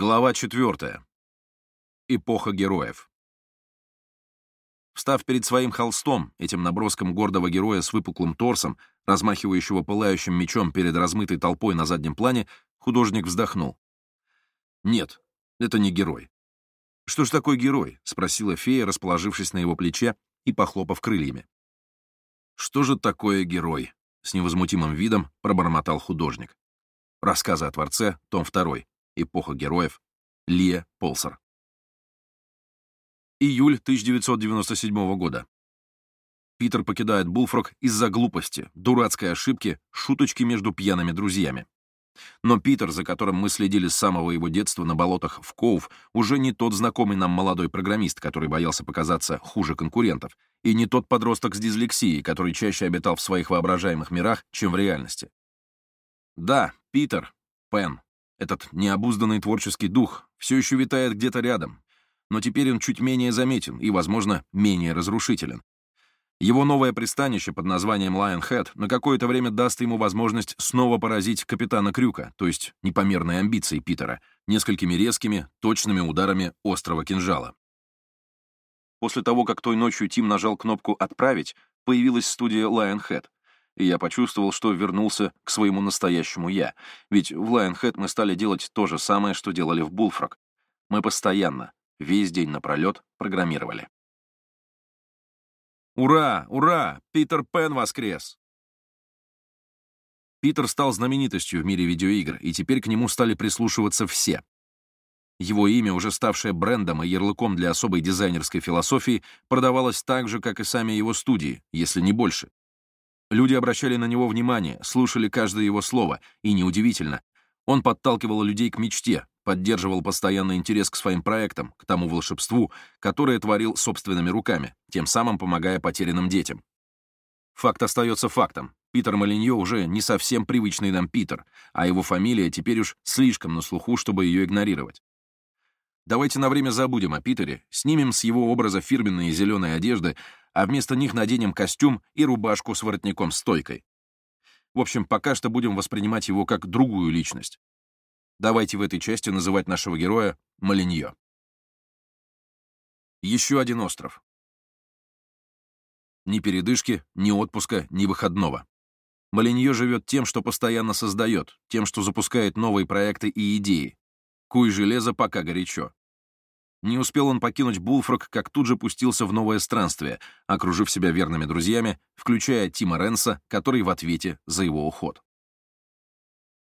Глава четвертая. Эпоха героев. Встав перед своим холстом, этим наброском гордого героя с выпуклым торсом, размахивающего пылающим мечом перед размытой толпой на заднем плане, художник вздохнул. «Нет, это не герой». «Что ж такое герой?» — спросила фея, расположившись на его плече и похлопав крыльями. «Что же такое герой?» — с невозмутимым видом пробормотал художник. Рассказы о Творце, том 2. Эпоха героев. Лия Полсер. Июль 1997 года. Питер покидает Булфрог из-за глупости, дурацкой ошибки, шуточки между пьяными друзьями. Но Питер, за которым мы следили с самого его детства на болотах в Коув, уже не тот знакомый нам молодой программист, который боялся показаться хуже конкурентов, и не тот подросток с дислексией, который чаще обитал в своих воображаемых мирах, чем в реальности. Да, Питер, Пен, этот необузданный творческий дух все еще витает где-то рядом, но теперь он чуть менее заметен и, возможно, менее разрушителен. Его новое пристанище под названием Lionhead на какое-то время даст ему возможность снова поразить капитана Крюка, то есть непомерные амбиции Питера, несколькими резкими, точными ударами острого кинжала. После того, как той ночью Тим нажал кнопку «Отправить», появилась студия Lionhead — и я почувствовал, что вернулся к своему настоящему «я», ведь в Lionhead мы стали делать то же самое, что делали в Bullfrog. Мы постоянно, весь день напролет, программировали. «Ура! Ура! Питер Пен воскрес!» Питер стал знаменитостью в мире видеоигр, и теперь к нему стали прислушиваться все. Его имя, уже ставшее брендом и ярлыком для особой дизайнерской философии, продавалось так же, как и сами его студии, если не больше. Люди обращали на него внимание, слушали каждое его слово, и неудивительно. Он подталкивал людей к мечте, поддерживал постоянный интерес к своим проектам, к тому волшебству, которое творил собственными руками, тем самым помогая потерянным детям. Факт остается фактом. Питер Малиньо уже не совсем привычный нам Питер, а его фамилия теперь уж слишком на слуху, чтобы ее игнорировать. Давайте на время забудем о Питере, снимем с его образа фирменные зеленые одежды, а вместо них наденем костюм и рубашку с воротником-стойкой. В общем, пока что будем воспринимать его как другую личность. Давайте в этой части называть нашего героя Малиньо. Еще один остров. Ни передышки, ни отпуска, ни выходного. Малиньо живет тем, что постоянно создает, тем, что запускает новые проекты и идеи. Куй железо пока горячо. Не успел он покинуть Булфрог, как тут же пустился в новое странствие, окружив себя верными друзьями, включая Тима Ренса, который в ответе за его уход.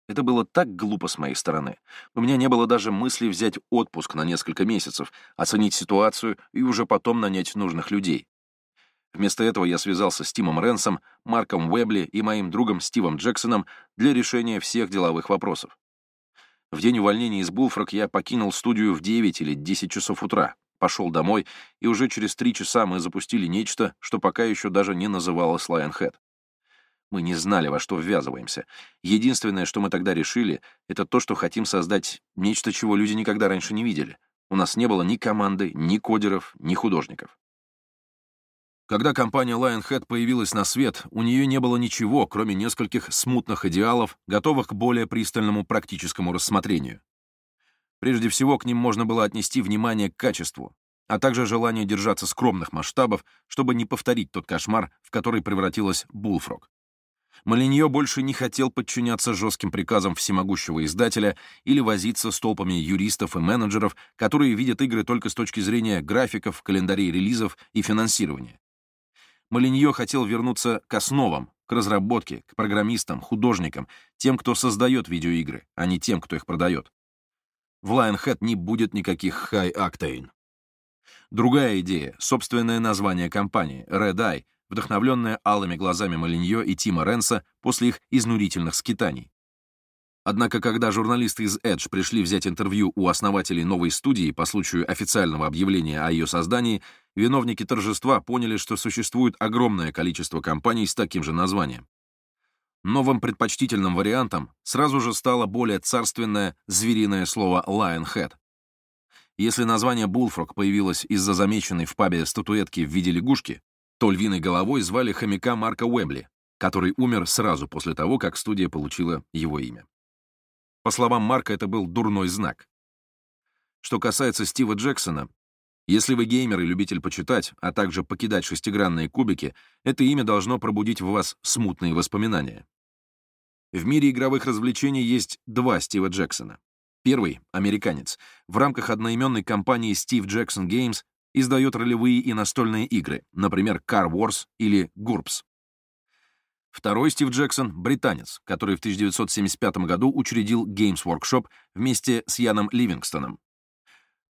Это было так глупо с моей стороны. У меня не было даже мысли взять отпуск на несколько месяцев, оценить ситуацию и уже потом нанять нужных людей. Вместо этого я связался с Тимом Ренсом, Марком Уэбли и моим другом Стивом Джексоном для решения всех деловых вопросов. В день увольнения из Булфрок я покинул студию в 9 или 10 часов утра, пошел домой, и уже через три часа мы запустили нечто, что пока еще даже не называлось Lionhead. Мы не знали, во что ввязываемся. Единственное, что мы тогда решили, это то, что хотим создать нечто, чего люди никогда раньше не видели. У нас не было ни команды, ни кодеров, ни художников. Когда компания Lionhead появилась на свет, у нее не было ничего, кроме нескольких смутных идеалов, готовых к более пристальному практическому рассмотрению. Прежде всего, к ним можно было отнести внимание к качеству, а также желание держаться скромных масштабов, чтобы не повторить тот кошмар, в который превратилась Bullfrog. Малиньо больше не хотел подчиняться жестким приказам всемогущего издателя или возиться с толпами юристов и менеджеров, которые видят игры только с точки зрения графиков, календарей релизов и финансирования. Малиньо хотел вернуться к основам, к разработке, к программистам, художникам, тем, кто создает видеоигры, а не тем, кто их продает. В Lionhead не будет никаких High Octane. Другая идея — собственное название компании — Red Eye, вдохновленная алыми глазами Малиньо и Тима Ренса после их изнурительных скитаний. Однако, когда журналисты из Edge пришли взять интервью у основателей новой студии по случаю официального объявления о ее создании, виновники торжества поняли, что существует огромное количество компаний с таким же названием. Новым предпочтительным вариантом сразу же стало более царственное звериное слово Lionhead. Если название Bullfrog появилось из-за замеченной в пабе статуэтки в виде лягушки, то львиной головой звали хомяка Марка Уэбли, который умер сразу после того, как студия получила его имя. По словам Марка, это был дурной знак. Что касается Стива Джексона, если вы геймер и любитель почитать, а также покидать шестигранные кубики, это имя должно пробудить в вас смутные воспоминания. В мире игровых развлечений есть два Стива Джексона. Первый — американец. В рамках одноименной компании Steve Jackson Games издает ролевые и настольные игры, например, Car Wars или GURPS. Второй Стив Джексон — британец, который в 1975 году учредил Games Workshop вместе с Яном Ливингстоном.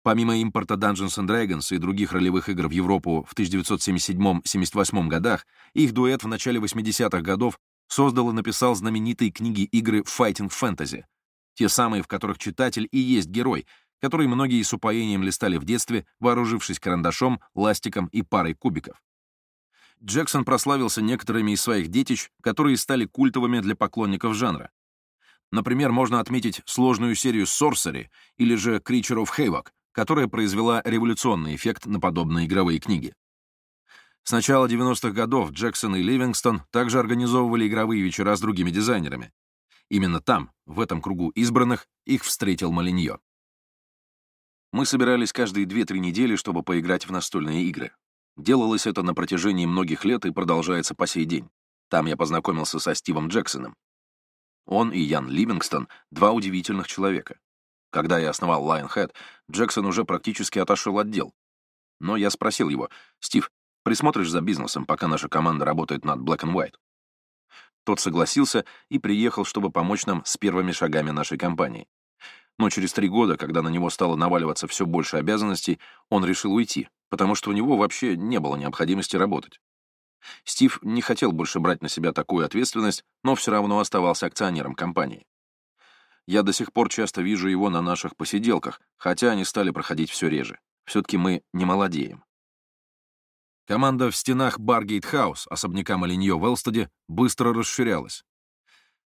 Помимо импорта Dungeons and Dragons и других ролевых игр в Европу в 1977-78 годах, их дуэт в начале 80-х годов создал и написал знаменитые книги игры Fighting Fantasy, те самые, в которых читатель и есть герой, который многие с упоением листали в детстве, вооружившись карандашом, ластиком и парой кубиков. Джексон прославился некоторыми из своих детищ, которые стали культовыми для поклонников жанра. Например, можно отметить сложную серию Sorcery или же Creature of Havoc, которая произвела революционный эффект на подобные игровые книги. С начала 90-х годов Джексон и Ливингстон также организовывали игровые вечера с другими дизайнерами. Именно там, в этом кругу избранных, их встретил Малиньо. Мы собирались каждые 2-3 недели, чтобы поиграть в настольные игры. Делалось это на протяжении многих лет и продолжается по сей день. Там я познакомился со Стивом Джексоном. Он и Ян Ливингстон — два удивительных человека. Когда я основал Lionhead, Джексон уже практически отошел от дел. Но я спросил его, «Стив, присмотришь за бизнесом, пока наша команда работает над Black and White?» Тот согласился и приехал, чтобы помочь нам с первыми шагами нашей компании. Но через три года, когда на него стало наваливаться все больше обязанностей, он решил уйти, потому что у него вообще не было необходимости работать. Стив не хотел больше брать на себя такую ответственность, но все равно оставался акционером компании. Я до сих пор часто вижу его на наших посиделках, хотя они стали проходить все реже. Все-таки мы не молодеем. Команда в стенах Баргейт Хаус, особняка Малиньо в Элстеде, быстро расширялась.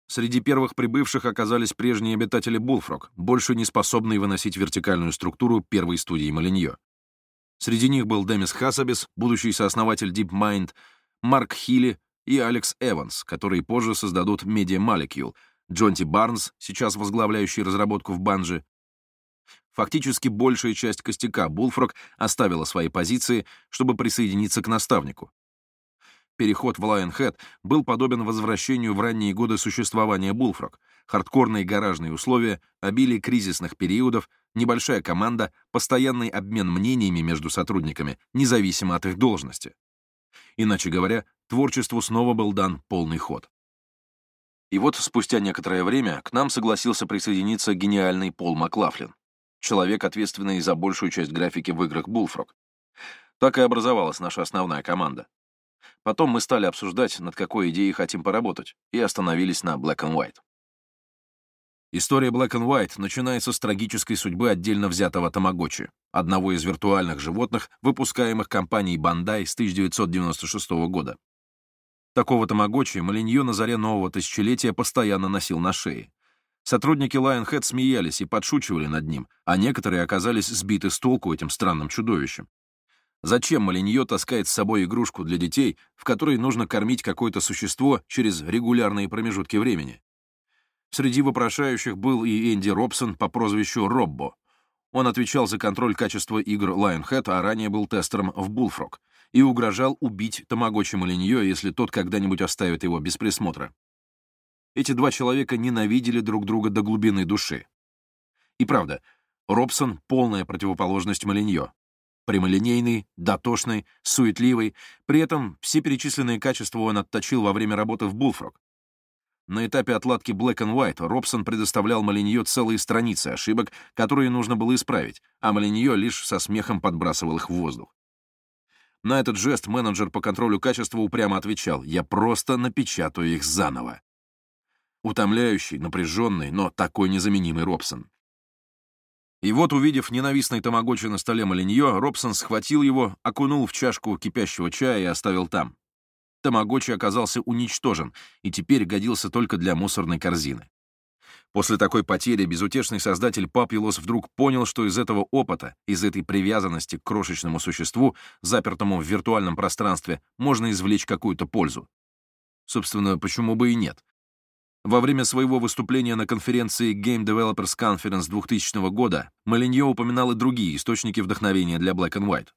Среди первых прибывших оказались прежние обитатели Булфрог, больше не способные выносить вертикальную структуру первой студии Малиньо. Среди них был Демис Хасабис, будущий сооснователь DeepMind, Марк Хилли и Алекс Эванс, которые позже создадут Media Molecule — Джонти Барнс, сейчас возглавляющий разработку в банже. Фактически большая часть костяка Булфрог оставила свои позиции, чтобы присоединиться к наставнику. Переход в Lionhead был подобен возвращению в ранние годы существования Булфрог. Хардкорные гаражные условия, обилие кризисных периодов, небольшая команда, постоянный обмен мнениями между сотрудниками, независимо от их должности. Иначе говоря, творчеству снова был дан полный ход. И вот спустя некоторое время к нам согласился присоединиться гениальный Пол Маклафлин, человек, ответственный за большую часть графики в играх Bullfrog. Так и образовалась наша основная команда. Потом мы стали обсуждать, над какой идеей хотим поработать, и остановились на Black and White. История Black and White начинается с трагической судьбы отдельно взятого Тамагочи, одного из виртуальных животных, выпускаемых компанией Bandai с 1996 года. Такого тамагочи Малиньо на заре нового тысячелетия постоянно носил на шее. Сотрудники Lionhead смеялись и подшучивали над ним, а некоторые оказались сбиты с толку этим странным чудовищем. Зачем Малиньо таскает с собой игрушку для детей, в которой нужно кормить какое-то существо через регулярные промежутки времени? Среди вопрошающих был и Энди Робсон по прозвищу Роббо. Он отвечал за контроль качества игр Lionhead, а ранее был тестером в Bullfrog и угрожал убить Тамагочи Малиньо, если тот когда-нибудь оставит его без присмотра. Эти два человека ненавидели друг друга до глубины души. И правда, Робсон — полная противоположность Малиньо. Прямолинейный, дотошный, суетливый, при этом все перечисленные качества он отточил во время работы в Bullfrog. На этапе отладки Black and White Робсон предоставлял Малиньо целые страницы ошибок, которые нужно было исправить, а Малиньо лишь со смехом подбрасывал их в воздух. На этот жест менеджер по контролю качества упрямо отвечал «Я просто напечатаю их заново». Утомляющий, напряженный, но такой незаменимый Робсон. И вот, увидев ненавистный тамагочи на столе Малиньо, Робсон схватил его, окунул в чашку кипящего чая и оставил там. Тамагочи оказался уничтожен и теперь годился только для мусорной корзины. После такой потери безутешный создатель Папилос вдруг понял, что из этого опыта, из этой привязанности к крошечному существу, запертому в виртуальном пространстве, можно извлечь какую-то пользу. Собственно, почему бы и нет? Во время своего выступления на конференции Game Developers Conference 2000 года Малиньо упоминал и другие источники вдохновения для Black and White.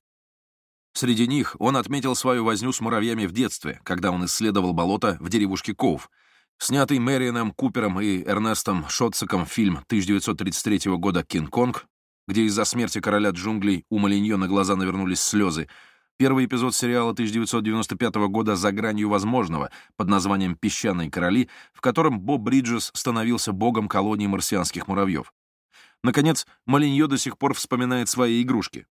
Среди них он отметил свою возню с муравьями в детстве, когда он исследовал болото в деревушке Коув, снятый Мэрианом Купером и Эрнестом Шотцеком фильм 1933 года «Кинг-Конг», где из-за смерти короля джунглей у Малиньо на глаза навернулись слезы, Первый эпизод сериала 1995 года «За гранью возможного» под названием «Песчаные короли», в котором Боб Бриджес становился богом колонии марсианских муравьев. Наконец, Малиньо до сих пор вспоминает свои игрушки.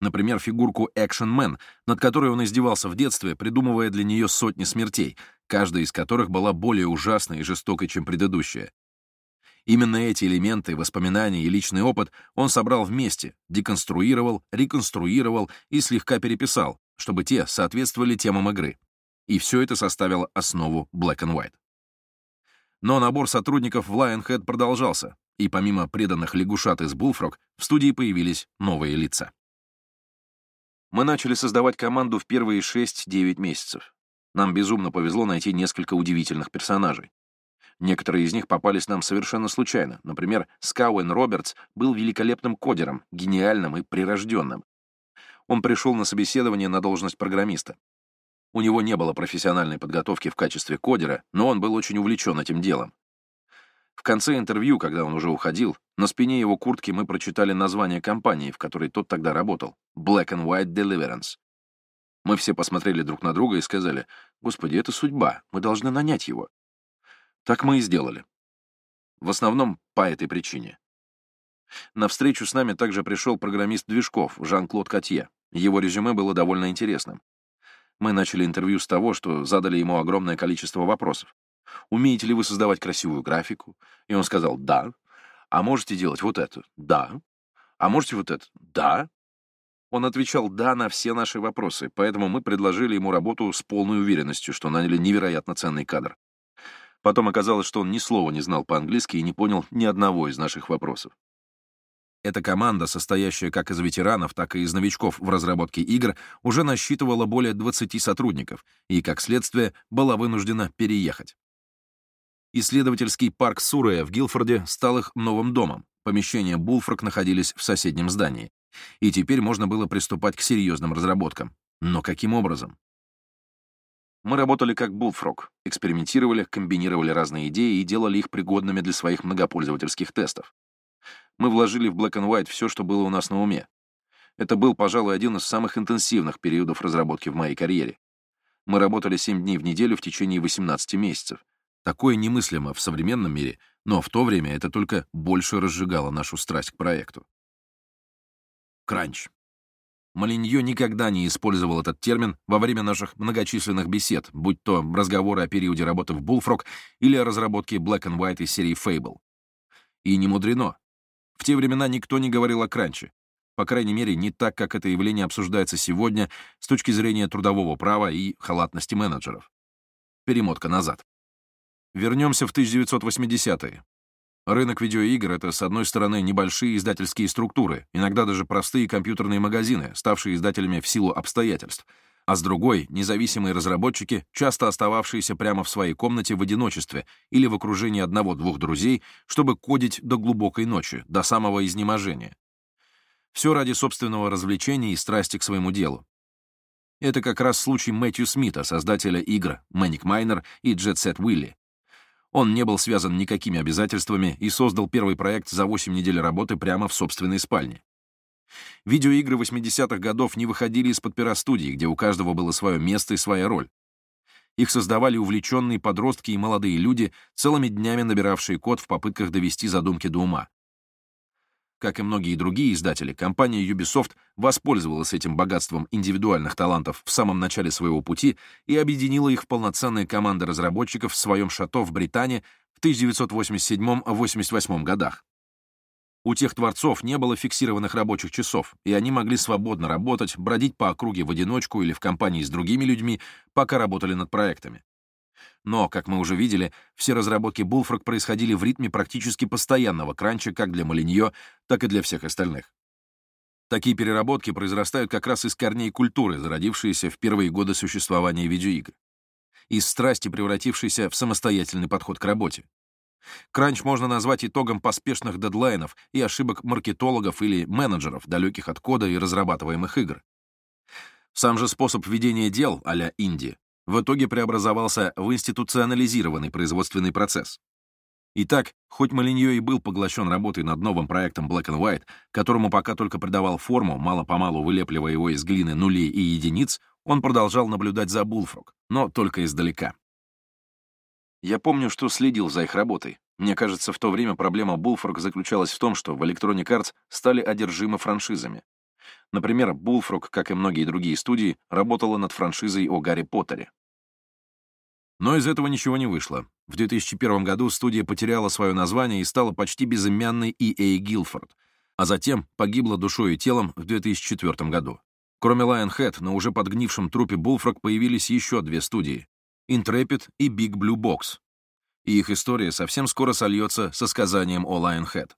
Например, фигурку Action Man, над которой он издевался в детстве, придумывая для нее сотни смертей, каждая из которых была более ужасной и жестокой, чем предыдущая. Именно эти элементы, воспоминания и личный опыт он собрал вместе, деконструировал, реконструировал и слегка переписал, чтобы те соответствовали темам игры. И все это составило основу Black and White. Но набор сотрудников в Lionhead продолжался, и помимо преданных лягушат из Bullfrog, в студии появились новые лица. Мы начали создавать команду в первые 6-9 месяцев. Нам безумно повезло найти несколько удивительных персонажей. Некоторые из них попались нам совершенно случайно. Например, Скауэн Робертс был великолепным кодером, гениальным и прирожденным. Он пришел на собеседование на должность программиста. У него не было профессиональной подготовки в качестве кодера, но он был очень увлечен этим делом. В конце интервью, когда он уже уходил, на спине его куртки мы прочитали название компании, в которой тот тогда работал — Black and White Deliverance. Мы все посмотрели друг на друга и сказали, «Господи, это судьба, мы должны нанять его». Так мы и сделали. В основном по этой причине. На встречу с нами также пришел программист движков Жан-Клод Котье. Его резюме было довольно интересным. Мы начали интервью с того, что задали ему огромное количество вопросов. «Умеете ли вы создавать красивую графику?» И он сказал «да». «А можете делать вот это?» «Да». «А можете вот это?» «Да». Он отвечал «да» на все наши вопросы, поэтому мы предложили ему работу с полной уверенностью, что наняли невероятно ценный кадр. Потом оказалось, что он ни слова не знал по-английски и не понял ни одного из наших вопросов. Эта команда, состоящая как из ветеранов, так и из новичков в разработке игр, уже насчитывала более 20 сотрудников и, как следствие, была вынуждена переехать. Исследовательский парк Сурея в Гилфорде стал их новым домом. Помещения Булфрок находились в соседнем здании. И теперь можно было приступать к серьезным разработкам. Но каким образом? Мы работали как Bullfrog, экспериментировали, комбинировали разные идеи и делали их пригодными для своих многопользовательских тестов. Мы вложили в Black and White все, что было у нас на уме. Это был, пожалуй, один из самых интенсивных периодов разработки в моей карьере. Мы работали 7 дней в неделю в течение 18 месяцев. Такое немыслимо в современном мире, но в то время это только больше разжигало нашу страсть к проекту. Кранч. Малиньо никогда не использовал этот термин во время наших многочисленных бесед, будь то разговоры о периоде работы в Bullfrog или о разработке Black and White из серии Fable. И не мудрено. В те времена никто не говорил о кранче. По крайней мере, не так, как это явление обсуждается сегодня с точки зрения трудового права и халатности менеджеров. Перемотка назад. Вернемся в 1980-е. Рынок видеоигр — это, с одной стороны, небольшие издательские структуры, иногда даже простые компьютерные магазины, ставшие издателями в силу обстоятельств, а с другой — независимые разработчики, часто остававшиеся прямо в своей комнате в одиночестве или в окружении одного-двух друзей, чтобы кодить до глубокой ночи, до самого изнеможения. Все ради собственного развлечения и страсти к своему делу. Это как раз случай Мэтью Смита, создателя игр Manic Miner и Jet Set Willy, он не был связан никакими обязательствами и создал первый проект за 8 недель работы прямо в собственной спальне. Видеоигры 80-х годов не выходили из-под пера студии, где у каждого было свое место и своя роль. Их создавали увлеченные подростки и молодые люди, целыми днями набиравшие код в попытках довести задумки до ума. Как и многие другие издатели, компания Ubisoft воспользовалась этим богатством индивидуальных талантов в самом начале своего пути и объединила их в полноценные команды разработчиков в своем шато в Британии в 1987-88 годах. У тех творцов не было фиксированных рабочих часов, и они могли свободно работать, бродить по округе в одиночку или в компании с другими людьми, пока работали над проектами. Но, как мы уже видели, все разработки Bullfrog происходили в ритме практически постоянного кранча как для Малиньо, так и для всех остальных. Такие переработки произрастают как раз из корней культуры, зародившиеся в первые годы существования видеоигр. из страсти превратившейся в самостоятельный подход к работе. Кранч можно назвать итогом поспешных дедлайнов и ошибок маркетологов или менеджеров, далеких от кода и разрабатываемых игр. Сам же способ ведения дел а-ля инди в итоге преобразовался в институционализированный производственный процесс. Итак, хоть Малиньо и был поглощен работой над новым проектом Black and White, которому пока только придавал форму, мало-помалу вылепливая его из глины нулей и единиц, он продолжал наблюдать за Булфрог, но только издалека. Я помню, что следил за их работой. Мне кажется, в то время проблема Bullfrog заключалась в том, что в Electronic Arts стали одержимы франшизами. Например, Bullfrog, как и многие другие студии, работала над франшизой о Гарри Поттере. Но из этого ничего не вышло. В 2001 году студия потеряла свое название и стала почти безымянной EA Guilford, а затем погибла душой и телом в 2004 году. Кроме Lionhead, на уже подгнившем трупе Bullfrog появились еще две студии Intrepid и Big Blue Box. И их история совсем скоро сольется со сказанием о Lionhead.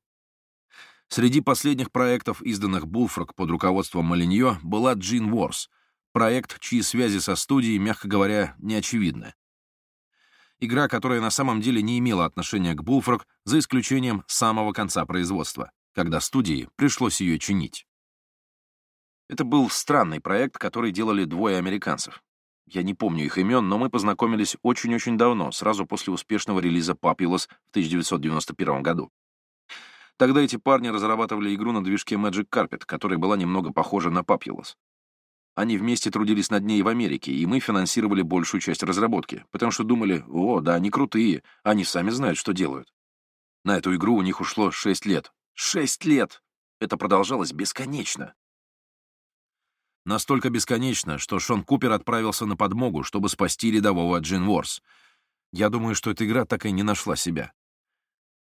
Среди последних проектов, изданных Bullfrog под руководством Малиньо, была Gene Wars, проект, чьи связи со студией, мягко говоря, не очевидны. Игра, которая на самом деле не имела отношения к Bullfrog, за исключением самого конца производства, когда студии пришлось ее чинить. Это был странный проект, который делали двое американцев. Я не помню их имен, но мы познакомились очень-очень давно, сразу после успешного релиза Populous в 1991 году. Тогда эти парни разрабатывали игру на движке Magic Carpet, которая была немного похожа на Populous. Они вместе трудились над ней в Америке, и мы финансировали большую часть разработки, потому что думали, о, да, они крутые, они сами знают, что делают. На эту игру у них ушло 6 лет. 6 лет! Это продолжалось бесконечно. Настолько бесконечно, что Шон Купер отправился на подмогу, чтобы спасти рядового Джин Ворс. Я думаю, что эта игра так и не нашла себя.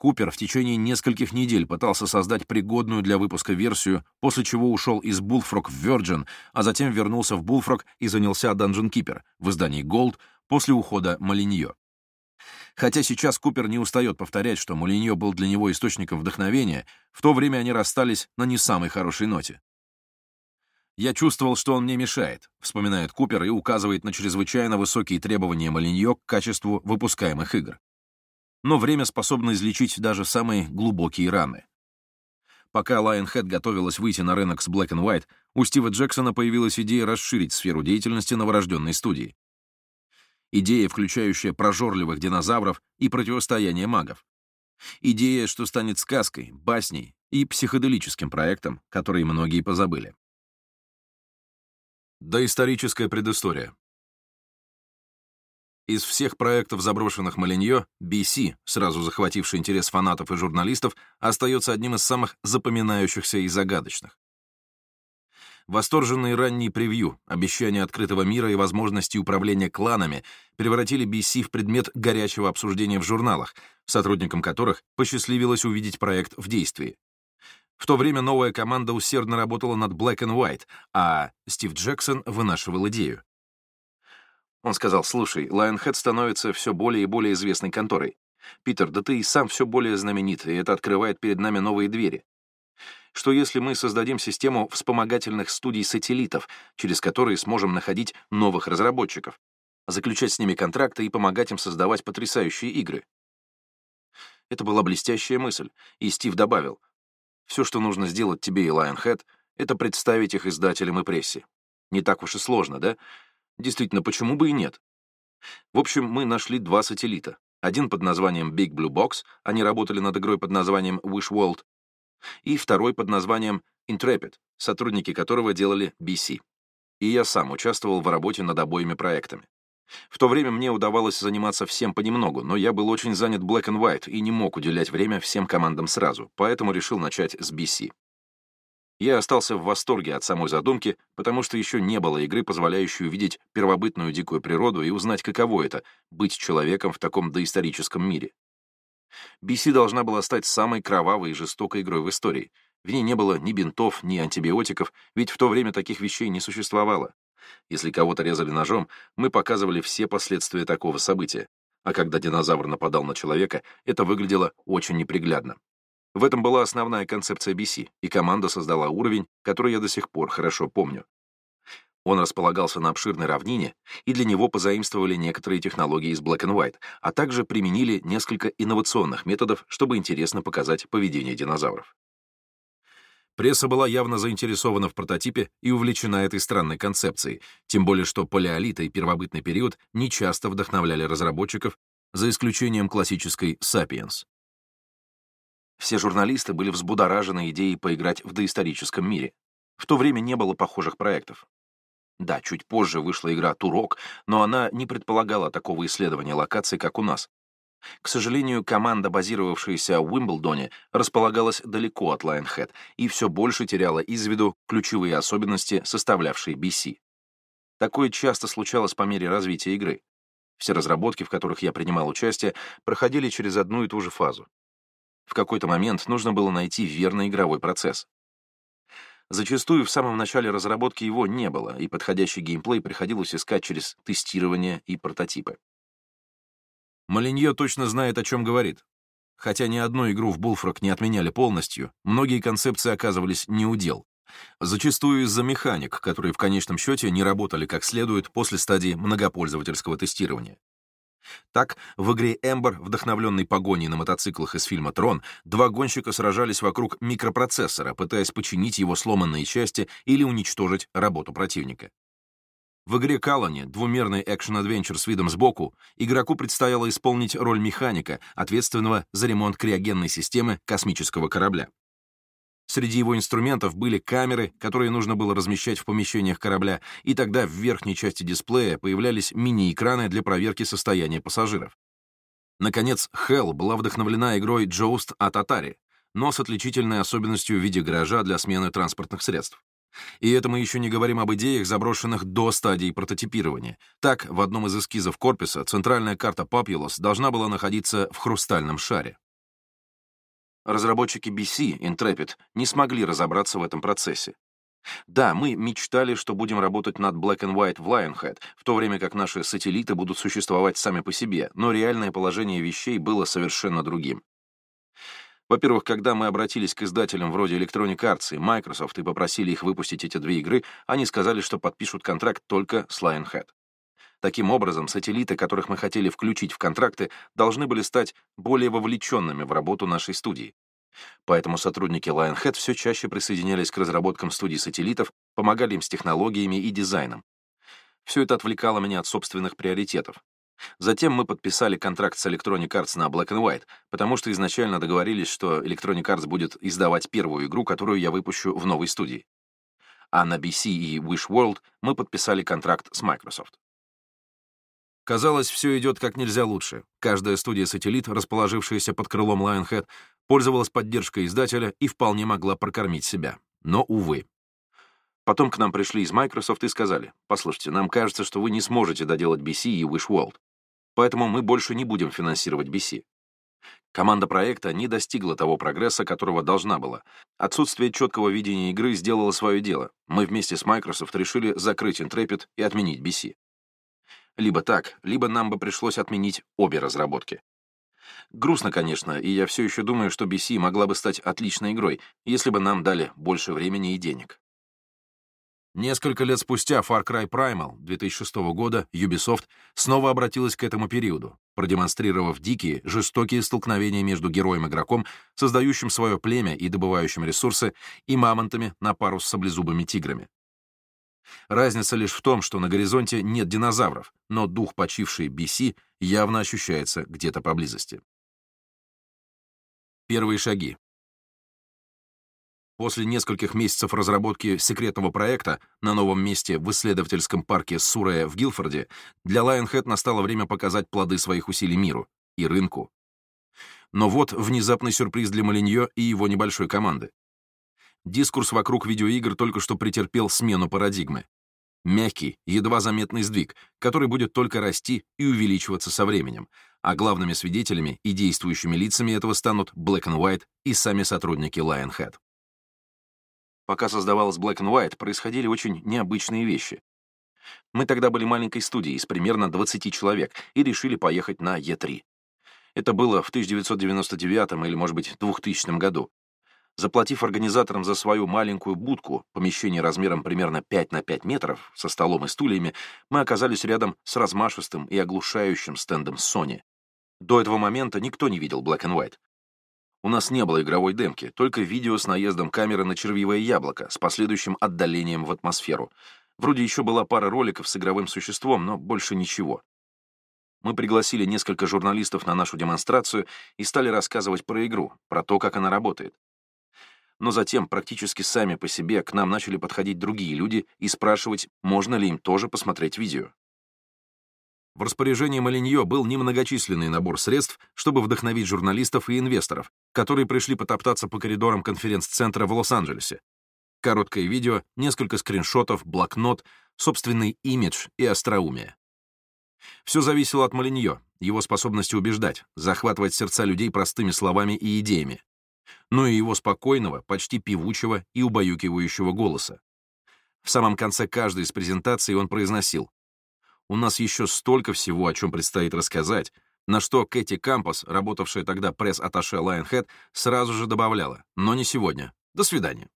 Купер в течение нескольких недель пытался создать пригодную для выпуска версию, после чего ушел из Bullfrog в Virgin, а затем вернулся в Bullfrog и занялся Dungeon Keeper в издании Gold после ухода Малиньо. Хотя сейчас Купер не устает повторять, что Малиньо был для него источником вдохновения, в то время они расстались на не самой хорошей ноте. «Я чувствовал, что он мне мешает», — вспоминает Купер и указывает на чрезвычайно высокие требования Малиньо к качеству выпускаемых игр. Но время способно излечить даже самые глубокие раны. Пока Lionhead готовилась выйти на рынок с Black and White, у Стива Джексона появилась идея расширить сферу деятельности новорожденной студии. Идея, включающая прожорливых динозавров и противостояние магов. Идея, что станет сказкой, басней и психоделическим проектом, который многие позабыли. Доисторическая предыстория. Из всех проектов, заброшенных Малиньо, BC, сразу захвативший интерес фанатов и журналистов, остается одним из самых запоминающихся и загадочных. Восторженные ранние превью, обещания открытого мира и возможности управления кланами превратили BC в предмет горячего обсуждения в журналах, сотрудникам которых посчастливилось увидеть проект в действии. В то время новая команда усердно работала над Black and White, а Стив Джексон вынашивал идею. Он сказал, слушай, Lionhead становится все более и более известной конторой. Питер, да ты и сам все более знаменит, и это открывает перед нами новые двери. Что если мы создадим систему вспомогательных студий-сателлитов, через которые сможем находить новых разработчиков, заключать с ними контракты и помогать им создавать потрясающие игры? Это была блестящая мысль, и Стив добавил — все, что нужно сделать тебе и Lionhead, это представить их издателям и прессе. Не так уж и сложно, да? Действительно, почему бы и нет? В общем, мы нашли два сателлита. Один под названием Big Blue Box, они работали над игрой под названием Wish World, и второй под названием Intrepid, сотрудники которого делали BC. И я сам участвовал в работе над обоими проектами. В то время мне удавалось заниматься всем понемногу, но я был очень занят Black and White и не мог уделять время всем командам сразу, поэтому решил начать с BC. Я остался в восторге от самой задумки, потому что еще не было игры, позволяющей увидеть первобытную дикую природу и узнать, каково это — быть человеком в таком доисторическом мире. BC должна была стать самой кровавой и жестокой игрой в истории. В ней не было ни бинтов, ни антибиотиков, ведь в то время таких вещей не существовало. Если кого-то резали ножом, мы показывали все последствия такого события. А когда динозавр нападал на человека, это выглядело очень неприглядно. В этом была основная концепция BC, и команда создала уровень, который я до сих пор хорошо помню. Он располагался на обширной равнине, и для него позаимствовали некоторые технологии из Black and White, а также применили несколько инновационных методов, чтобы интересно показать поведение динозавров. Пресса была явно заинтересована в прототипе и увлечена этой странной концепцией, тем более что палеолит и первобытный период нечасто вдохновляли разработчиков, за исключением классической «Сапиенс». Все журналисты были взбудоражены идеей поиграть в доисторическом мире. В то время не было похожих проектов. Да, чуть позже вышла игра «Турок», но она не предполагала такого исследования локаций, как у нас. К сожалению, команда, базировавшаяся в Уимблдоне, располагалась далеко от Lionhead и все больше теряла из виду ключевые особенности, составлявшие BC. Такое часто случалось по мере развития игры. Все разработки, в которых я принимал участие, проходили через одну и ту же фазу. В какой-то момент нужно было найти верный игровой процесс. Зачастую в самом начале разработки его не было, и подходящий геймплей приходилось искать через тестирование и прототипы. Малинье точно знает, о чем говорит. Хотя ни одну игру в Bullfrog не отменяли полностью, многие концепции оказывались неудел. Зачастую из-за механик, которые в конечном счете не работали как следует после стадии многопользовательского тестирования. Так, в игре Эмбер, вдохновленной погоней на мотоциклах из фильма «Трон», два гонщика сражались вокруг микропроцессора, пытаясь починить его сломанные части или уничтожить работу противника. В игре Калани, двумерный экшен-адвенчер с видом сбоку, игроку предстояло исполнить роль механика, ответственного за ремонт криогенной системы космического корабля. Среди его инструментов были камеры, которые нужно было размещать в помещениях корабля, и тогда в верхней части дисплея появлялись мини-экраны для проверки состояния пассажиров. Наконец, Hell была вдохновлена игрой Joust от Atari, но с отличительной особенностью в виде гаража для смены транспортных средств. И это мы еще не говорим об идеях, заброшенных до стадии прототипирования. Так, в одном из эскизов корпуса центральная карта Populous должна была находиться в хрустальном шаре. Разработчики BC, Intrepid, не смогли разобраться в этом процессе. Да, мы мечтали, что будем работать над Black and White в Lionhead, в то время как наши сателлиты будут существовать сами по себе, но реальное положение вещей было совершенно другим. Во-первых, когда мы обратились к издателям вроде Electronic Arts и Microsoft и попросили их выпустить эти две игры, они сказали, что подпишут контракт только с Lionhead. Таким образом, сателлиты, которых мы хотели включить в контракты, должны были стать более вовлеченными в работу нашей студии. Поэтому сотрудники Lionhead все чаще присоединялись к разработкам студий сателлитов, помогали им с технологиями и дизайном. Все это отвлекало меня от собственных приоритетов. Затем мы подписали контракт с Electronic Arts на Black and White, потому что изначально договорились, что Electronic Arts будет издавать первую игру, которую я выпущу в новой студии. А на BC и Wish World мы подписали контракт с Microsoft. Казалось, все идет как нельзя лучше. Каждая студия-сателлит, расположившаяся под крылом Lionhead, пользовалась поддержкой издателя и вполне могла прокормить себя. Но, увы. Потом к нам пришли из Microsoft и сказали, «Послушайте, нам кажется, что вы не сможете доделать BC и Wish World, поэтому мы больше не будем финансировать BC». Команда проекта не достигла того прогресса, которого должна была. Отсутствие четкого видения игры сделало свое дело. Мы вместе с Microsoft решили закрыть Intrepid и отменить BC. Либо так, либо нам бы пришлось отменить обе разработки. Грустно, конечно, и я все еще думаю, что BC могла бы стать отличной игрой, если бы нам дали больше времени и денег. Несколько лет спустя Far Cry Primal 2006 года Ubisoft снова обратилась к этому периоду, продемонстрировав дикие, жестокие столкновения между героем-игроком, создающим свое племя и добывающим ресурсы, и мамонтами на пару с саблезубыми тиграми. Разница лишь в том, что на горизонте нет динозавров, но дух почившей BC явно ощущается где-то поблизости. Первые шаги. После нескольких месяцев разработки секретного проекта на новом месте в исследовательском парке Сурая в Гилфорде для Lionhead настало время показать плоды своих усилий миру и рынку. Но вот внезапный сюрприз для Малиньо и его небольшой команды. Дискурс вокруг видеоигр только что претерпел смену парадигмы. Мягкий, едва заметный сдвиг, который будет только расти и увеличиваться со временем, а главными свидетелями и действующими лицами этого станут Black and White и сами сотрудники Lionhead. Пока создавалась Black and White, происходили очень необычные вещи. Мы тогда были маленькой студией с примерно 20 человек и решили поехать на Е3. Это было в 1999 или, может быть, 2000 году. Заплатив организаторам за свою маленькую будку, помещение размером примерно 5 на 5 метров, со столом и стульями, мы оказались рядом с размашистым и оглушающим стендом Sony. До этого момента никто не видел Black and White. У нас не было игровой демки, только видео с наездом камеры на червивое яблоко с последующим отдалением в атмосферу. Вроде еще была пара роликов с игровым существом, но больше ничего. Мы пригласили несколько журналистов на нашу демонстрацию и стали рассказывать про игру, про то, как она работает. Но затем практически сами по себе к нам начали подходить другие люди и спрашивать, можно ли им тоже посмотреть видео. В распоряжении Малиньо был немногочисленный набор средств, чтобы вдохновить журналистов и инвесторов, которые пришли потоптаться по коридорам конференц-центра в Лос-Анджелесе. Короткое видео, несколько скриншотов, блокнот, собственный имидж и остроумие. Все зависело от Малиньо, его способности убеждать, захватывать сердца людей простыми словами и идеями, но и его спокойного, почти певучего и убаюкивающего голоса. В самом конце каждой из презентаций он произносил «У нас еще столько всего, о чем предстоит рассказать», на что Кэти Кампус, работавшая тогда пресс-атташе Lionhead, сразу же добавляла «Но не сегодня. До свидания».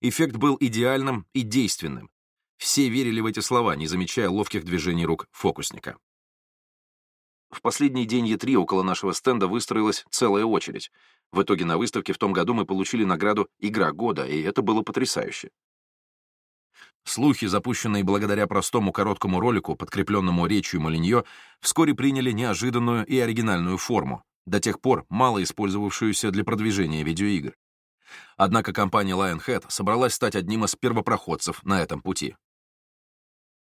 Эффект был идеальным и действенным. Все верили в эти слова, не замечая ловких движений рук фокусника. В последний день Е3 около нашего стенда выстроилась целая очередь. В итоге на выставке в том году мы получили награду «Игра года», и это было потрясающе. Слухи, запущенные благодаря простому короткому ролику, подкрепленному речью Малиньо, вскоре приняли неожиданную и оригинальную форму, до тех пор мало использовавшуюся для продвижения видеоигр. Однако компания Lionhead собралась стать одним из первопроходцев на этом пути.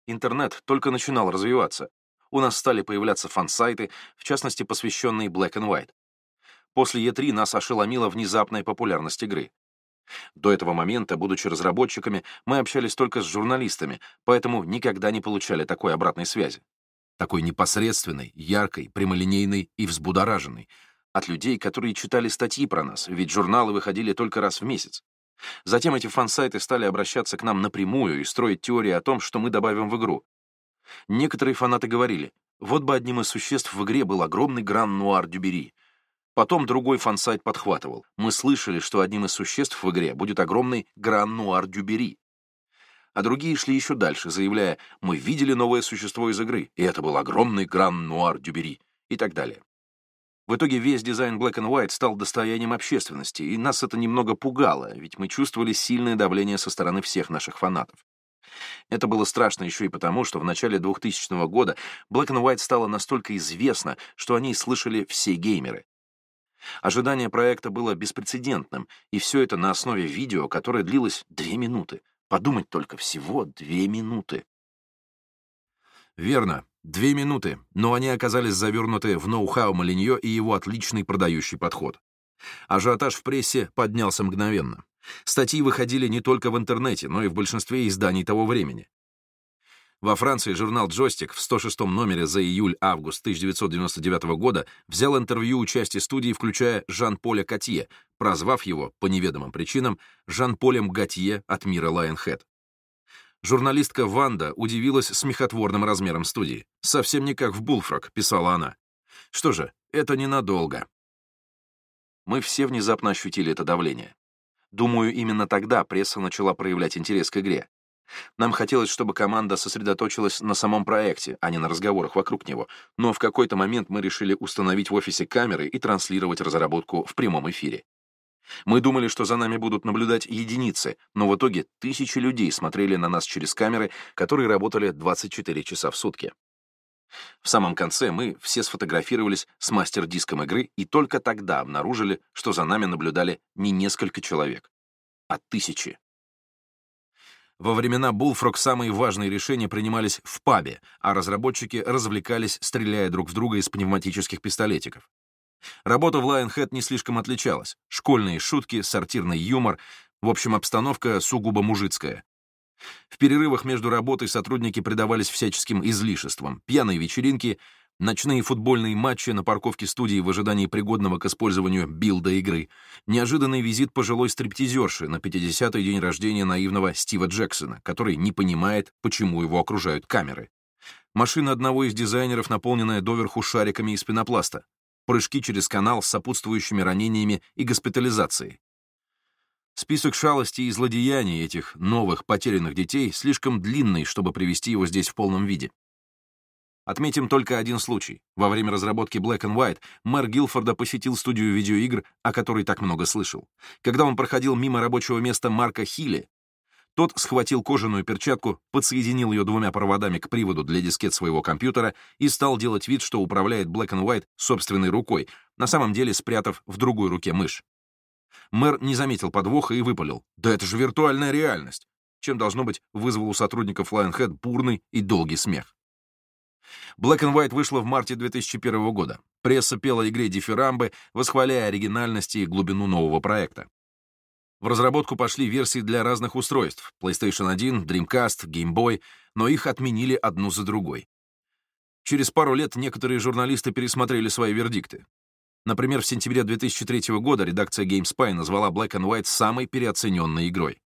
Интернет только начинал развиваться, у нас стали появляться фан-сайты, в частности, посвященные Black and White. После E3 нас ошеломила внезапная популярность игры. До этого момента, будучи разработчиками, мы общались только с журналистами, поэтому никогда не получали такой обратной связи. Такой непосредственной, яркой, прямолинейной и взбудораженной. От людей, которые читали статьи про нас, ведь журналы выходили только раз в месяц. Затем эти фан-сайты стали обращаться к нам напрямую и строить теории о том, что мы добавим в игру. Некоторые фанаты говорили, вот бы одним из существ в игре был огромный гран-нуар Дюбери. Потом другой фансайт подхватывал. Мы слышали, что одним из существ в игре будет огромный гран-нуар Дюбери. А другие шли еще дальше, заявляя, мы видели новое существо из игры, и это был огромный гран-нуар Дюбери, и так далее. В итоге весь дизайн Black and White стал достоянием общественности, и нас это немного пугало, ведь мы чувствовали сильное давление со стороны всех наших фанатов. Это было страшно еще и потому, что в начале 2000 года Black and White стало настолько известно, что о ней слышали все геймеры. Ожидание проекта было беспрецедентным, и все это на основе видео, которое длилось две минуты. Подумать только, всего две минуты. Верно, две минуты, но они оказались завернуты в ноу-хау Малиньо и его отличный продающий подход. Ажиотаж в прессе поднялся мгновенно. Статьи выходили не только в интернете, но и в большинстве изданий того времени. Во Франции журнал «Джойстик» в 106 номере за июль-август 1999 года взял интервью у части студии, включая Жан-Поля Катье, прозвав его, по неведомым причинам, Жан-Полем Гатье от мира Лайонхед. Журналистка Ванда удивилась смехотворным размером студии. «Совсем не как в Булфрог», — писала она. Что же, это ненадолго. Мы все внезапно ощутили это давление. Думаю, именно тогда пресса начала проявлять интерес к игре. Нам хотелось, чтобы команда сосредоточилась на самом проекте, а не на разговорах вокруг него, но в какой-то момент мы решили установить в офисе камеры и транслировать разработку в прямом эфире. Мы думали, что за нами будут наблюдать единицы, но в итоге тысячи людей смотрели на нас через камеры, которые работали 24 часа в сутки. В самом конце мы все сфотографировались с мастер-диском игры и только тогда обнаружили, что за нами наблюдали не несколько человек, а тысячи. Во времена Bullfrog самые важные решения принимались в пабе, а разработчики развлекались, стреляя друг в друга из пневматических пистолетиков. Работа в Lionhead не слишком отличалась. Школьные шутки, сортирный юмор, в общем, обстановка сугубо мужицкая. В перерывах между работой сотрудники предавались всяческим излишествам, пьяные вечеринки, ночные футбольные матчи на парковке студии в ожидании пригодного к использованию билда игры, неожиданный визит пожилой стриптизерши на 50-й день рождения наивного Стива Джексона, который не понимает, почему его окружают камеры. Машина одного из дизайнеров, наполненная доверху шариками из пенопласта. Прыжки через канал с сопутствующими ранениями и госпитализацией. Список шалостей и злодеяний этих новых потерянных детей слишком длинный, чтобы привести его здесь в полном виде. Отметим только один случай. Во время разработки Black and White мэр Гилфорда посетил студию видеоигр, о которой так много слышал. Когда он проходил мимо рабочего места Марка Хилли, тот схватил кожаную перчатку, подсоединил ее двумя проводами к приводу для дискет своего компьютера и стал делать вид, что управляет Black and White собственной рукой, на самом деле спрятав в другой руке мышь. Мэр не заметил подвоха и выпалил. «Да это же виртуальная реальность!» Чем, должно быть, вызвал у сотрудников Lionhead бурный и долгий смех. Black and White вышла в марте 2001 года. Пресса пела игре дифирамбы, восхваляя оригинальность и глубину нового проекта. В разработку пошли версии для разных устройств — PlayStation 1, Dreamcast, Game Boy, но их отменили одну за другой. Через пару лет некоторые журналисты пересмотрели свои вердикты. Например, в сентябре 2003 года редакция GameSpy назвала Black and White самой переоцененной игрой.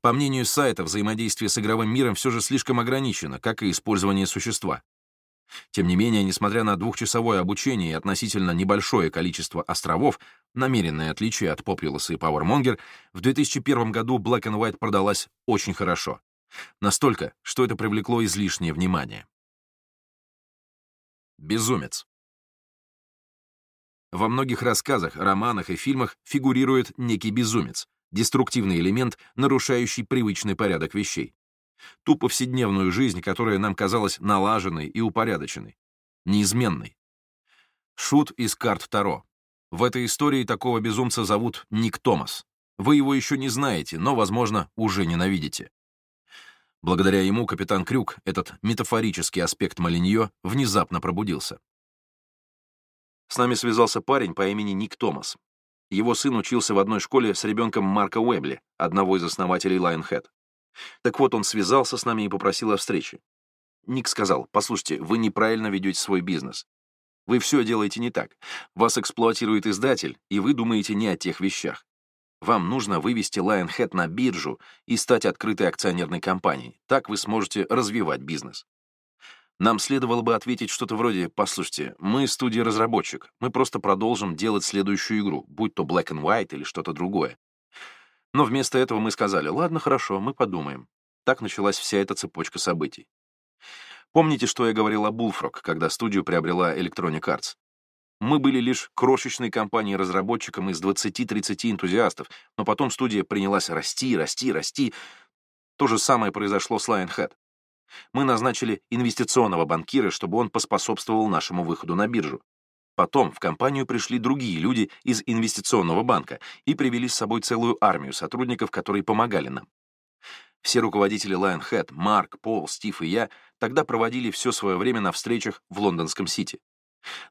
По мнению сайта, взаимодействие с игровым миром все же слишком ограничено, как и использование существа. Тем не менее, несмотря на двухчасовое обучение и относительно небольшое количество островов, намеренное отличие от Populous и PowerMonger, в 2001 году Black and White продалась очень хорошо. Настолько, что это привлекло излишнее внимание. Безумец. Во многих рассказах, романах и фильмах фигурирует некий безумец, деструктивный элемент, нарушающий привычный порядок вещей. Ту повседневную жизнь, которая нам казалась налаженной и упорядоченной, неизменной. Шут из карт Таро. В этой истории такого безумца зовут Ник Томас. Вы его еще не знаете, но, возможно, уже ненавидите. Благодаря ему капитан Крюк, этот метафорический аспект Малиньо, внезапно пробудился. С нами связался парень по имени Ник Томас. Его сын учился в одной школе с ребенком Марка Уэбли, одного из основателей Lionhead. Так вот, он связался с нами и попросил о встрече. Ник сказал, послушайте, вы неправильно ведете свой бизнес. Вы все делаете не так. Вас эксплуатирует издатель, и вы думаете не о тех вещах. Вам нужно вывести Lionhead на биржу и стать открытой акционерной компанией. Так вы сможете развивать бизнес. Нам следовало бы ответить что-то вроде «Послушайте, мы студия-разработчик, мы просто продолжим делать следующую игру, будь то Black and White или что-то другое». Но вместо этого мы сказали «Ладно, хорошо, мы подумаем». Так началась вся эта цепочка событий. Помните, что я говорил о Bullfrog, когда студию приобрела Electronic Arts? Мы были лишь крошечной компанией-разработчиком из 20-30 энтузиастов, но потом студия принялась расти, расти, расти. То же самое произошло с Lionhead. Мы назначили инвестиционного банкира, чтобы он поспособствовал нашему выходу на биржу. Потом в компанию пришли другие люди из инвестиционного банка и привели с собой целую армию сотрудников, которые помогали нам. Все руководители Lionhead, Марк, Пол, Стив и я тогда проводили все свое время на встречах в лондонском Сити.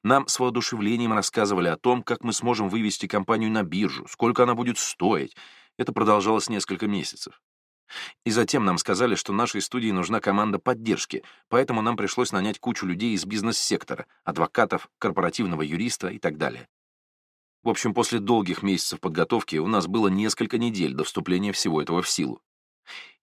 Нам с воодушевлением рассказывали о том, как мы сможем вывести компанию на биржу, сколько она будет стоить. Это продолжалось несколько месяцев. И затем нам сказали, что нашей студии нужна команда поддержки, поэтому нам пришлось нанять кучу людей из бизнес-сектора, адвокатов, корпоративного юриста и так далее. В общем, после долгих месяцев подготовки у нас было несколько недель до вступления всего этого в силу.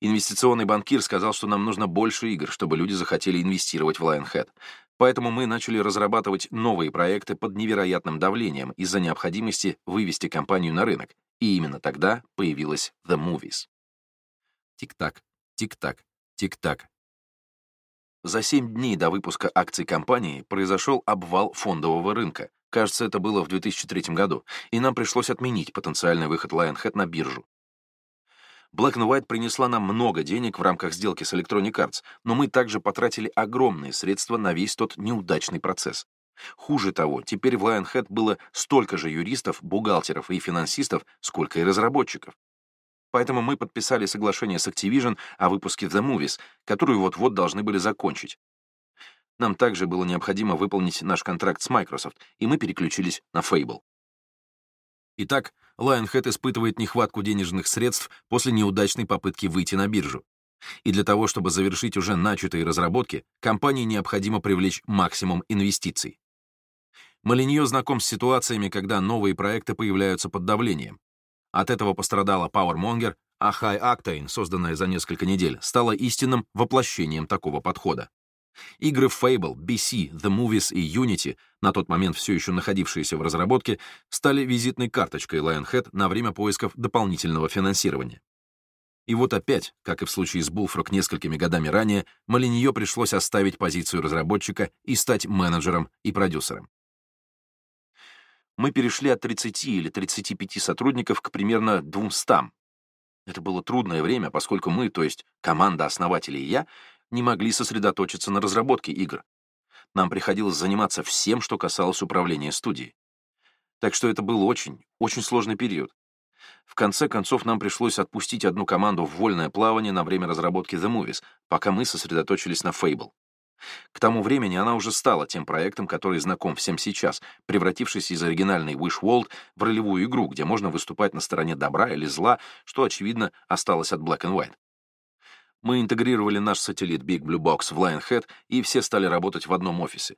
Инвестиционный банкир сказал, что нам нужно больше игр, чтобы люди захотели инвестировать в Lionhead. Поэтому мы начали разрабатывать новые проекты под невероятным давлением из-за необходимости вывести компанию на рынок. И именно тогда появилась The Movies. Тик-так, тик-так, тик-так. За семь дней до выпуска акций компании произошел обвал фондового рынка. Кажется, это было в 2003 году, и нам пришлось отменить потенциальный выход Lionhead на биржу. Black and White принесла нам много денег в рамках сделки с Electronic Arts, но мы также потратили огромные средства на весь тот неудачный процесс. Хуже того, теперь в Lionhead было столько же юристов, бухгалтеров и финансистов, сколько и разработчиков. Поэтому мы подписали соглашение с Activision о выпуске The Movies, которую вот-вот должны были закончить. Нам также было необходимо выполнить наш контракт с Microsoft, и мы переключились на Fable. Итак, Lionhead испытывает нехватку денежных средств после неудачной попытки выйти на биржу. И для того, чтобы завершить уже начатые разработки, компании необходимо привлечь максимум инвестиций. Малиньо знаком с ситуациями, когда новые проекты появляются под давлением, от этого пострадала PowerMonger, а High Octane, созданная за несколько недель, стала истинным воплощением такого подхода. Игры Fable, BC, The Movies и Unity, на тот момент все еще находившиеся в разработке, стали визитной карточкой Lionhead на время поисков дополнительного финансирования. И вот опять, как и в случае с Bullfrog несколькими годами ранее, Малиньо пришлось оставить позицию разработчика и стать менеджером и продюсером. Мы перешли от 30 или 35 сотрудников к примерно 200. Это было трудное время, поскольку мы, то есть команда основателей и я, не могли сосредоточиться на разработке игр. Нам приходилось заниматься всем, что касалось управления студией. Так что это был очень, очень сложный период. В конце концов, нам пришлось отпустить одну команду в вольное плавание на время разработки The Movies, пока мы сосредоточились на Fable. К тому времени она уже стала тем проектом, который знаком всем сейчас, превратившись из оригинальной Wish World в ролевую игру, где можно выступать на стороне добра или зла, что, очевидно, осталось от Black and White. Мы интегрировали наш сателлит Big Blue Box в Lionhead, и все стали работать в одном офисе.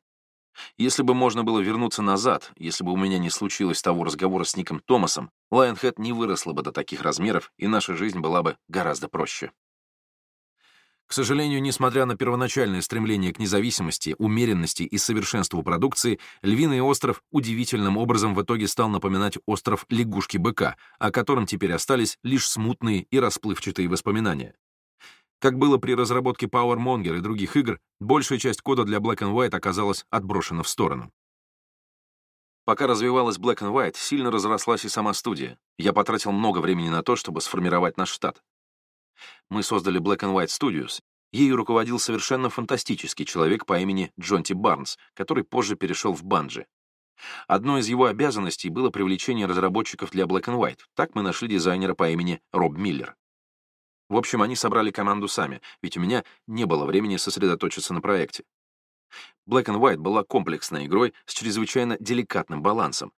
Если бы можно было вернуться назад, если бы у меня не случилось того разговора с Ником Томасом, Lionhead не выросла бы до таких размеров, и наша жизнь была бы гораздо проще. К сожалению, несмотря на первоначальное стремление к независимости, умеренности и совершенству продукции, Львиный остров удивительным образом в итоге стал напоминать остров лягушки-быка, о котором теперь остались лишь смутные и расплывчатые воспоминания. Как было при разработке Power Monger и других игр, большая часть кода для Black and White оказалась отброшена в сторону. Пока развивалась Black and White, сильно разрослась и сама студия. Я потратил много времени на то, чтобы сформировать наш штат. Мы создали Black and White Studios. Ею руководил совершенно фантастический человек по имени Джонти Барнс, который позже перешел в Банджи. Одной из его обязанностей было привлечение разработчиков для Black and White. Так мы нашли дизайнера по имени Роб Миллер. В общем, они собрали команду сами, ведь у меня не было времени сосредоточиться на проекте. Black and White была комплексной игрой с чрезвычайно деликатным балансом,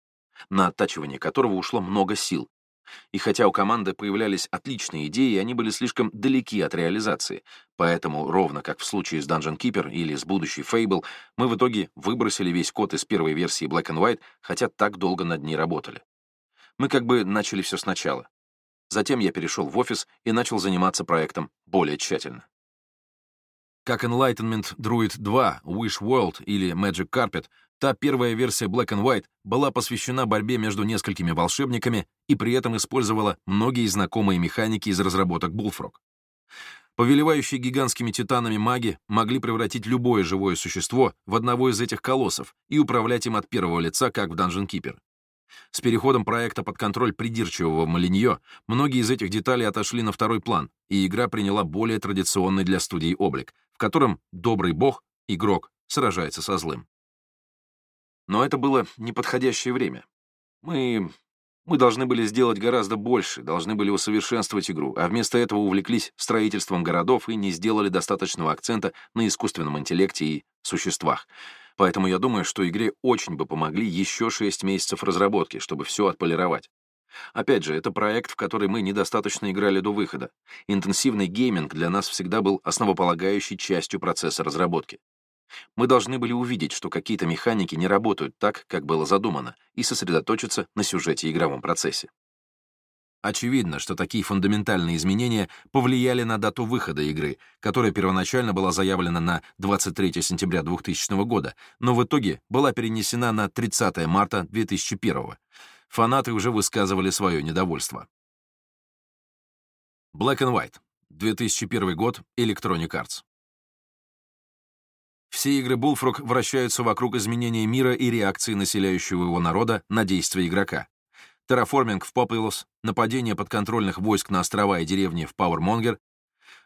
на оттачивание которого ушло много сил. И хотя у команды появлялись отличные идеи, они были слишком далеки от реализации, поэтому, ровно как в случае с Dungeon Keeper или с будущей Fable, мы в итоге выбросили весь код из первой версии Black and White, хотя так долго над ней работали. Мы как бы начали все сначала. Затем я перешел в офис и начал заниматься проектом более тщательно. Как Enlightenment Druid 2, Wish World или Magic Carpet, та первая версия Black and White была посвящена борьбе между несколькими волшебниками и при этом использовала многие знакомые механики из разработок Bullfrog. Повелевающие гигантскими титанами маги могли превратить любое живое существо в одного из этих колоссов и управлять им от первого лица, как в Dungeon Keeper. С переходом проекта под контроль придирчивого Малиньо многие из этих деталей отошли на второй план, и игра приняла более традиционный для студии облик, в котором добрый бог, игрок, сражается со злым. Но это было неподходящее время. Мы... мы должны были сделать гораздо больше, должны были усовершенствовать игру, а вместо этого увлеклись строительством городов и не сделали достаточного акцента на искусственном интеллекте и существах. Поэтому я думаю, что игре очень бы помогли еще 6 месяцев разработки, чтобы все отполировать. Опять же, это проект, в который мы недостаточно играли до выхода. Интенсивный гейминг для нас всегда был основополагающей частью процесса разработки. Мы должны были увидеть, что какие-то механики не работают так, как было задумано, и сосредоточиться на сюжете и игровом процессе. Очевидно, что такие фундаментальные изменения повлияли на дату выхода игры, которая первоначально была заявлена на 23 сентября 2000 года, но в итоге была перенесена на 30 марта 2001. Фанаты уже высказывали свое недовольство. Black and White. 2001 год. Electronic Arts. Все игры Bullfrog вращаются вокруг изменения мира и реакции населяющего его народа на действия игрока. Терраформинг в Populous, нападение подконтрольных войск на острова и деревни в Пауэрмонгер,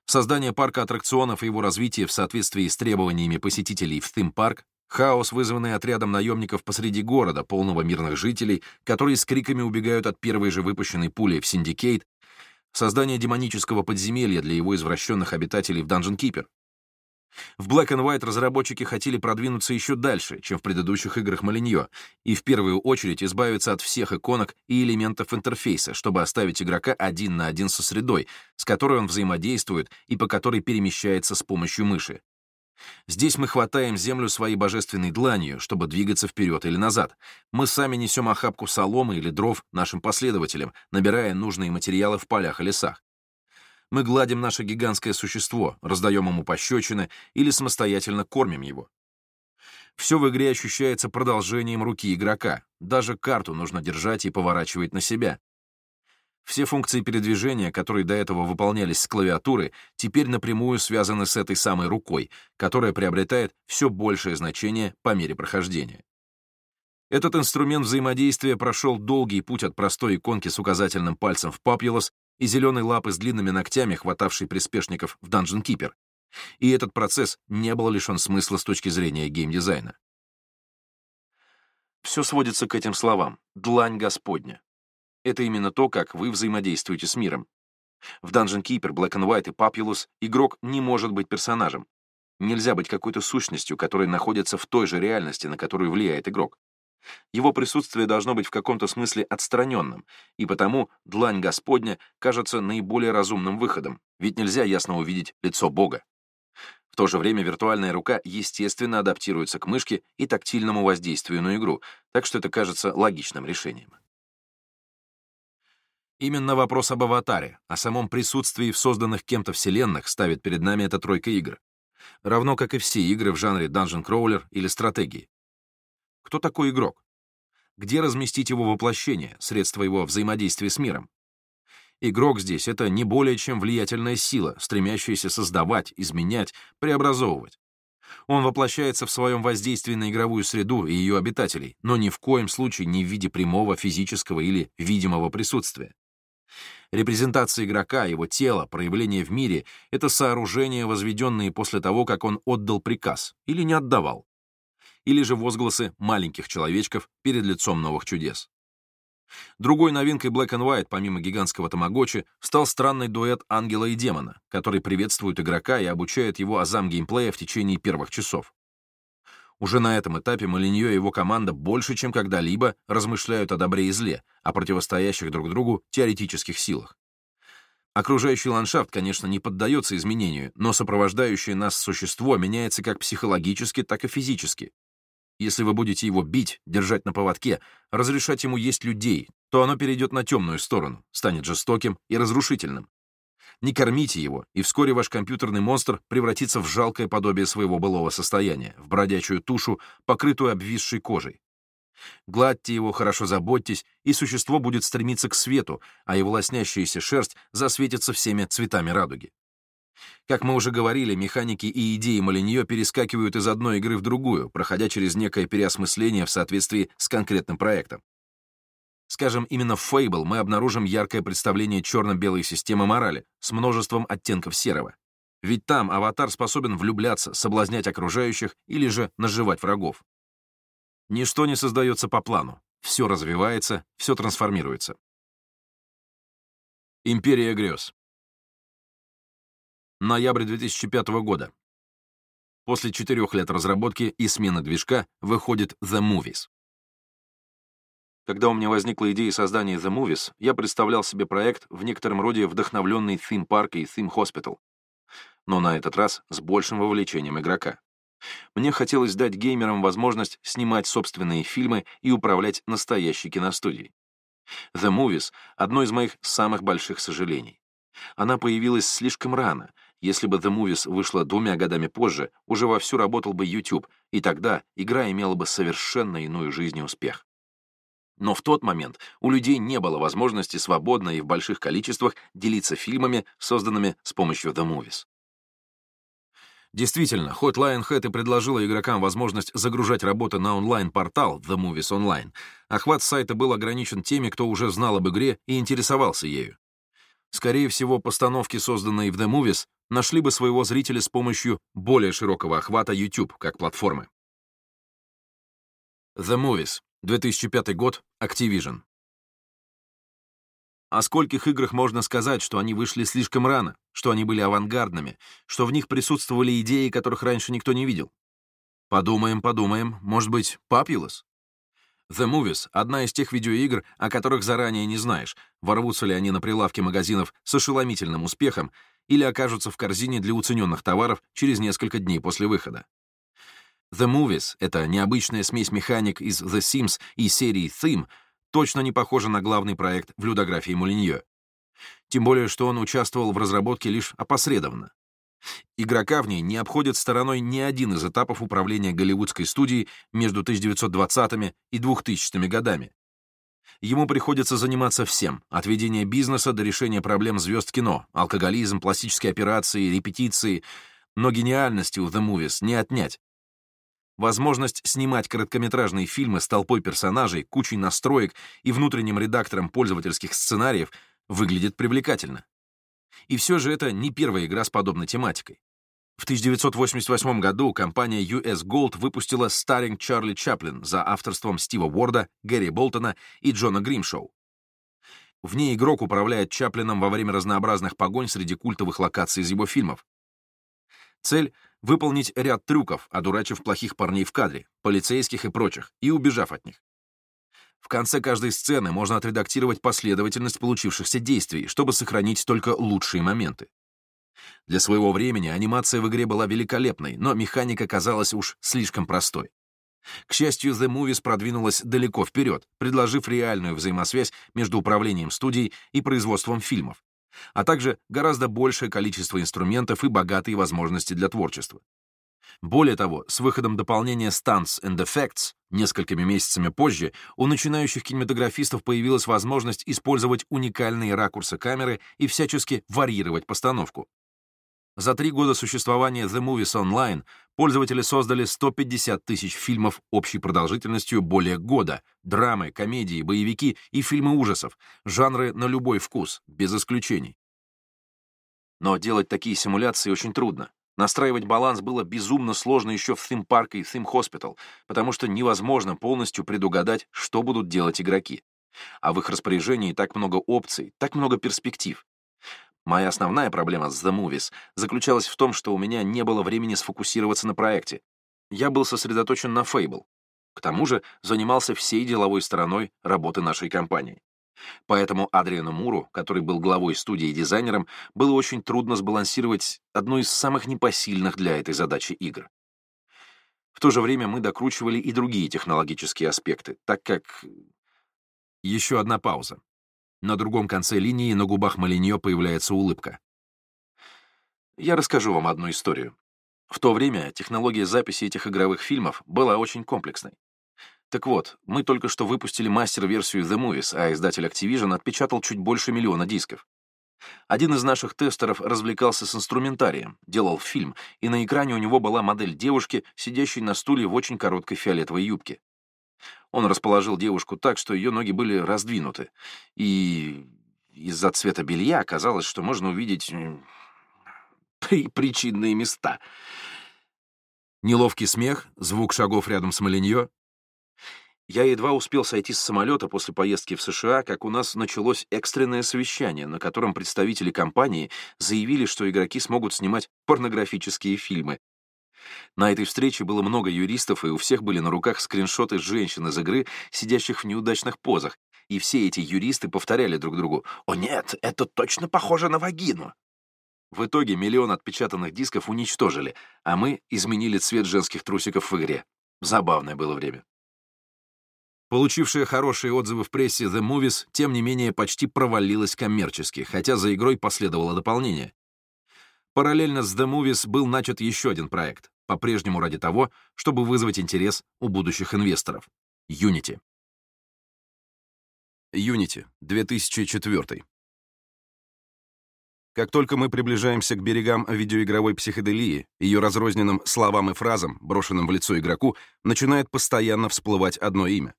создание парка аттракционов и его развитие в соответствии с требованиями посетителей в Theme-парк, хаос, вызванный отрядом наемников посреди города, полного мирных жителей, которые с криками убегают от первой же выпущенной пули в Syndicate, создание демонического подземелья для его извращенных обитателей в Dungeon Keeper, в Black and White разработчики хотели продвинуться еще дальше, чем в предыдущих играх Малиньо, и в первую очередь избавиться от всех иконок и элементов интерфейса, чтобы оставить игрока один на один со средой, с которой он взаимодействует и по которой перемещается с помощью мыши. Здесь мы хватаем землю своей божественной дланью, чтобы двигаться вперед или назад. Мы сами несем охапку соломы или дров нашим последователям, набирая нужные материалы в полях и лесах. Мы гладим наше гигантское существо, раздаем ему пощечины или самостоятельно кормим его. Все в игре ощущается продолжением руки игрока. Даже карту нужно держать и поворачивать на себя. Все функции передвижения, которые до этого выполнялись с клавиатуры, теперь напрямую связаны с этой самой рукой, которая приобретает все большее значение по мере прохождения. Этот инструмент взаимодействия прошел долгий путь от простой иконки с указательным пальцем в Populous и зеленой лапы с длинными ногтями, хватавшей приспешников в Dungeon Keeper. И этот процесс не был лишен смысла с точки зрения геймдизайна. Все сводится к этим словам «длань Господня». Это именно то, как вы взаимодействуете с миром. В Dungeon Keeper, Black and White и Populous игрок не может быть персонажем. Нельзя быть какой-то сущностью, которая находится в той же реальности, на которую влияет игрок. Его присутствие должно быть в каком-то смысле отстраненным, и потому длань Господня кажется наиболее разумным выходом, ведь нельзя ясно увидеть лицо Бога. В то же время виртуальная рука естественно адаптируется к мышке и тактильному воздействию на игру, так что это кажется логичным решением. Именно вопрос об аватаре, о самом присутствии в созданных кем-то вселенных ставит перед нами эта тройка игр. Равно как и все игры в жанре Dungeon Crawler или стратегии. Кто такой игрок? Где разместить его воплощение, средства его взаимодействия с миром? Игрок здесь — это не более чем влиятельная сила, стремящаяся создавать, изменять, преобразовывать. Он воплощается в своем воздействии на игровую среду и ее обитателей, но ни в коем случае не в виде прямого физического или видимого присутствия. Репрезентация игрока, его тело, проявление в мире — это сооружения, возведенные после того, как он отдал приказ или не отдавал. Или же возгласы маленьких человечков перед лицом новых чудес. Другой новинкой Black and White, помимо гигантского тамагочи, стал странный дуэт ангела и демона, который приветствует игрока и обучает его азам геймплея в течение первых часов. Уже на этом этапе Малиньо и его команда больше, чем когда-либо, размышляют о добре и зле, о противостоящих друг другу теоретических силах. Окружающий ландшафт, конечно, не поддается изменению, но сопровождающее нас существо меняется как психологически, так и физически. Если вы будете его бить, держать на поводке, разрешать ему есть людей, то оно перейдет на темную сторону, станет жестоким и разрушительным. Не кормите его, и вскоре ваш компьютерный монстр превратится в жалкое подобие своего былого состояния, в бродячую тушу, покрытую обвисшей кожей. Гладьте его, хорошо заботьтесь, и существо будет стремиться к свету, а его лоснящаяся шерсть засветится всеми цветами радуги. Как мы уже говорили, механики и идеи Малиньо перескакивают из одной игры в другую, проходя через некое переосмысление в соответствии с конкретным проектом. Скажем, именно в Fable мы обнаружим яркое представление черно-белой системы морали с множеством оттенков серого. Ведь там аватар способен влюбляться, соблазнять окружающих или же наживать врагов. Ничто не создается по плану. Все развивается, все трансформируется. Империя грез. Ноябрь 2005 года. После четырех лет разработки и смены движка выходит The Movies. Когда у меня возникла идея создания The Movies, я представлял себе проект в некотором роде вдохновленный Theme Park и Theme Hospital. Но на этот раз с большим вовлечением игрока. Мне хотелось дать геймерам возможность снимать собственные фильмы и управлять настоящей киностудией. The Movies — одно из моих самых больших сожалений. Она появилась слишком рано. Если бы The Movies вышла двумя годами позже, уже вовсю работал бы YouTube, и тогда игра имела бы совершенно иную жизнь и успех. Но в тот момент у людей не было возможности свободно и в больших количествах делиться фильмами, созданными с помощью The Movies. Действительно, хоть Lionhead и предложила игрокам возможность загружать работы на онлайн-портал The Movies Online, охват сайта был ограничен теми, кто уже знал об игре и интересовался ею. Скорее всего, постановки, созданные в The Movies, нашли бы своего зрителя с помощью более широкого охвата YouTube как платформы. The Movies 2005 год, Activision. О скольких играх можно сказать, что они вышли слишком рано, что они были авангардными, что в них присутствовали идеи, которых раньше никто не видел? Подумаем, подумаем, может быть, Populous? The Movies — одна из тех видеоигр, о которых заранее не знаешь, ворвутся ли они на прилавки магазинов с ошеломительным успехом или окажутся в корзине для уцененных товаров через несколько дней после выхода. The Movies — это необычная смесь механик из The Sims и серии Theme, точно не похожа на главный проект в людографии Мулиньо. тем более что он участвовал в разработке лишь опосредованно. Игрока в ней не обходит стороной ни один из этапов управления голливудской студией между 1920-ми и 2000-ми годами. Ему приходится заниматься всем, от ведения бизнеса до решения проблем звезд кино, алкоголизм, пластические операции, репетиции, но гениальности у The Movies не отнять. Возможность снимать короткометражные фильмы с толпой персонажей, кучей настроек и внутренним редактором пользовательских сценариев выглядит привлекательно. И все же это не первая игра с подобной тематикой. В 1988 году компания US Gold выпустила «Старинг Чарли Чаплин» за авторством Стива Уорда, Гэри Болтона и Джона Гримшоу. В ней игрок управляет Чаплином во время разнообразных погонь среди культовых локаций из его фильмов. Цель — выполнить ряд трюков, одурачив плохих парней в кадре, полицейских и прочих, и убежав от них. В конце каждой сцены можно отредактировать последовательность получившихся действий, чтобы сохранить только лучшие моменты. Для своего времени анимация в игре была великолепной, но механика казалась уж слишком простой. К счастью, The Movies продвинулась далеко вперед, предложив реальную взаимосвязь между управлением студией и производством фильмов, а также гораздо большее количество инструментов и богатые возможности для творчества. Более того, с выходом дополнения Stunts and Effects несколькими месяцами позже у начинающих кинематографистов появилась возможность использовать уникальные ракурсы камеры и всячески варьировать постановку. За три года существования The Movies Online пользователи создали 150 тысяч фильмов общей продолжительностью более года, драмы, комедии, боевики и фильмы ужасов, жанры на любой вкус, без исключений. Но делать такие симуляции очень трудно. Настраивать баланс было безумно сложно еще в Theme Park и Theme Hospital, потому что невозможно полностью предугадать, что будут делать игроки. А в их распоряжении так много опций, так много перспектив. Моя основная проблема с The Movies заключалась в том, что у меня не было времени сфокусироваться на проекте. Я был сосредоточен на Fable. К тому же занимался всей деловой стороной работы нашей компании. Поэтому Адриану Муру, который был главой студии и дизайнером, было очень трудно сбалансировать одну из самых непосильных для этой задачи игр. В то же время мы докручивали и другие технологические аспекты, так как... Еще одна пауза. На другом конце линии на губах Малиньо появляется улыбка. Я расскажу вам одну историю. В то время технология записи этих игровых фильмов была очень комплексной. Так вот, мы только что выпустили мастер-версию The Movies, а издатель Activision отпечатал чуть больше миллиона дисков. Один из наших тестеров развлекался с инструментарием, делал фильм, и на экране у него была модель девушки, сидящей на стуле в очень короткой фиолетовой юбке. Он расположил девушку так, что ее ноги были раздвинуты, и из-за цвета белья оказалось, что можно увидеть причинные места. Неловкий смех, звук шагов рядом с Малиньо, я едва успел сойти с самолета после поездки в США, как у нас началось экстренное совещание, на котором представители компании заявили, что игроки смогут снимать порнографические фильмы. На этой встрече было много юристов, и у всех были на руках скриншоты женщин из игры, сидящих в неудачных позах, и все эти юристы повторяли друг другу «О нет, это точно похоже на вагину!» В итоге миллион отпечатанных дисков уничтожили, а мы изменили цвет женских трусиков в игре. Забавное было время. Получившая хорошие отзывы в прессе The Movies, тем не менее, почти провалилась коммерчески, хотя за игрой последовало дополнение. Параллельно с The Movies был начат еще один проект, по-прежнему ради того, чтобы вызвать интерес у будущих инвесторов — Unity. Unity, 2004. Как только мы приближаемся к берегам видеоигровой психоделии, ее разрозненным словам и фразам, брошенным в лицо игроку, начинает постоянно всплывать одно имя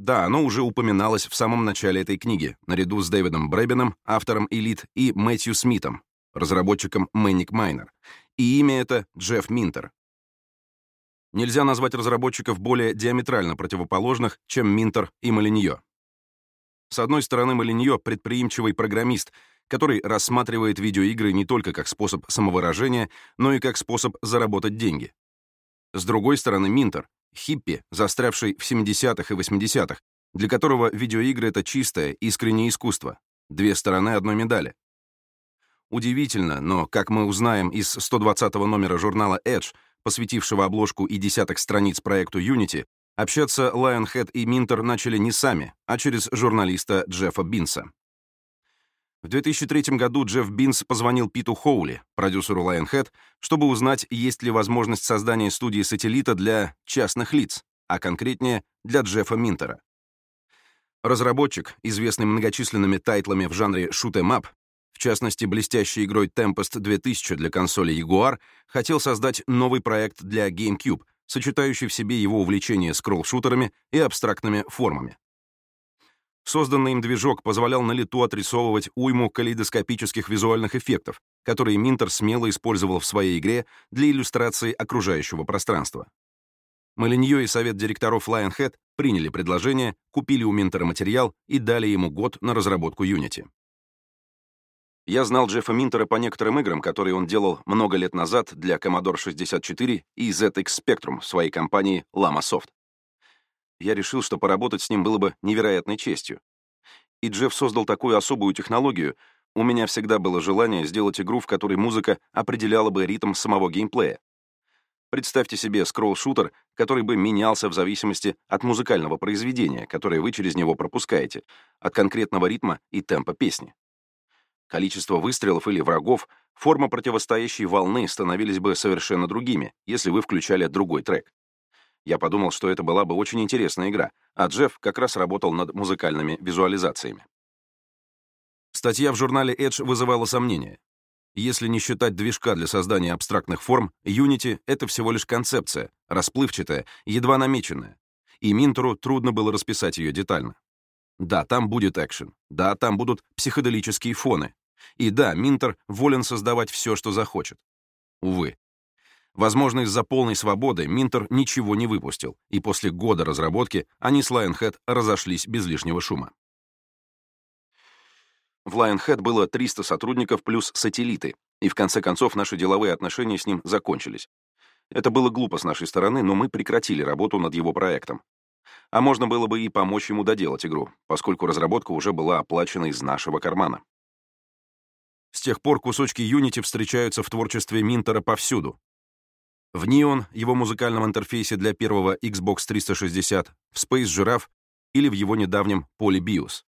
да, оно уже упоминалось в самом начале этой книги, наряду с Дэвидом Брэбином, автором «Элит», и Мэтью Смитом, разработчиком Manic Miner. И имя это Джефф Минтер. Нельзя назвать разработчиков более диаметрально противоположных, чем Минтер и Малиньо. С одной стороны, Малиньо — предприимчивый программист, который рассматривает видеоигры не только как способ самовыражения, но и как способ заработать деньги. С другой стороны, Минтер хиппи, застрявший в 70-х и 80-х, для которого видеоигры — это чистое, искреннее искусство. Две стороны одной медали. Удивительно, но, как мы узнаем из 120-го номера журнала Edge, посвятившего обложку и десяток страниц проекту Unity, общаться Lionhead и Минтер начали не сами, а через журналиста Джеффа Бинса. В 2003 году Джефф Бинс позвонил Питу Хоули, продюсеру Lionhead, чтобы узнать, есть ли возможность создания студии сателлита для частных лиц, а конкретнее для Джеффа Минтера. Разработчик, известный многочисленными тайтлами в жанре shoot-em-up, в частности, блестящей игрой Tempest 2000 для консоли Jaguar, хотел создать новый проект для GameCube, сочетающий в себе его увлечение скролл-шутерами и абстрактными формами. Созданный им движок позволял на лету отрисовывать уйму калейдоскопических визуальных эффектов, которые Минтер смело использовал в своей игре для иллюстрации окружающего пространства. Малиньо и совет директоров Lionhead приняли предложение, купили у Минтера материал и дали ему год на разработку Unity. Я знал Джеффа Минтера по некоторым играм, которые он делал много лет назад для Commodore 64 и ZX Spectrum в своей компании Lama Soft я решил, что поработать с ним было бы невероятной честью. И Джефф создал такую особую технологию, у меня всегда было желание сделать игру, в которой музыка определяла бы ритм самого геймплея. Представьте себе скролл-шутер, который бы менялся в зависимости от музыкального произведения, которое вы через него пропускаете, от конкретного ритма и темпа песни. Количество выстрелов или врагов, форма противостоящей волны становились бы совершенно другими, если вы включали другой трек. Я подумал, что это была бы очень интересная игра, а Джефф как раз работал над музыкальными визуализациями. Статья в журнале Edge вызывала сомнения. Если не считать движка для создания абстрактных форм, Unity — это всего лишь концепция, расплывчатая, едва намеченная. И Минтеру трудно было расписать ее детально. Да, там будет экшен. Да, там будут психоделические фоны. И да, Минтер волен создавать все, что захочет. Увы, Возможно, из-за полной свободы Минтер ничего не выпустил, и после года разработки они с Lionhead разошлись без лишнего шума. В Lionhead было 300 сотрудников плюс сателлиты, и в конце концов наши деловые отношения с ним закончились. Это было глупо с нашей стороны, но мы прекратили работу над его проектом. А можно было бы и помочь ему доделать игру, поскольку разработка уже была оплачена из нашего кармана. С тех пор кусочки Unity встречаются в творчестве Минтера повсюду, в Neon, его музыкальном интерфейсе для первого Xbox 360, в Space Giraffe или в его недавнем Polybius.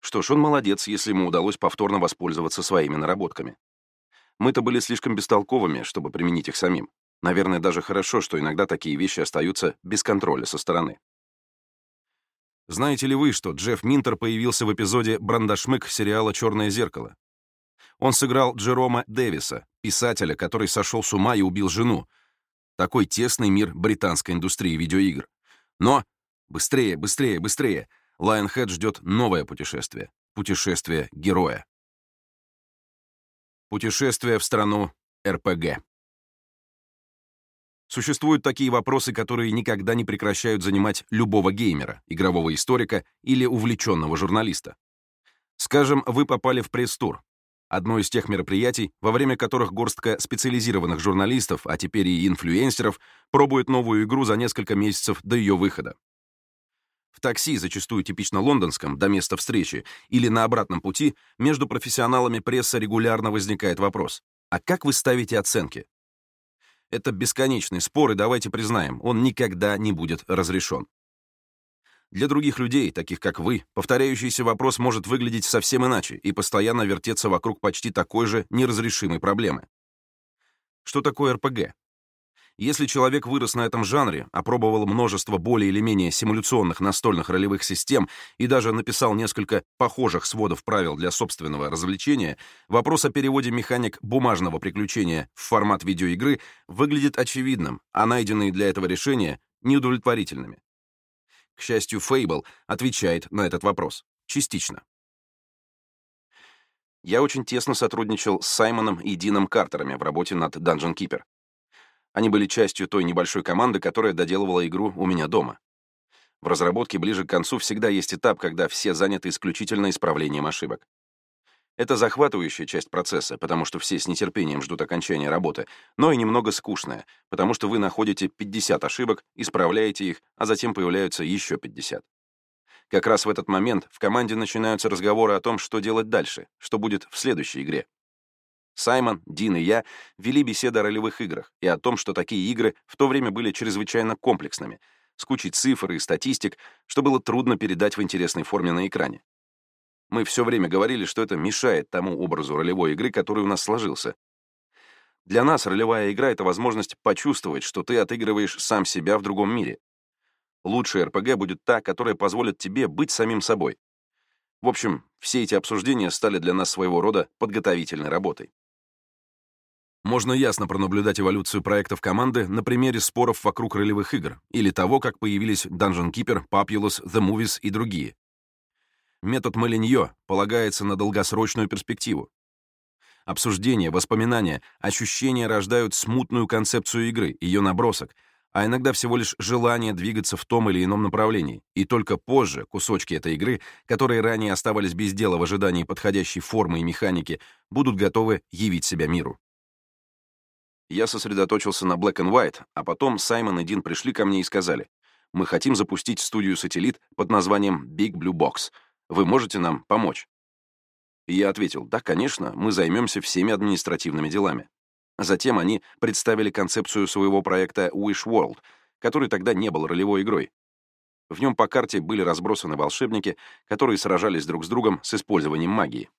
Что ж, он молодец, если ему удалось повторно воспользоваться своими наработками. Мы-то были слишком бестолковыми, чтобы применить их самим. Наверное, даже хорошо, что иногда такие вещи остаются без контроля со стороны. Знаете ли вы, что Джефф Минтер появился в эпизоде «Брандашмык» сериала «Черное зеркало»? Он сыграл Джерома Дэвиса, писателя, который сошел с ума и убил жену. Такой тесный мир британской индустрии видеоигр. Но быстрее, быстрее, быстрее. Lionhead ждет новое путешествие. Путешествие героя. Путешествие в страну РПГ. Существуют такие вопросы, которые никогда не прекращают занимать любого геймера, игрового историка или увлеченного журналиста. Скажем, вы попали в пресс-тур, Одно из тех мероприятий, во время которых горстка специализированных журналистов, а теперь и инфлюенсеров, пробует новую игру за несколько месяцев до ее выхода. В такси, зачастую типично лондонском, до места встречи, или на обратном пути, между профессионалами пресса регулярно возникает вопрос «А как вы ставите оценки?» Это бесконечный спор, и давайте признаем, он никогда не будет разрешен. Для других людей, таких как вы, повторяющийся вопрос может выглядеть совсем иначе и постоянно вертеться вокруг почти такой же неразрешимой проблемы. Что такое РПГ? Если человек вырос на этом жанре, опробовал множество более или менее симуляционных настольных ролевых систем и даже написал несколько похожих сводов правил для собственного развлечения, вопрос о переводе механик бумажного приключения в формат видеоигры выглядит очевидным, а найденные для этого решения — неудовлетворительными. К счастью, Фейбл отвечает на этот вопрос. Частично. Я очень тесно сотрудничал с Саймоном и Дином Картерами в работе над Dungeon Keeper. Они были частью той небольшой команды, которая доделывала игру у меня дома. В разработке ближе к концу всегда есть этап, когда все заняты исключительно исправлением ошибок. Это захватывающая часть процесса, потому что все с нетерпением ждут окончания работы, но и немного скучная, потому что вы находите 50 ошибок, исправляете их, а затем появляются еще 50. Как раз в этот момент в команде начинаются разговоры о том, что делать дальше, что будет в следующей игре. Саймон, Дин и я вели беседы о ролевых играх и о том, что такие игры в то время были чрезвычайно комплексными, с кучей цифр и статистик, что было трудно передать в интересной форме на экране. Мы все время говорили, что это мешает тому образу ролевой игры, который у нас сложился. Для нас ролевая игра — это возможность почувствовать, что ты отыгрываешь сам себя в другом мире. Лучшая РПГ будет та, которая позволит тебе быть самим собой. В общем, все эти обсуждения стали для нас своего рода подготовительной работой. Можно ясно пронаблюдать эволюцию проектов команды на примере споров вокруг ролевых игр или того, как появились Dungeon Keeper, Populous, The Movies и другие. Метод Малиньо полагается на долгосрочную перспективу. Обсуждения, воспоминания, ощущения рождают смутную концепцию игры, ее набросок, а иногда всего лишь желание двигаться в том или ином направлении, и только позже кусочки этой игры, которые ранее оставались без дела в ожидании подходящей формы и механики, будут готовы явить себя миру. Я сосредоточился на Black and White, а потом Саймон и Дин пришли ко мне и сказали, «Мы хотим запустить студию-сателлит под названием Big Blue Box. Вы можете нам помочь?» И я ответил, «Да, конечно, мы займемся всеми административными делами». Затем они представили концепцию своего проекта Wish World, который тогда не был ролевой игрой. В нем по карте были разбросаны волшебники, которые сражались друг с другом с использованием магии.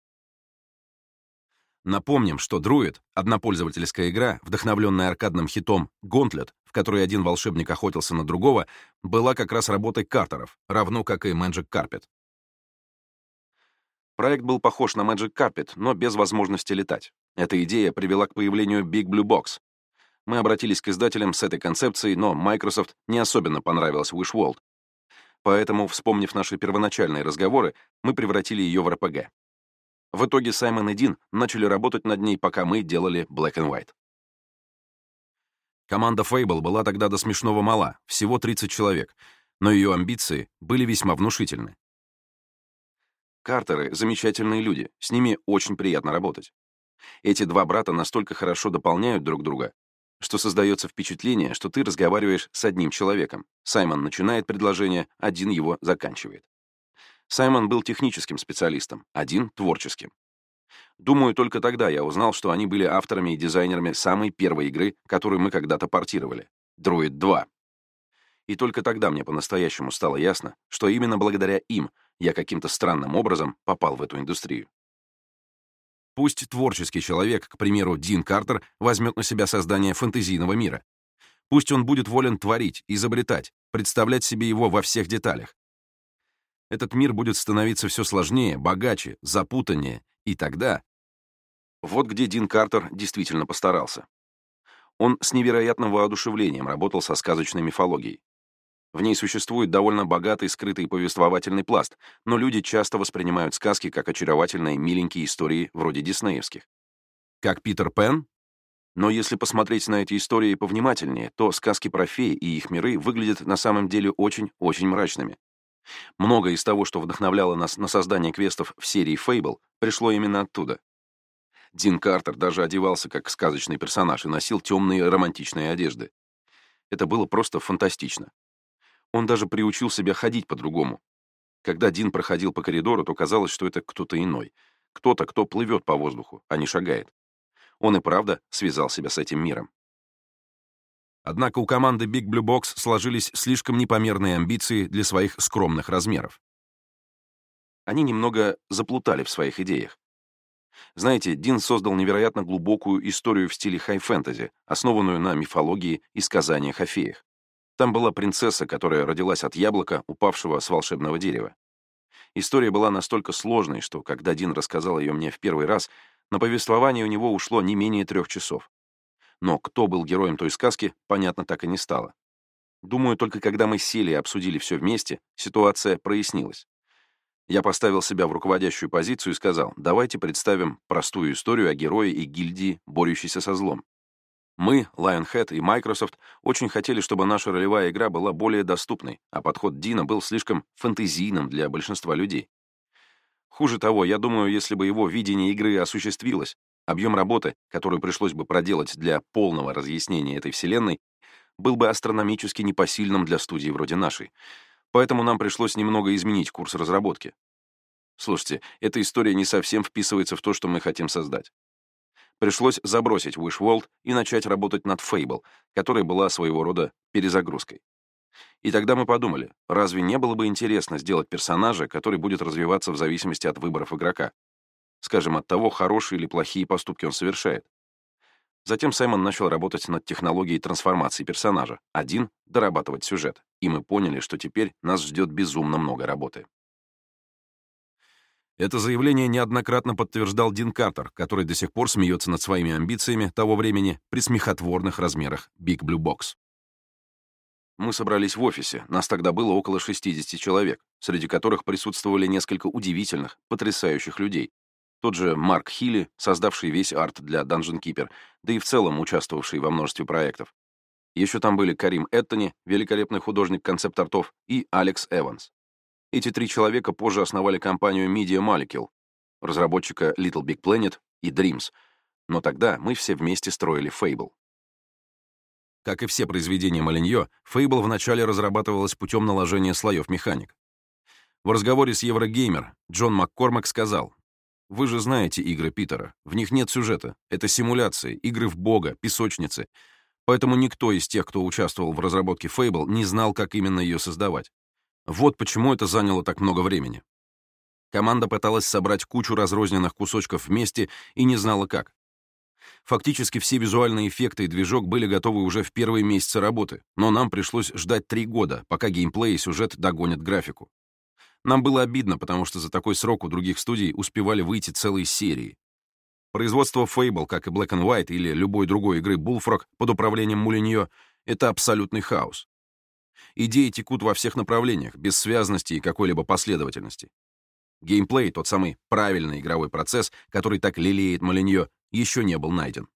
Напомним, что Druid — однопользовательская игра, вдохновленная аркадным хитом Gauntlet, в которой один волшебник охотился на другого, была как раз работой картеров, равно как и Magic Carpet. Проект был похож на Magic Carpet, но без возможности летать. Эта идея привела к появлению Big Blue Box. Мы обратились к издателям с этой концепцией, но Microsoft не особенно понравилась Wish World. Поэтому, вспомнив наши первоначальные разговоры, мы превратили ее в RPG. В итоге Саймон и Дин начали работать над ней, пока мы делали Black and White. Команда Fable была тогда до смешного мала, всего 30 человек, но ее амбиции были весьма внушительны. Картеры — замечательные люди, с ними очень приятно работать. Эти два брата настолько хорошо дополняют друг друга, что создается впечатление, что ты разговариваешь с одним человеком. Саймон начинает предложение, один его заканчивает. Саймон был техническим специалистом, один — творческим. Думаю, только тогда я узнал, что они были авторами и дизайнерами самой первой игры, которую мы когда-то портировали — Druid 2. И только тогда мне по-настоящему стало ясно, что именно благодаря им я каким-то странным образом попал в эту индустрию. Пусть творческий человек, к примеру, Дин Картер, возьмет на себя создание фэнтезийного мира. Пусть он будет волен творить, изобретать, представлять себе его во всех деталях. Этот мир будет становиться все сложнее, богаче, запутаннее, и тогда... Вот где Дин Картер действительно постарался. Он с невероятным воодушевлением работал со сказочной мифологией. В ней существует довольно богатый скрытый повествовательный пласт, но люди часто воспринимают сказки как очаровательные миленькие истории вроде диснеевских. Как Питер Пен? Но если посмотреть на эти истории повнимательнее, то сказки про феи и их миры выглядят на самом деле очень-очень мрачными. Многое из того, что вдохновляло нас на создание квестов в серии Fable, пришло именно оттуда. Дин Картер даже одевался как сказочный персонаж и носил темные романтичные одежды. Это было просто фантастично. Он даже приучил себя ходить по-другому. Когда Дин проходил по коридору, то казалось, что это кто-то иной. Кто-то, кто плывет по воздуху, а не шагает. Он и правда связал себя с этим миром. Однако у команды Big Blue Box сложились слишком непомерные амбиции для своих скромных размеров. Они немного заплутали в своих идеях. Знаете, Дин создал невероятно глубокую историю в стиле хай-фэнтези, основанную на мифологии и сказаниях о феях. Там была принцесса, которая родилась от яблока, упавшего с волшебного дерева. История была настолько сложной, что, когда Дин рассказал ее мне в первый раз, на повествование у него ушло не менее трех часов. Но кто был героем той сказки, понятно так и не стало. Думаю, только когда мы сели и обсудили все вместе, ситуация прояснилась. Я поставил себя в руководящую позицию и сказал, давайте представим простую историю о герое и гильдии, борющейся со злом. Мы, Lionhead и Microsoft, очень хотели, чтобы наша ролевая игра была более доступной, а подход Дина был слишком фэнтезийным для большинства людей. Хуже того, я думаю, если бы его видение игры осуществилось, Объем работы, которую пришлось бы проделать для полного разъяснения этой вселенной, был бы астрономически непосильным для студии вроде нашей. Поэтому нам пришлось немного изменить курс разработки. Слушайте, эта история не совсем вписывается в то, что мы хотим создать. Пришлось забросить Wish World и начать работать над Fable, которая была своего рода перезагрузкой. И тогда мы подумали, разве не было бы интересно сделать персонажа, который будет развиваться в зависимости от выборов игрока? Скажем, от того, хорошие или плохие поступки он совершает. Затем Саймон начал работать над технологией трансформации персонажа, один — дорабатывать сюжет, и мы поняли, что теперь нас ждет безумно много работы. Это заявление неоднократно подтверждал Дин Картер, который до сих пор смеется над своими амбициями того времени при смехотворных размерах Big Blue Box. Мы собрались в офисе, нас тогда было около 60 человек, среди которых присутствовали несколько удивительных, потрясающих людей. Тот же Марк Хилли, создавший весь арт для Dungeon Keeper, да и в целом участвовавший во множестве проектов. Еще там были Карим Эттони, великолепный художник концепт-артов, и Алекс Эванс. Эти три человека позже основали компанию Media Molecule, разработчика Little Big Planet и Dreams, но тогда мы все вместе строили Fable. Как и все произведения Малиньо, Fable вначале разрабатывалась путем наложения слоев механик. В разговоре с Еврогеймер Джон Маккормак сказал, «Вы же знаете игры Питера. В них нет сюжета. Это симуляции, игры в бога, песочницы. Поэтому никто из тех, кто участвовал в разработке Fable, не знал, как именно ее создавать. Вот почему это заняло так много времени. Команда пыталась собрать кучу разрозненных кусочков вместе и не знала как. Фактически все визуальные эффекты и движок были готовы уже в первые месяцы работы, но нам пришлось ждать три года, пока геймплей и сюжет догонят графику. Нам было обидно, потому что за такой срок у других студий успевали выйти целые серии. Производство Fable, как и Black and White или любой другой игры Bullfrog под управлением Мулиньо — это абсолютный хаос. Идеи текут во всех направлениях, без связности и какой-либо последовательности. Геймплей, тот самый правильный игровой процесс, который так лелеет Молиньо, еще не был найден.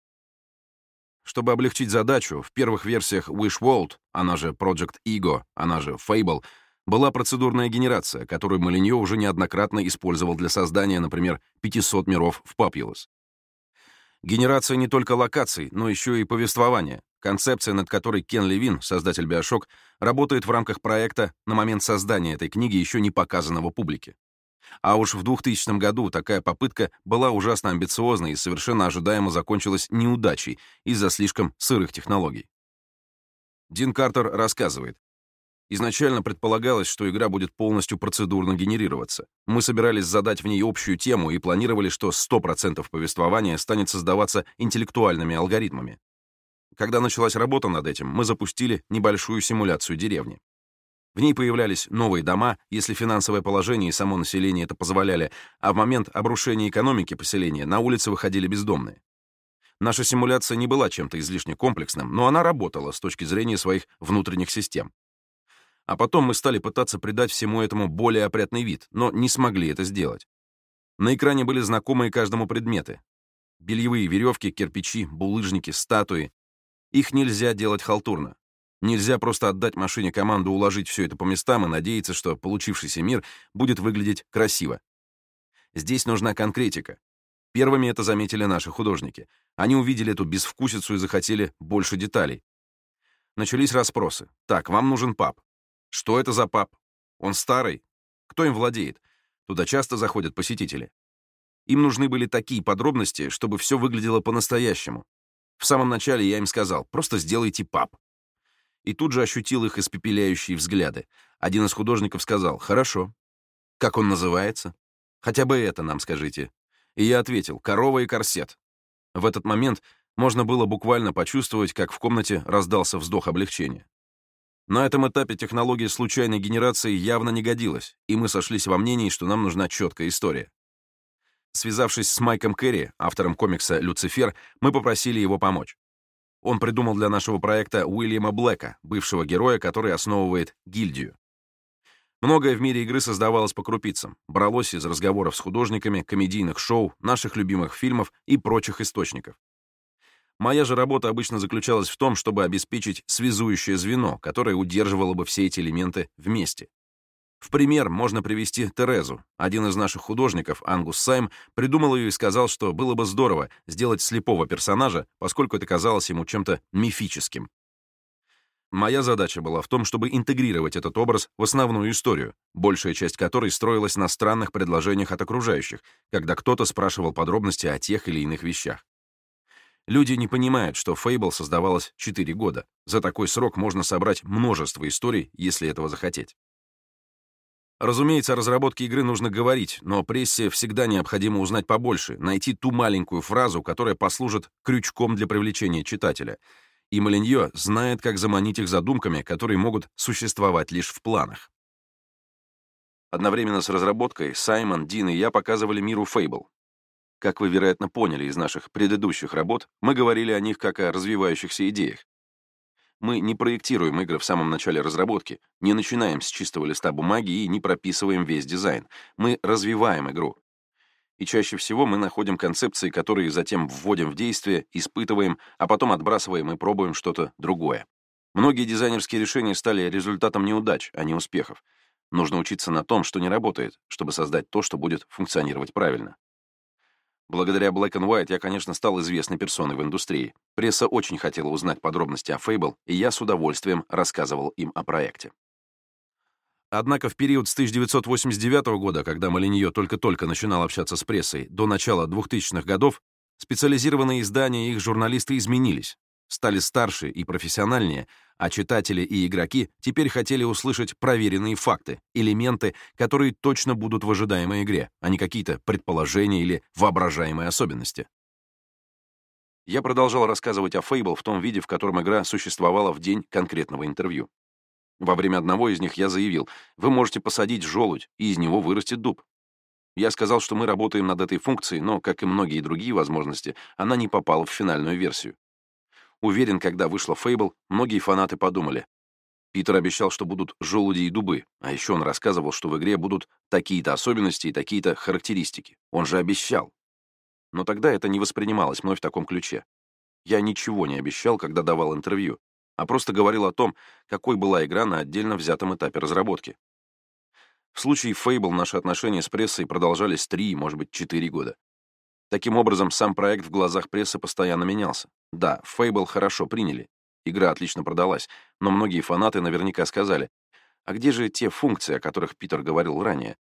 Чтобы облегчить задачу, в первых версиях Wish World, она же Project Ego, она же Fable, была процедурная генерация, которую Молиньо уже неоднократно использовал для создания, например, 500 миров в Populous. Генерация не только локаций, но еще и повествования, концепция, над которой Кен Левин, создатель Биошок, работает в рамках проекта на момент создания этой книги, еще не показанного публике. А уж в 2000 году такая попытка была ужасно амбициозной и совершенно ожидаемо закончилась неудачей из-за слишком сырых технологий. Дин Картер рассказывает. Изначально предполагалось, что игра будет полностью процедурно генерироваться. Мы собирались задать в ней общую тему и планировали, что 100% повествования станет создаваться интеллектуальными алгоритмами. Когда началась работа над этим, мы запустили небольшую симуляцию деревни. В ней появлялись новые дома, если финансовое положение и само население это позволяли, а в момент обрушения экономики поселения на улицы выходили бездомные. Наша симуляция не была чем-то излишне комплексным, но она работала с точки зрения своих внутренних систем. А потом мы стали пытаться придать всему этому более опрятный вид, но не смогли это сделать. На экране были знакомые каждому предметы. Бельевые веревки, кирпичи, булыжники, статуи. Их нельзя делать халтурно. Нельзя просто отдать машине команду уложить все это по местам и надеяться, что получившийся мир будет выглядеть красиво. Здесь нужна конкретика. Первыми это заметили наши художники. Они увидели эту безвкусицу и захотели больше деталей. Начались расспросы. Так, вам нужен паб. Что это за паб? Он старый? Кто им владеет? Туда часто заходят посетители. Им нужны были такие подробности, чтобы все выглядело по-настоящему. В самом начале я им сказал, просто сделайте паб и тут же ощутил их испепеляющие взгляды. Один из художников сказал «Хорошо». «Как он называется?» «Хотя бы это нам скажите». И я ответил «Корова и корсет». В этот момент можно было буквально почувствовать, как в комнате раздался вздох облегчения. На этом этапе технология случайной генерации явно не годилась, и мы сошлись во мнении, что нам нужна четкая история. Связавшись с Майком Керри, автором комикса «Люцифер», мы попросили его помочь. Он придумал для нашего проекта Уильяма Блэка, бывшего героя, который основывает гильдию. Многое в мире игры создавалось по крупицам, бралось из разговоров с художниками, комедийных шоу, наших любимых фильмов и прочих источников. Моя же работа обычно заключалась в том, чтобы обеспечить связующее звено, которое удерживало бы все эти элементы вместе. В пример можно привести Терезу. Один из наших художников, Ангус Сайм, придумал ее и сказал, что было бы здорово сделать слепого персонажа, поскольку это казалось ему чем-то мифическим. Моя задача была в том, чтобы интегрировать этот образ в основную историю, большая часть которой строилась на странных предложениях от окружающих, когда кто-то спрашивал подробности о тех или иных вещах. Люди не понимают, что Fable создавалась 4 года. За такой срок можно собрать множество историй, если этого захотеть. Разумеется, о разработке игры нужно говорить, но прессе всегда необходимо узнать побольше, найти ту маленькую фразу, которая послужит крючком для привлечения читателя. И Малиньо знает, как заманить их задумками, которые могут существовать лишь в планах. Одновременно с разработкой Саймон, Дин и я показывали миру Fable. Как вы, вероятно, поняли из наших предыдущих работ, мы говорили о них как о развивающихся идеях. Мы не проектируем игры в самом начале разработки, не начинаем с чистого листа бумаги и не прописываем весь дизайн. Мы развиваем игру. И чаще всего мы находим концепции, которые затем вводим в действие, испытываем, а потом отбрасываем и пробуем что-то другое. Многие дизайнерские решения стали результатом неудач, а не успехов. Нужно учиться на том, что не работает, чтобы создать то, что будет функционировать правильно. Благодаря Black and White я, конечно, стал известной персоной в индустрии. Пресса очень хотела узнать подробности о Fable, и я с удовольствием рассказывал им о проекте. Однако в период с 1989 года, когда Малиньо только-только начинал общаться с прессой, до начала 2000-х годов, специализированные издания и их журналисты изменились стали старше и профессиональнее, а читатели и игроки теперь хотели услышать проверенные факты, элементы, которые точно будут в ожидаемой игре, а не какие-то предположения или воображаемые особенности. Я продолжал рассказывать о Fable в том виде, в котором игра существовала в день конкретного интервью. Во время одного из них я заявил, вы можете посадить желудь, и из него вырастет дуб. Я сказал, что мы работаем над этой функцией, но, как и многие другие возможности, она не попала в финальную версию. Уверен, когда вышла Фейбл, многие фанаты подумали. Питер обещал, что будут желуди и дубы, а еще он рассказывал, что в игре будут такие-то особенности и такие-то характеристики. Он же обещал. Но тогда это не воспринималось мной в таком ключе. Я ничего не обещал, когда давал интервью, а просто говорил о том, какой была игра на отдельно взятом этапе разработки. В случае Fable наши отношения с прессой продолжались три, может быть, четыре года. Таким образом, сам проект в глазах прессы постоянно менялся. Да, Fable хорошо приняли. Игра отлично продалась, но многие фанаты наверняка сказали, а где же те функции, о которых Питер говорил ранее?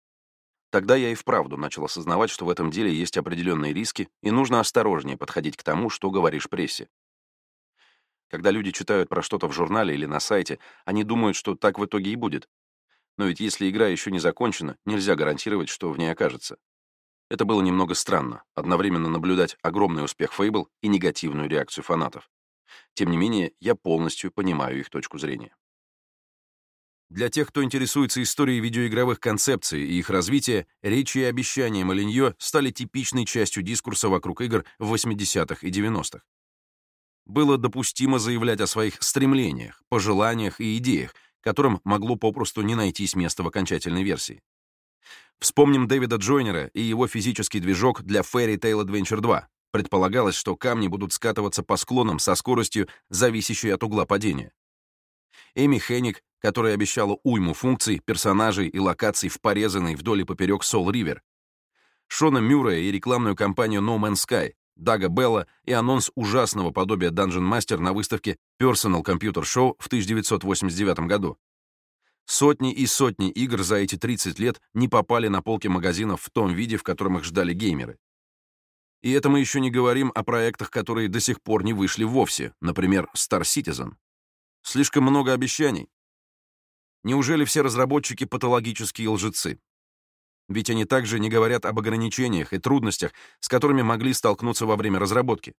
Тогда я и вправду начал осознавать, что в этом деле есть определенные риски, и нужно осторожнее подходить к тому, что говоришь прессе. Когда люди читают про что-то в журнале или на сайте, они думают, что так в итоге и будет. Но ведь если игра еще не закончена, нельзя гарантировать, что в ней окажется. Это было немного странно, одновременно наблюдать огромный успех Fable и негативную реакцию фанатов. Тем не менее, я полностью понимаю их точку зрения. Для тех, кто интересуется историей видеоигровых концепций и их развития, речи и обещания Малиньо стали типичной частью дискурса вокруг игр в 80-х и 90-х. Было допустимо заявлять о своих стремлениях, пожеланиях и идеях, которым могло попросту не найтись места в окончательной версии. Вспомним Дэвида Джойнера и его физический движок для Fairy Tail Adventure 2. Предполагалось, что камни будут скатываться по склонам со скоростью, зависящей от угла падения. Эми Хенник, которая обещала уйму функций, персонажей и локаций в порезанной вдоль и поперек Soul River. Шона Мюррея и рекламную кампанию No Man's Sky, Дага Белла и анонс ужасного подобия Dungeon Master на выставке Personal Computer Show в 1989 году. Сотни и сотни игр за эти 30 лет не попали на полки магазинов в том виде, в котором их ждали геймеры. И это мы еще не говорим о проектах, которые до сих пор не вышли вовсе, например, Star Citizen. Слишком много обещаний. Неужели все разработчики патологические лжецы? Ведь они также не говорят об ограничениях и трудностях, с которыми могли столкнуться во время разработки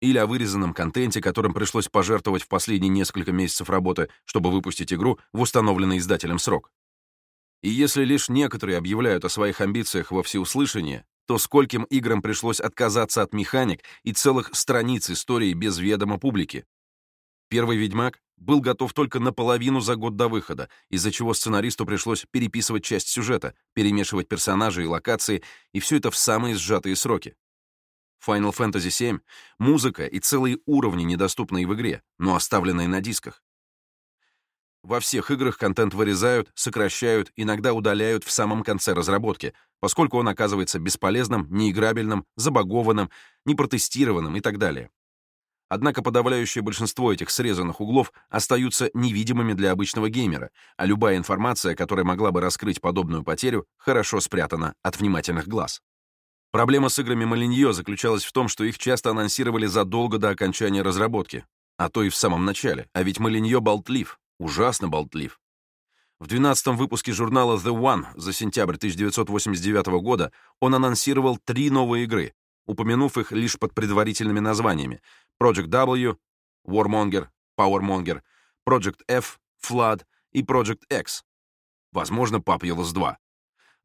или о вырезанном контенте, которым пришлось пожертвовать в последние несколько месяцев работы, чтобы выпустить игру в установленный издателем срок. И если лишь некоторые объявляют о своих амбициях во всеуслышание, то скольким играм пришлось отказаться от механик и целых страниц истории без ведома публики. Первый «Ведьмак» был готов только наполовину за год до выхода, из-за чего сценаристу пришлось переписывать часть сюжета, перемешивать персонажи и локации, и все это в самые сжатые сроки. Final Fantasy VII — музыка и целые уровни, недоступные в игре, но оставленные на дисках. Во всех играх контент вырезают, сокращают, иногда удаляют в самом конце разработки, поскольку он оказывается бесполезным, неиграбельным, забагованным, непротестированным и так далее. Однако подавляющее большинство этих срезанных углов остаются невидимыми для обычного геймера, а любая информация, которая могла бы раскрыть подобную потерю, хорошо спрятана от внимательных глаз. Проблема с играми Малиньо заключалась в том, что их часто анонсировали задолго до окончания разработки, а то и в самом начале, а ведь Малиньо болтлив, ужасно болтлив. В 12-м выпуске журнала The One за сентябрь 1989 года он анонсировал три новые игры, упомянув их лишь под предварительными названиями Project W, Warmonger, Powermonger, Project F, Flood и Project X. Возможно, Papulous 2.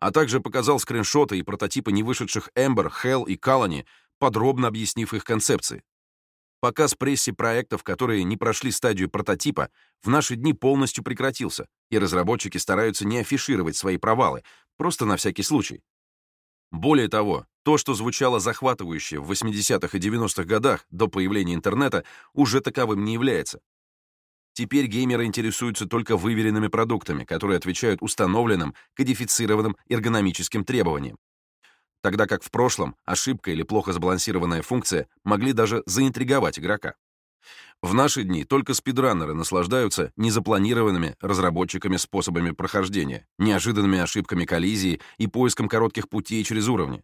А также показал скриншоты и прототипы невышедших Ember, Hell и Colony, подробно объяснив их концепции. Показ прессе проектов, которые не прошли стадию прототипа, в наши дни полностью прекратился, и разработчики стараются не афишировать свои провалы, просто на всякий случай. Более того, то, что звучало захватывающе в 80-х и 90-х годах до появления интернета, уже таковым не является. Теперь геймеры интересуются только выверенными продуктами, которые отвечают установленным, кодифицированным эргономическим требованиям. Тогда как в прошлом ошибка или плохо сбалансированная функция могли даже заинтриговать игрока. В наши дни только спидраннеры наслаждаются незапланированными разработчиками способами прохождения, неожиданными ошибками коллизии и поиском коротких путей через уровни.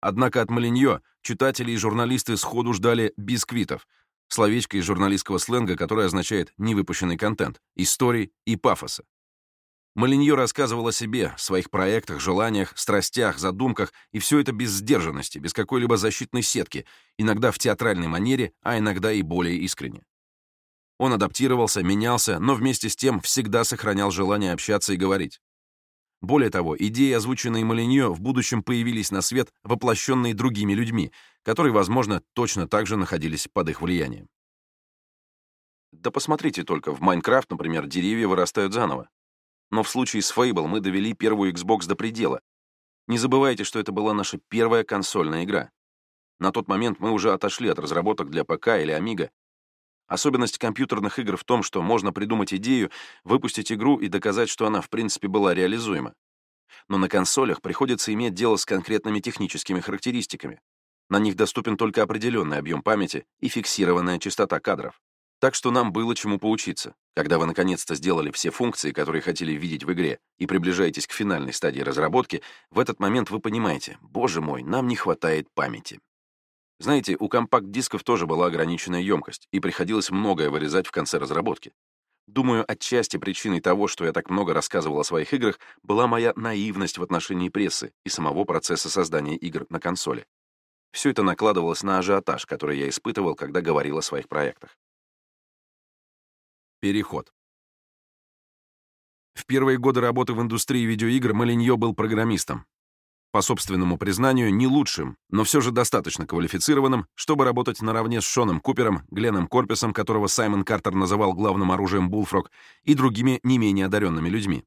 Однако от Малиньо читатели и журналисты сходу ждали бисквитов, словечко из журналистского сленга, которое означает «невыпущенный контент», историй и пафоса. Малиньо рассказывал о себе, своих проектах, желаниях, страстях, задумках, и все это без сдержанности, без какой-либо защитной сетки, иногда в театральной манере, а иногда и более искренне. Он адаптировался, менялся, но вместе с тем всегда сохранял желание общаться и говорить. Более того, идеи, озвученные Малиньо, в будущем появились на свет, воплощенные другими людьми, которые, возможно, точно так же находились под их влиянием. Да посмотрите только, в Майнкрафт, например, деревья вырастают заново. Но в случае с Fable мы довели первую Xbox до предела. Не забывайте, что это была наша первая консольная игра. На тот момент мы уже отошли от разработок для ПК или Amiga. Особенность компьютерных игр в том, что можно придумать идею, выпустить игру и доказать, что она в принципе была реализуема. Но на консолях приходится иметь дело с конкретными техническими характеристиками. На них доступен только определенный объем памяти и фиксированная частота кадров. Так что нам было чему поучиться. Когда вы наконец-то сделали все функции, которые хотели видеть в игре, и приближаетесь к финальной стадии разработки, в этот момент вы понимаете, боже мой, нам не хватает памяти. Знаете, у компакт-дисков тоже была ограниченная емкость, и приходилось многое вырезать в конце разработки. Думаю, отчасти причиной того, что я так много рассказывал о своих играх, была моя наивность в отношении прессы и самого процесса создания игр на консоли. Все это накладывалось на ажиотаж, который я испытывал, когда говорил о своих проектах. Переход. В первые годы работы в индустрии видеоигр Малиньо был программистом. По собственному признанию, не лучшим, но все же достаточно квалифицированным, чтобы работать наравне с Шоном Купером, Гленном Корписом, которого Саймон Картер называл главным оружием Bullfrog, и другими не менее одаренными людьми.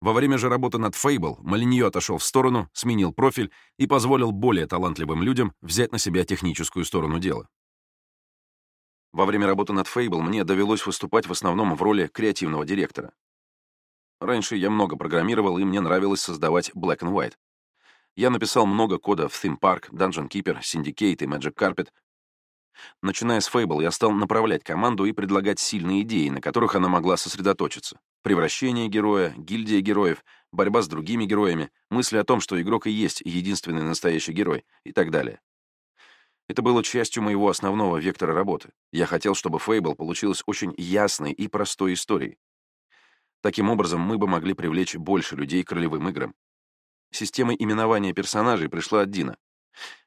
Во время же работы над Fable Малиньо отошел в сторону, сменил профиль и позволил более талантливым людям взять на себя техническую сторону дела. Во время работы над Fable мне довелось выступать в основном в роли креативного директора. Раньше я много программировал, и мне нравилось создавать Black and White. Я написал много кода в Theme Park, Dungeon Keeper, Syndicate и Magic Carpet. Начиная с Fable, я стал направлять команду и предлагать сильные идеи, на которых она могла сосредоточиться. Превращение героя, гильдия героев, борьба с другими героями, мысли о том, что игрок и есть единственный настоящий герой и так далее. Это было частью моего основного вектора работы. Я хотел, чтобы Fable получилась очень ясной и простой историей. Таким образом, мы бы могли привлечь больше людей к ролевым играм. Система именования персонажей пришла от Дина.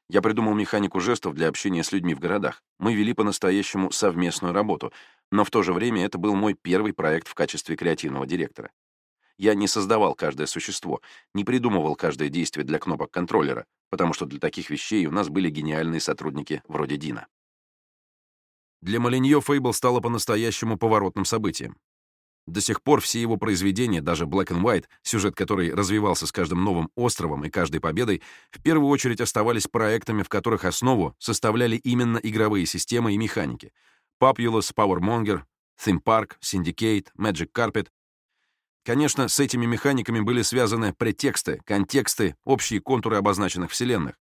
Я придумал механику жестов для общения с людьми в городах. Мы вели по-настоящему совместную работу, но в то же время это был мой первый проект в качестве креативного директора. Я не создавал каждое существо, не придумывал каждое действие для кнопок контроллера, потому что для таких вещей у нас были гениальные сотрудники вроде Дина. Для Малиньо Фейбл стало по-настоящему поворотным событием. До сих пор все его произведения, даже Black and White, сюжет который развивался с каждым новым островом и каждой победой, в первую очередь оставались проектами, в которых основу составляли именно игровые системы и механики. Populous, Powermonger, Theme Park, Syndicate, Magic Carpet Конечно, с этими механиками были связаны претексты, контексты, общие контуры обозначенных вселенных.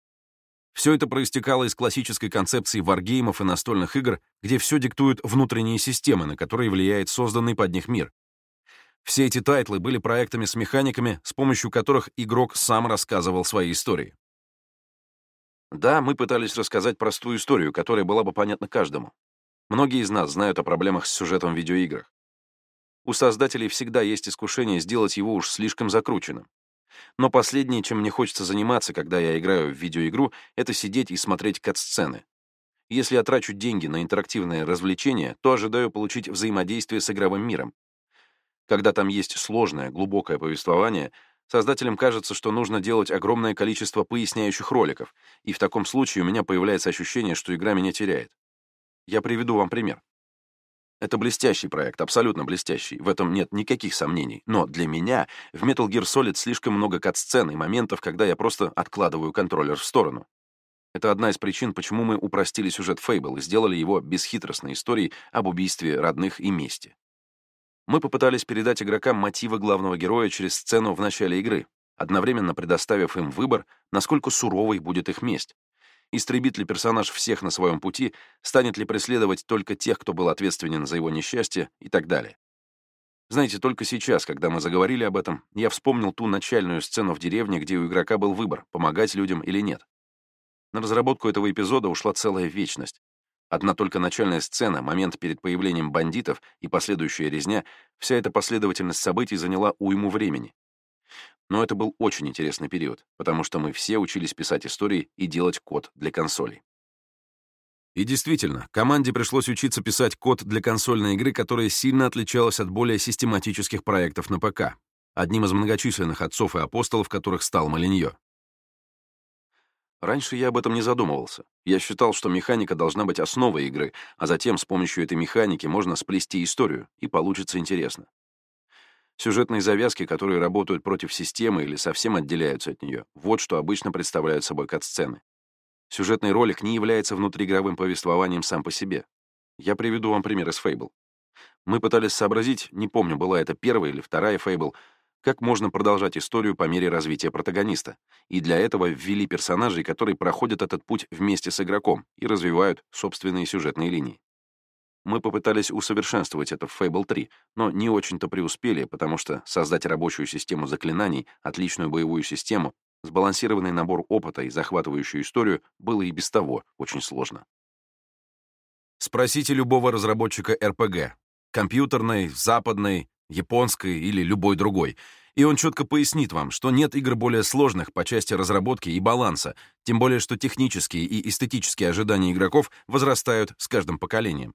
Все это проистекало из классической концепции варгеймов и настольных игр, где все диктуют внутренние системы, на которые влияет созданный под них мир. Все эти тайтлы были проектами с механиками, с помощью которых игрок сам рассказывал свои истории. Да, мы пытались рассказать простую историю, которая была бы понятна каждому. Многие из нас знают о проблемах с сюжетом в видеоиграх. У создателей всегда есть искушение сделать его уж слишком закрученным. Но последнее, чем мне хочется заниматься, когда я играю в видеоигру, это сидеть и смотреть кат-сцены. Если я трачу деньги на интерактивное развлечение, то ожидаю получить взаимодействие с игровым миром. Когда там есть сложное, глубокое повествование, создателям кажется, что нужно делать огромное количество поясняющих роликов, и в таком случае у меня появляется ощущение, что игра меня теряет. Я приведу вам пример. Это блестящий проект, абсолютно блестящий, в этом нет никаких сомнений. Но для меня в Metal Gear Solid слишком много кат-сцен и моментов, когда я просто откладываю контроллер в сторону. Это одна из причин, почему мы упростили сюжет Фейбл и сделали его бесхитростной историей об убийстве родных и мести. Мы попытались передать игрокам мотивы главного героя через сцену в начале игры, одновременно предоставив им выбор, насколько суровой будет их месть. Истребит ли персонаж всех на своем пути, станет ли преследовать только тех, кто был ответственен за его несчастье и так далее. Знаете, только сейчас, когда мы заговорили об этом, я вспомнил ту начальную сцену в деревне, где у игрока был выбор, помогать людям или нет. На разработку этого эпизода ушла целая вечность. Одна только начальная сцена, момент перед появлением бандитов и последующая резня, вся эта последовательность событий заняла уйму времени. Но это был очень интересный период, потому что мы все учились писать истории и делать код для консолей. И действительно, команде пришлось учиться писать код для консольной игры, которая сильно отличалась от более систематических проектов на ПК, одним из многочисленных отцов и апостолов которых стал Малиньо. Раньше я об этом не задумывался. Я считал, что механика должна быть основой игры, а затем с помощью этой механики можно сплести историю, и получится интересно. Сюжетные завязки, которые работают против системы или совсем отделяются от нее, вот что обычно представляют собой кат-сцены. Сюжетный ролик не является внутриигровым повествованием сам по себе. Я приведу вам пример из Fable. Мы пытались сообразить, не помню, была это первая или вторая Fable, как можно продолжать историю по мере развития протагониста. И для этого ввели персонажей, которые проходят этот путь вместе с игроком и развивают собственные сюжетные линии. Мы попытались усовершенствовать это в Fable 3, но не очень-то преуспели, потому что создать рабочую систему заклинаний, отличную боевую систему, сбалансированный набор опыта и захватывающую историю было и без того очень сложно. Спросите любого разработчика RPG, компьютерной, западной, японской или любой другой, и он четко пояснит вам, что нет игр более сложных по части разработки и баланса, тем более что технические и эстетические ожидания игроков возрастают с каждым поколением.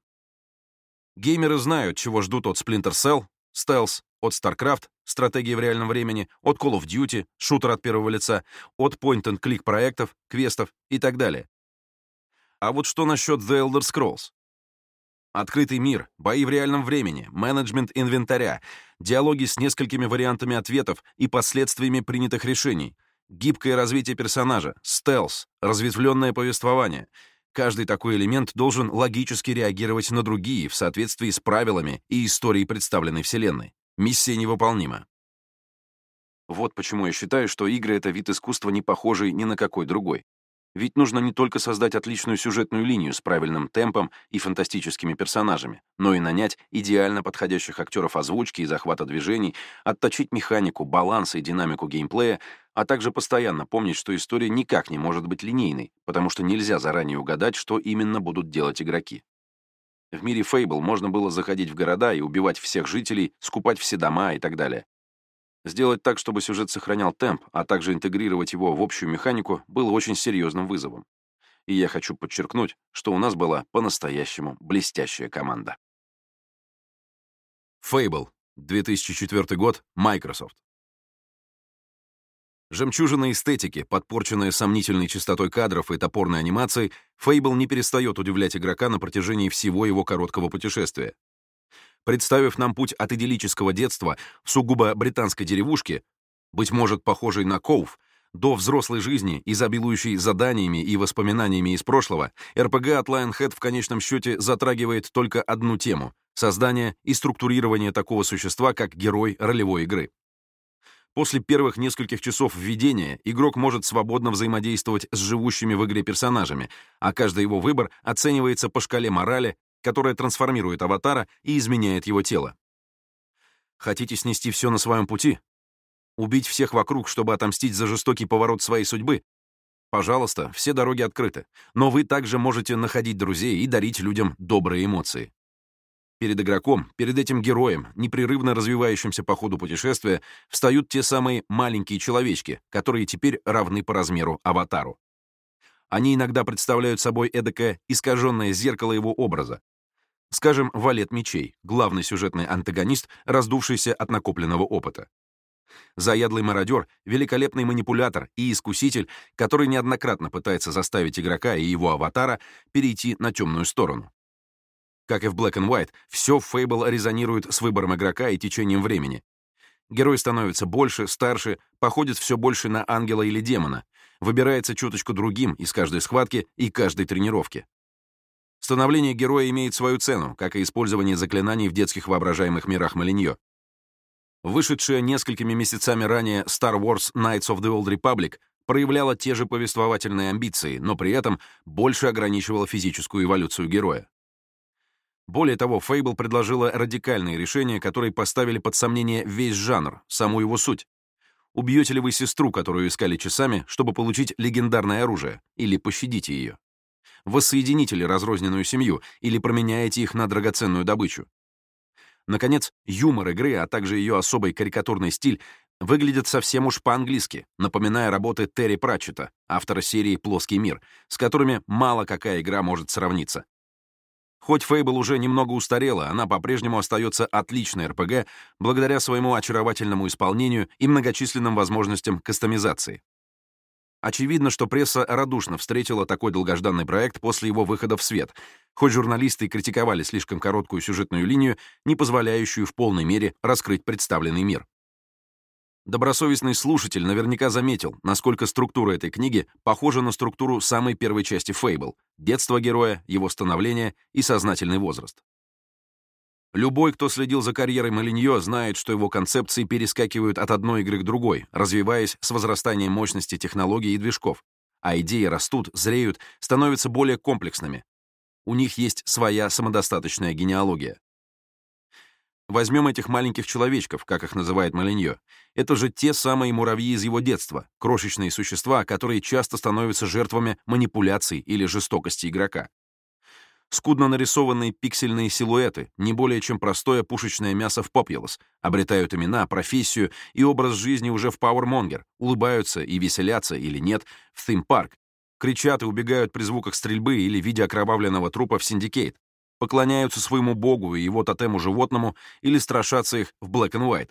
Геймеры знают, чего ждут от Splinter Cell, стелс, от StarCraft, стратегии в реальном времени, от Call of Duty, шутер от первого лица, от point-and-click проектов, квестов и так далее. А вот что насчет The Elder Scrolls? Открытый мир, бои в реальном времени, менеджмент инвентаря, диалоги с несколькими вариантами ответов и последствиями принятых решений, гибкое развитие персонажа, стелс, разветвленное повествование. Каждый такой элемент должен логически реагировать на другие в соответствии с правилами и историей представленной вселенной. Миссия невыполнима. Вот почему я считаю, что игры — это вид искусства, не похожий ни на какой другой. Ведь нужно не только создать отличную сюжетную линию с правильным темпом и фантастическими персонажами, но и нанять идеально подходящих актеров озвучки и захвата движений, отточить механику, баланс и динамику геймплея, а также постоянно помнить, что история никак не может быть линейной, потому что нельзя заранее угадать, что именно будут делать игроки. В мире Fable можно было заходить в города и убивать всех жителей, скупать все дома и так далее. Сделать так, чтобы сюжет сохранял темп, а также интегрировать его в общую механику, было очень серьезным вызовом. И я хочу подчеркнуть, что у нас была по-настоящему блестящая команда. Fable, 2004 год, Microsoft. Жемчужина эстетики, подпорченная сомнительной частотой кадров и топорной анимацией, Fable не перестает удивлять игрока на протяжении всего его короткого путешествия представив нам путь от идиллического детства в сугубо британской деревушке, быть может, похожей на Коув, до взрослой жизни, изобилующей заданиями и воспоминаниями из прошлого, РПГ от Lionhead в конечном счете затрагивает только одну тему — создание и структурирование такого существа, как герой ролевой игры. После первых нескольких часов введения игрок может свободно взаимодействовать с живущими в игре персонажами, а каждый его выбор оценивается по шкале морали, которая трансформирует аватара и изменяет его тело. Хотите снести все на своем пути? Убить всех вокруг, чтобы отомстить за жестокий поворот своей судьбы? Пожалуйста, все дороги открыты, но вы также можете находить друзей и дарить людям добрые эмоции. Перед игроком, перед этим героем, непрерывно развивающимся по ходу путешествия, встают те самые маленькие человечки, которые теперь равны по размеру аватару. Они иногда представляют собой эдакое искаженное зеркало его образа. Скажем, валет мечей, главный сюжетный антагонист, раздувшийся от накопленного опыта. Заядлый мародер, великолепный манипулятор и искуситель, который неоднократно пытается заставить игрока и его аватара перейти на темную сторону. Как и в Black and White, все в Fable резонирует с выбором игрока и течением времени. Герой становится больше, старше, походит все больше на ангела или демона, выбирается чуточку другим из каждой схватки и каждой тренировки. Становление героя имеет свою цену, как и использование заклинаний в детских воображаемых мирах Малиньо. Вышедшая несколькими месяцами ранее Star Wars Knights of the Old Republic проявляла те же повествовательные амбиции, но при этом больше ограничивала физическую эволюцию героя. Более того, Fable предложила радикальные решения, которые поставили под сомнение весь жанр, саму его суть. Убьете ли вы сестру, которую искали часами, чтобы получить легендарное оружие, или пощадите ее? Воссоедините ли разрозненную семью, или променяете их на драгоценную добычу? Наконец, юмор игры, а также ее особый карикатурный стиль выглядят совсем уж по-английски, напоминая работы Терри Пратчета, автора серии «Плоский мир», с которыми мало какая игра может сравниться. Хоть Фейбл уже немного устарела, она по-прежнему остается отличной РПГ благодаря своему очаровательному исполнению и многочисленным возможностям кастомизации. Очевидно, что пресса радушно встретила такой долгожданный проект после его выхода в свет, хоть журналисты и критиковали слишком короткую сюжетную линию, не позволяющую в полной мере раскрыть представленный мир. Добросовестный слушатель наверняка заметил, насколько структура этой книги похожа на структуру самой первой части Fable — детство героя, его становление и сознательный возраст. Любой, кто следил за карьерой Малиньо, знает, что его концепции перескакивают от одной игры к другой, развиваясь с возрастанием мощности технологий и движков, а идеи растут, зреют, становятся более комплексными. У них есть своя самодостаточная генеалогия. Возьмем этих маленьких человечков, как их называет Малиньо. Это же те самые муравьи из его детства, крошечные существа, которые часто становятся жертвами манипуляций или жестокости игрока. Скудно нарисованные пиксельные силуэты, не более чем простое пушечное мясо в Populous, обретают имена, профессию и образ жизни уже в Powermonger, улыбаются и веселятся или нет в Park, кричат и убегают при звуках стрельбы или виде окровавленного трупа в Syndicate, поклоняются своему богу и его тотему животному или страшатся их в Black and White,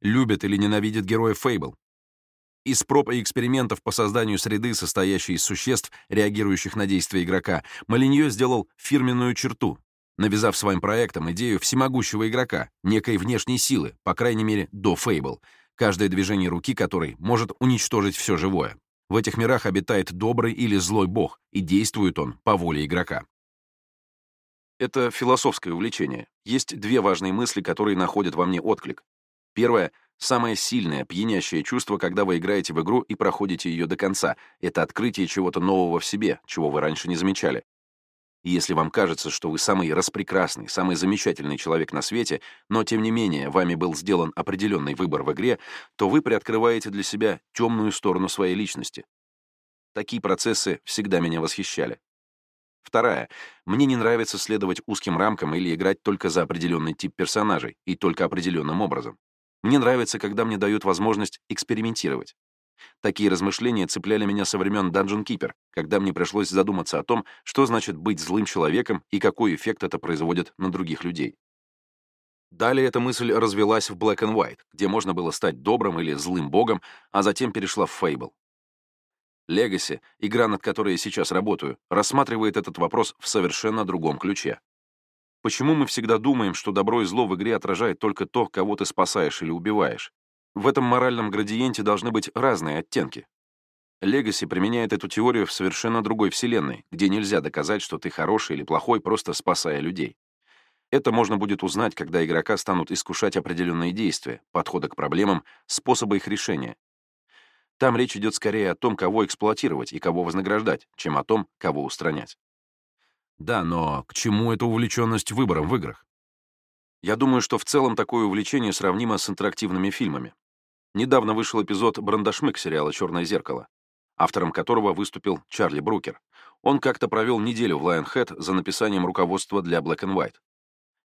любят или ненавидят героев Fable, из проб и экспериментов по созданию среды, состоящей из существ, реагирующих на действия игрока, Малиньо сделал фирменную черту, навязав своим проектам идею всемогущего игрока, некой внешней силы, по крайней мере, до Фейбл, каждое движение руки которой может уничтожить все живое. В этих мирах обитает добрый или злой бог, и действует он по воле игрока. Это философское увлечение. Есть две важные мысли, которые находят во мне отклик. Первое Самое сильное, пьянящее чувство, когда вы играете в игру и проходите ее до конца, это открытие чего-то нового в себе, чего вы раньше не замечали. И если вам кажется, что вы самый распрекрасный, самый замечательный человек на свете, но тем не менее вами был сделан определенный выбор в игре, то вы приоткрываете для себя темную сторону своей личности. Такие процессы всегда меня восхищали. Вторая. Мне не нравится следовать узким рамкам или играть только за определенный тип персонажей и только определенным образом. Мне нравится, когда мне дают возможность экспериментировать. Такие размышления цепляли меня со времен Dungeon Keeper, когда мне пришлось задуматься о том, что значит быть злым человеком и какой эффект это производит на других людей. Далее эта мысль развелась в Black and White, где можно было стать добрым или злым богом, а затем перешла в Fable. Legacy, игра, над которой я сейчас работаю, рассматривает этот вопрос в совершенно другом ключе. Почему мы всегда думаем, что добро и зло в игре отражает только то, кого ты спасаешь или убиваешь? В этом моральном градиенте должны быть разные оттенки. Легаси применяет эту теорию в совершенно другой вселенной, где нельзя доказать, что ты хороший или плохой, просто спасая людей. Это можно будет узнать, когда игрока станут искушать определенные действия, подходы к проблемам, способы их решения. Там речь идет скорее о том, кого эксплуатировать и кого вознаграждать, чем о том, кого устранять. Да, но к чему эта увлеченность выбором в играх? Я думаю, что в целом такое увлечение сравнимо с интерактивными фильмами. Недавно вышел эпизод «Брандашмык» сериала «Черное зеркало». автором которого выступил Чарли Брукер. Он как-то провел неделю в Lionhead за написанием руководства для Black and White.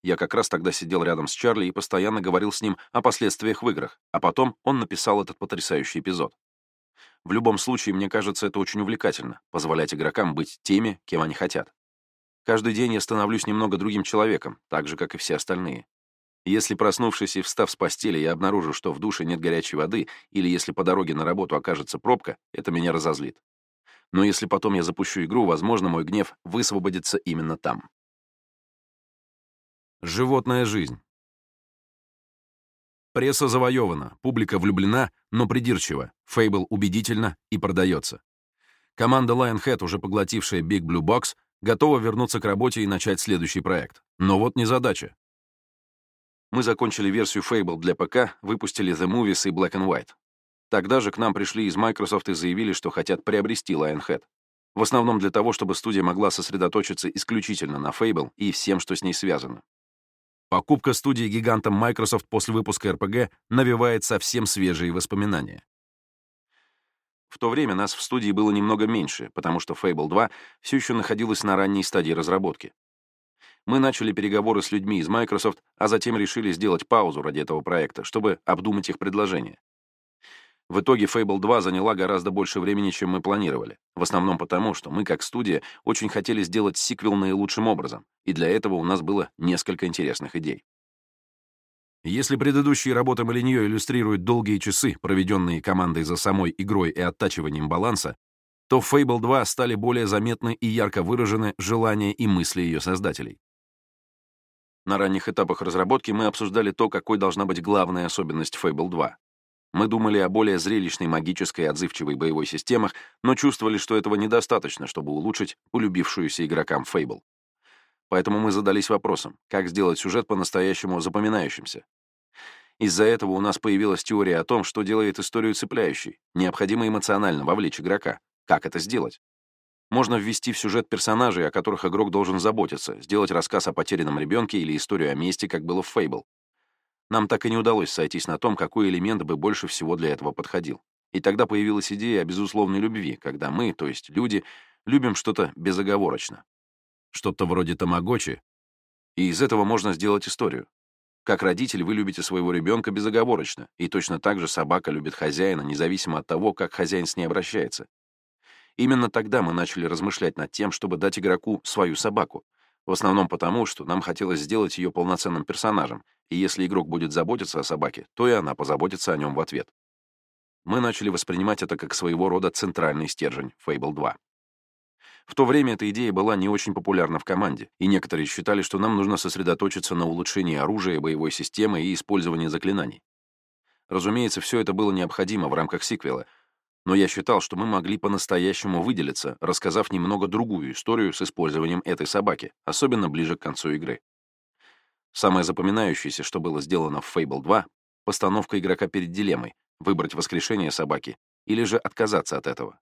Я как раз тогда сидел рядом с Чарли и постоянно говорил с ним о последствиях в играх, а потом он написал этот потрясающий эпизод. В любом случае, мне кажется, это очень увлекательно — позволять игрокам быть теми, кем они хотят. Каждый день я становлюсь немного другим человеком, так же, как и все остальные. Если, проснувшись и встав с постели, я обнаружу, что в душе нет горячей воды, или если по дороге на работу окажется пробка, это меня разозлит. Но если потом я запущу игру, возможно, мой гнев высвободится именно там. Животная жизнь. Пресса завоевана, публика влюблена, но придирчива, Фейбл убедительно и продается. Команда Lionhead, уже поглотившая Big Blue Box, готова вернуться к работе и начать следующий проект. Но вот не задача. Мы закончили версию Fable для ПК, выпустили The Movies и Black and White. Тогда же к нам пришли из Microsoft и заявили, что хотят приобрести Lionhead. В основном для того, чтобы студия могла сосредоточиться исключительно на Fable и всем, что с ней связано. Покупка студии гигантом Microsoft после выпуска RPG навевает совсем свежие воспоминания. В то время нас в студии было немного меньше, потому что Fable 2 все еще находилась на ранней стадии разработки. Мы начали переговоры с людьми из Microsoft, а затем решили сделать паузу ради этого проекта, чтобы обдумать их предложения. В итоге Fable 2 заняла гораздо больше времени, чем мы планировали. В основном потому, что мы, как студия, очень хотели сделать сиквел наилучшим образом, и для этого у нас было несколько интересных идей. Если предыдущие работы Малиньо иллюстрируют долгие часы, проведенные командой за самой игрой и оттачиванием баланса, то в Fable 2 стали более заметны и ярко выражены желания и мысли ее создателей. На ранних этапах разработки мы обсуждали то, какой должна быть главная особенность Fable 2. Мы думали о более зрелищной магической отзывчивой боевой системах, но чувствовали, что этого недостаточно, чтобы улучшить полюбившуюся игрокам Fable. Поэтому мы задались вопросом, как сделать сюжет по-настоящему запоминающимся. Из-за этого у нас появилась теория о том, что делает историю цепляющей. Необходимо эмоционально вовлечь игрока. Как это сделать? Можно ввести в сюжет персонажей, о которых игрок должен заботиться, сделать рассказ о потерянном ребенке или историю о мести, как было в Fable. Нам так и не удалось сойтись на том, какой элемент бы больше всего для этого подходил. И тогда появилась идея о безусловной любви, когда мы, то есть люди, любим что-то безоговорочно. Что-то вроде тамагочи. И из этого можно сделать историю. Как родитель вы любите своего ребенка безоговорочно, и точно так же собака любит хозяина, независимо от того, как хозяин с ней обращается. Именно тогда мы начали размышлять над тем, чтобы дать игроку свою собаку, в основном потому, что нам хотелось сделать ее полноценным персонажем, и если игрок будет заботиться о собаке, то и она позаботится о нем в ответ. Мы начали воспринимать это как своего рода центральный стержень Fable 2. В то время эта идея была не очень популярна в команде, и некоторые считали, что нам нужно сосредоточиться на улучшении оружия, боевой системы и использовании заклинаний. Разумеется, все это было необходимо в рамках сиквела, но я считал, что мы могли по-настоящему выделиться, рассказав немного другую историю с использованием этой собаки, особенно ближе к концу игры. Самое запоминающееся, что было сделано в Fable 2 — постановка игрока перед дилеммой — выбрать воскрешение собаки или же отказаться от этого.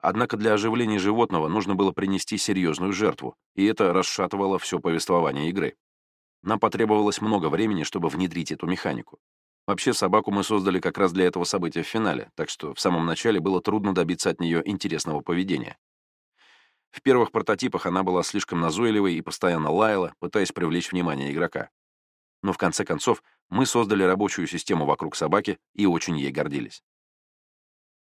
Однако для оживления животного нужно было принести серьезную жертву, и это расшатывало все повествование игры. Нам потребовалось много времени, чтобы внедрить эту механику. Вообще, собаку мы создали как раз для этого события в финале, так что в самом начале было трудно добиться от нее интересного поведения. В первых прототипах она была слишком назойливой и постоянно лаяла, пытаясь привлечь внимание игрока. Но в конце концов мы создали рабочую систему вокруг собаки и очень ей гордились.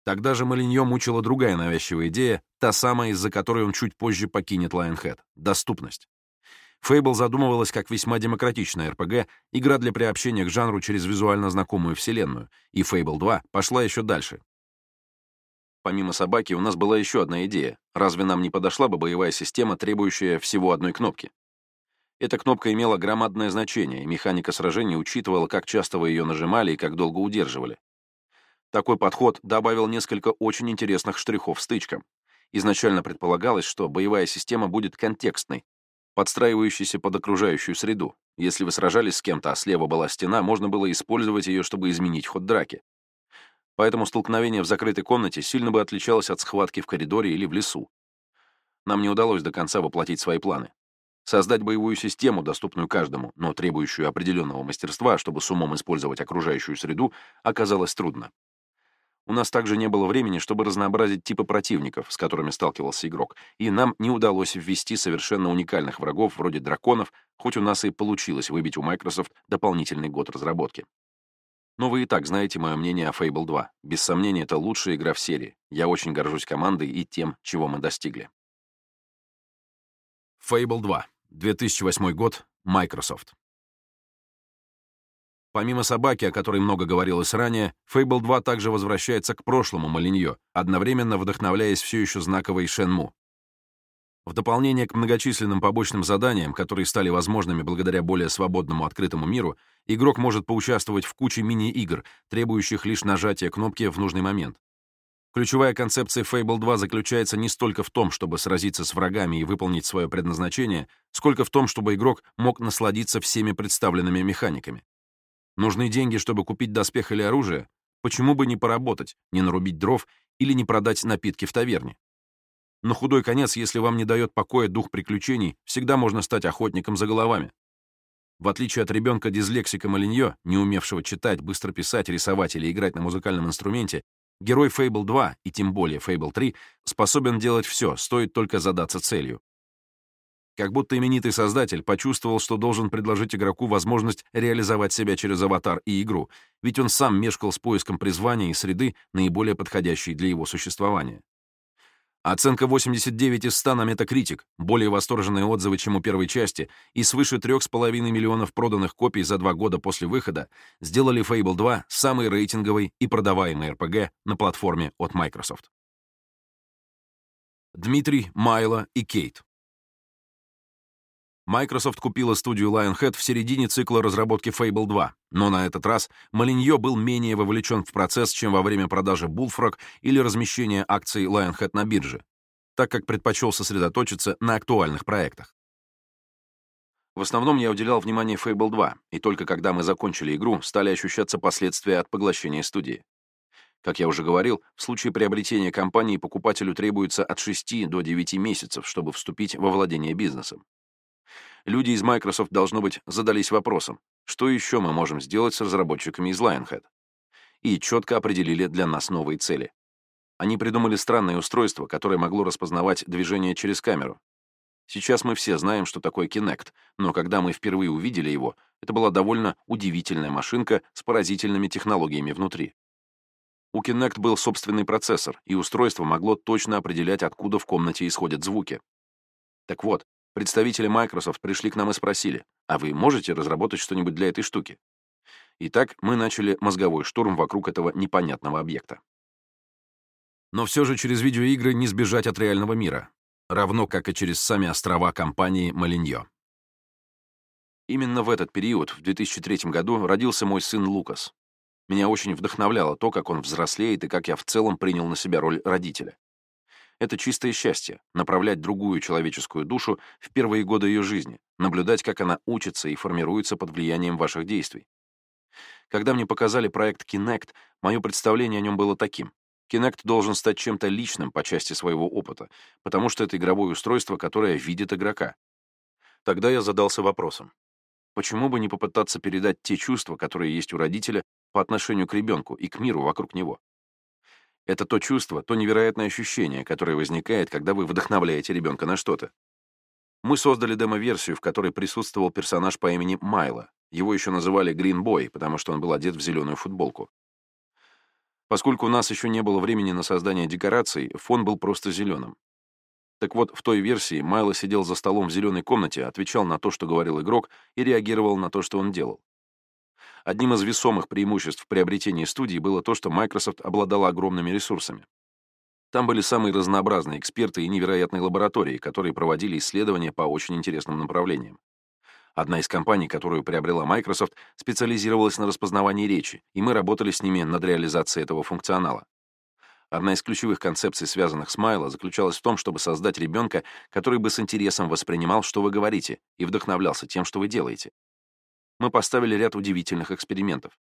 Тогда же Малиньо мучила другая навязчивая идея, та самая, из-за которой он чуть позже покинет Lionhead — доступность. Фейбл задумывалась как весьма демократичная РПГ, игра для приобщения к жанру через визуально знакомую вселенную, и Фейбл 2 пошла еще дальше. Помимо собаки, у нас была еще одна идея. Разве нам не подошла бы боевая система, требующая всего одной кнопки? Эта кнопка имела громадное значение, и механика сражений учитывала, как часто вы ее нажимали и как долго удерживали. Такой подход добавил несколько очень интересных штрихов стычкам. Изначально предполагалось, что боевая система будет контекстной, подстраивающийся под окружающую среду. Если вы сражались с кем-то, а слева была стена, можно было использовать ее, чтобы изменить ход драки. Поэтому столкновение в закрытой комнате сильно бы отличалось от схватки в коридоре или в лесу. Нам не удалось до конца воплотить свои планы. Создать боевую систему, доступную каждому, но требующую определенного мастерства, чтобы с умом использовать окружающую среду, оказалось трудно. У нас также не было времени, чтобы разнообразить типы противников, с которыми сталкивался игрок, и нам не удалось ввести совершенно уникальных врагов вроде драконов, хоть у нас и получилось выбить у Microsoft дополнительный год разработки. Но вы и так знаете мое мнение о Fable 2. Без сомнения, это лучшая игра в серии. Я очень горжусь командой и тем, чего мы достигли. Fable 2. 2008 год. Microsoft. Помимо собаки, о которой много говорилось ранее, Fable 2 также возвращается к прошлому Малиньо, одновременно вдохновляясь все еще знаковой Шенму. В дополнение к многочисленным побочным заданиям, которые стали возможными благодаря более свободному открытому миру, игрок может поучаствовать в куче мини-игр, требующих лишь нажатия кнопки в нужный момент. Ключевая концепция Fable 2 заключается не столько в том, чтобы сразиться с врагами и выполнить свое предназначение, сколько в том, чтобы игрок мог насладиться всеми представленными механиками. Нужны деньги, чтобы купить доспех или оружие? Почему бы не поработать, не нарубить дров или не продать напитки в таверне? На худой конец, если вам не дает покоя дух приключений, всегда можно стать охотником за головами. В отличие от ребенка-дизлексика Малиньо, не умевшего читать, быстро писать, рисовать или играть на музыкальном инструменте, герой Fable 2, и тем более Fable 3, способен делать все, стоит только задаться целью. Как будто именитый создатель почувствовал, что должен предложить игроку возможность реализовать себя через аватар и игру, ведь он сам мешкал с поиском призвания и среды, наиболее подходящей для его существования. Оценка 89 из 100 на Metacritic, более восторженные отзывы, чем у первой части, и свыше 3,5 миллионов проданных копий за два года после выхода сделали Fable 2 самой рейтинговой и продаваемой RPG на платформе от Microsoft. Дмитрий, Майло и Кейт. Microsoft купила студию Lionhead в середине цикла разработки Fable 2, но на этот раз Малиньо был менее вовлечен в процесс, чем во время продажи Bullfrog или размещения акций Lionhead на бирже, так как предпочел сосредоточиться на актуальных проектах. В основном я уделял внимание Fable 2, и только когда мы закончили игру, стали ощущаться последствия от поглощения студии. Как я уже говорил, в случае приобретения компании покупателю требуется от 6 до 9 месяцев, чтобы вступить во владение бизнесом люди из Microsoft, должно быть, задались вопросом, что еще мы можем сделать с разработчиками из Lionhead? И четко определили для нас новые цели. Они придумали странное устройство, которое могло распознавать движение через камеру. Сейчас мы все знаем, что такое Kinect, но когда мы впервые увидели его, это была довольно удивительная машинка с поразительными технологиями внутри. У Kinect был собственный процессор, и устройство могло точно определять, откуда в комнате исходят звуки. Так вот, Представители Microsoft пришли к нам и спросили, а вы можете разработать что-нибудь для этой штуки? Итак, мы начали мозговой штурм вокруг этого непонятного объекта. Но все же через видеоигры не сбежать от реального мира, равно как и через сами острова компании Малиньо. Именно в этот период, в 2003 году, родился мой сын Лукас. Меня очень вдохновляло то, как он взрослеет и как я в целом принял на себя роль родителя. Это чистое счастье — направлять другую человеческую душу в первые годы ее жизни, наблюдать, как она учится и формируется под влиянием ваших действий. Когда мне показали проект Kinect, мое представление о нем было таким. Kinect должен стать чем-то личным по части своего опыта, потому что это игровое устройство, которое видит игрока. Тогда я задался вопросом. Почему бы не попытаться передать те чувства, которые есть у родителя по отношению к ребенку и к миру вокруг него? Это то чувство, то невероятное ощущение, которое возникает, когда вы вдохновляете ребенка на что-то. Мы создали демо-версию, в которой присутствовал персонаж по имени Майло. Его еще называли Green Boy, потому что он был одет в зеленую футболку. Поскольку у нас еще не было времени на создание декораций, фон был просто зеленым. Так вот, в той версии Майло сидел за столом в зеленой комнате, отвечал на то, что говорил игрок, и реагировал на то, что он делал. Одним из весомых преимуществ приобретения студии было то, что Microsoft обладала огромными ресурсами. Там были самые разнообразные эксперты и невероятные лаборатории, которые проводили исследования по очень интересным направлениям. Одна из компаний, которую приобрела Microsoft, специализировалась на распознавании речи, и мы работали с ними над реализацией этого функционала. Одна из ключевых концепций, связанных с Майло, заключалась в том, чтобы создать ребенка, который бы с интересом воспринимал, что вы говорите, и вдохновлялся тем, что вы делаете мы поставили ряд удивительных экспериментов.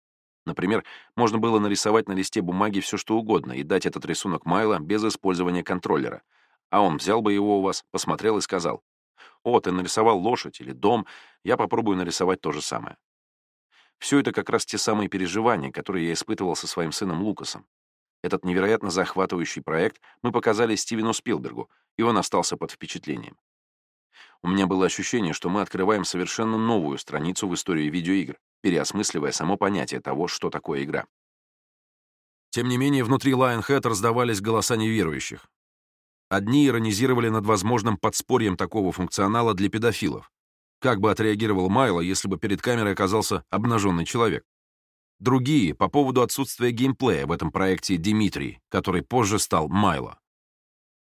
Например, можно было нарисовать на листе бумаги все что угодно и дать этот рисунок Майла без использования контроллера. А он взял бы его у вас, посмотрел и сказал, «О, ты нарисовал лошадь или дом, я попробую нарисовать то же самое». Все это как раз те самые переживания, которые я испытывал со своим сыном Лукасом. Этот невероятно захватывающий проект мы показали Стивену Спилбергу, и он остался под впечатлением. У меня было ощущение, что мы открываем совершенно новую страницу в истории видеоигр, переосмысливая само понятие того, что такое игра. Тем не менее, внутри Lionhead раздавались голоса неверующих. Одни иронизировали над возможным подспорьем такого функционала для педофилов. Как бы отреагировал Майло, если бы перед камерой оказался обнаженный человек? Другие — по поводу отсутствия геймплея в этом проекте Димитрий, который позже стал Майло.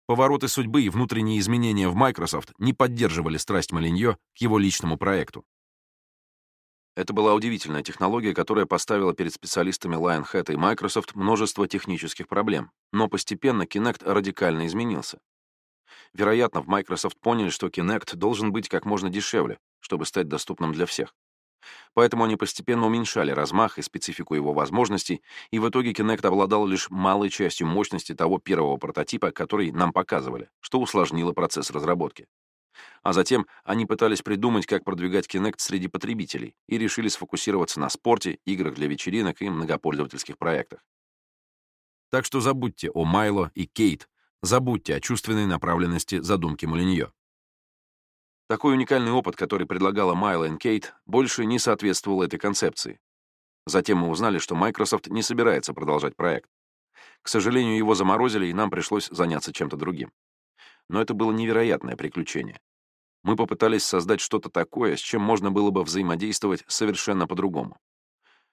Повороты судьбы и внутренние изменения в Microsoft не поддерживали страсть Малиньо к его личному проекту. Это была удивительная технология, которая поставила перед специалистами Lionhead и Microsoft множество технических проблем, но постепенно Kinect радикально изменился. Вероятно, в Microsoft поняли, что Kinect должен быть как можно дешевле, чтобы стать доступным для всех. Поэтому они постепенно уменьшали размах и специфику его возможностей, и в итоге Kinect обладал лишь малой частью мощности того первого прототипа, который нам показывали, что усложнило процесс разработки. А затем они пытались придумать, как продвигать Kinect среди потребителей, и решили сфокусироваться на спорте, играх для вечеринок и многопользовательских проектах. Так что забудьте о Майло и Кейт, забудьте о чувственной направленности задумки Молиньо. Такой уникальный опыт, который предлагала Майла и Кейт, больше не соответствовал этой концепции. Затем мы узнали, что Microsoft не собирается продолжать проект. К сожалению, его заморозили, и нам пришлось заняться чем-то другим. Но это было невероятное приключение. Мы попытались создать что-то такое, с чем можно было бы взаимодействовать совершенно по-другому.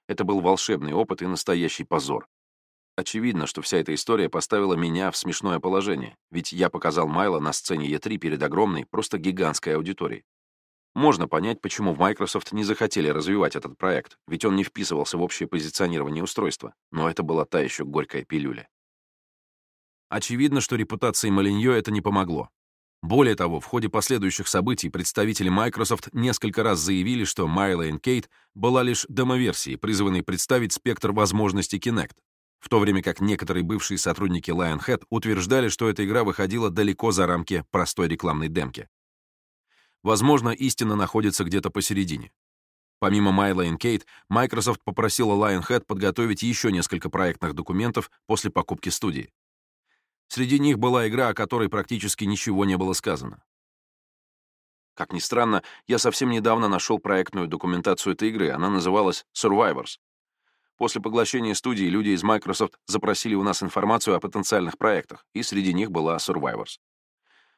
Это был волшебный опыт и настоящий позор. Очевидно, что вся эта история поставила меня в смешное положение, ведь я показал Майла на сцене E3 перед огромной, просто гигантской аудиторией. Можно понять, почему в Microsoft не захотели развивать этот проект, ведь он не вписывался в общее позиционирование устройства, но это была та еще горькая пилюля. Очевидно, что репутации Малиньо это не помогло. Более того, в ходе последующих событий представители Microsoft несколько раз заявили, что Майла и Кейт была лишь демоверсией, призванной представить спектр возможностей Kinect, в то время как некоторые бывшие сотрудники Lionhead утверждали, что эта игра выходила далеко за рамки простой рекламной демки. Возможно, истина находится где-то посередине. Помимо Майла и Кейт, Microsoft попросила Lionhead подготовить еще несколько проектных документов после покупки студии. Среди них была игра, о которой практически ничего не было сказано. Как ни странно, я совсем недавно нашел проектную документацию этой игры, она называлась Survivors. После поглощения студии люди из Microsoft запросили у нас информацию о потенциальных проектах, и среди них была Survivors.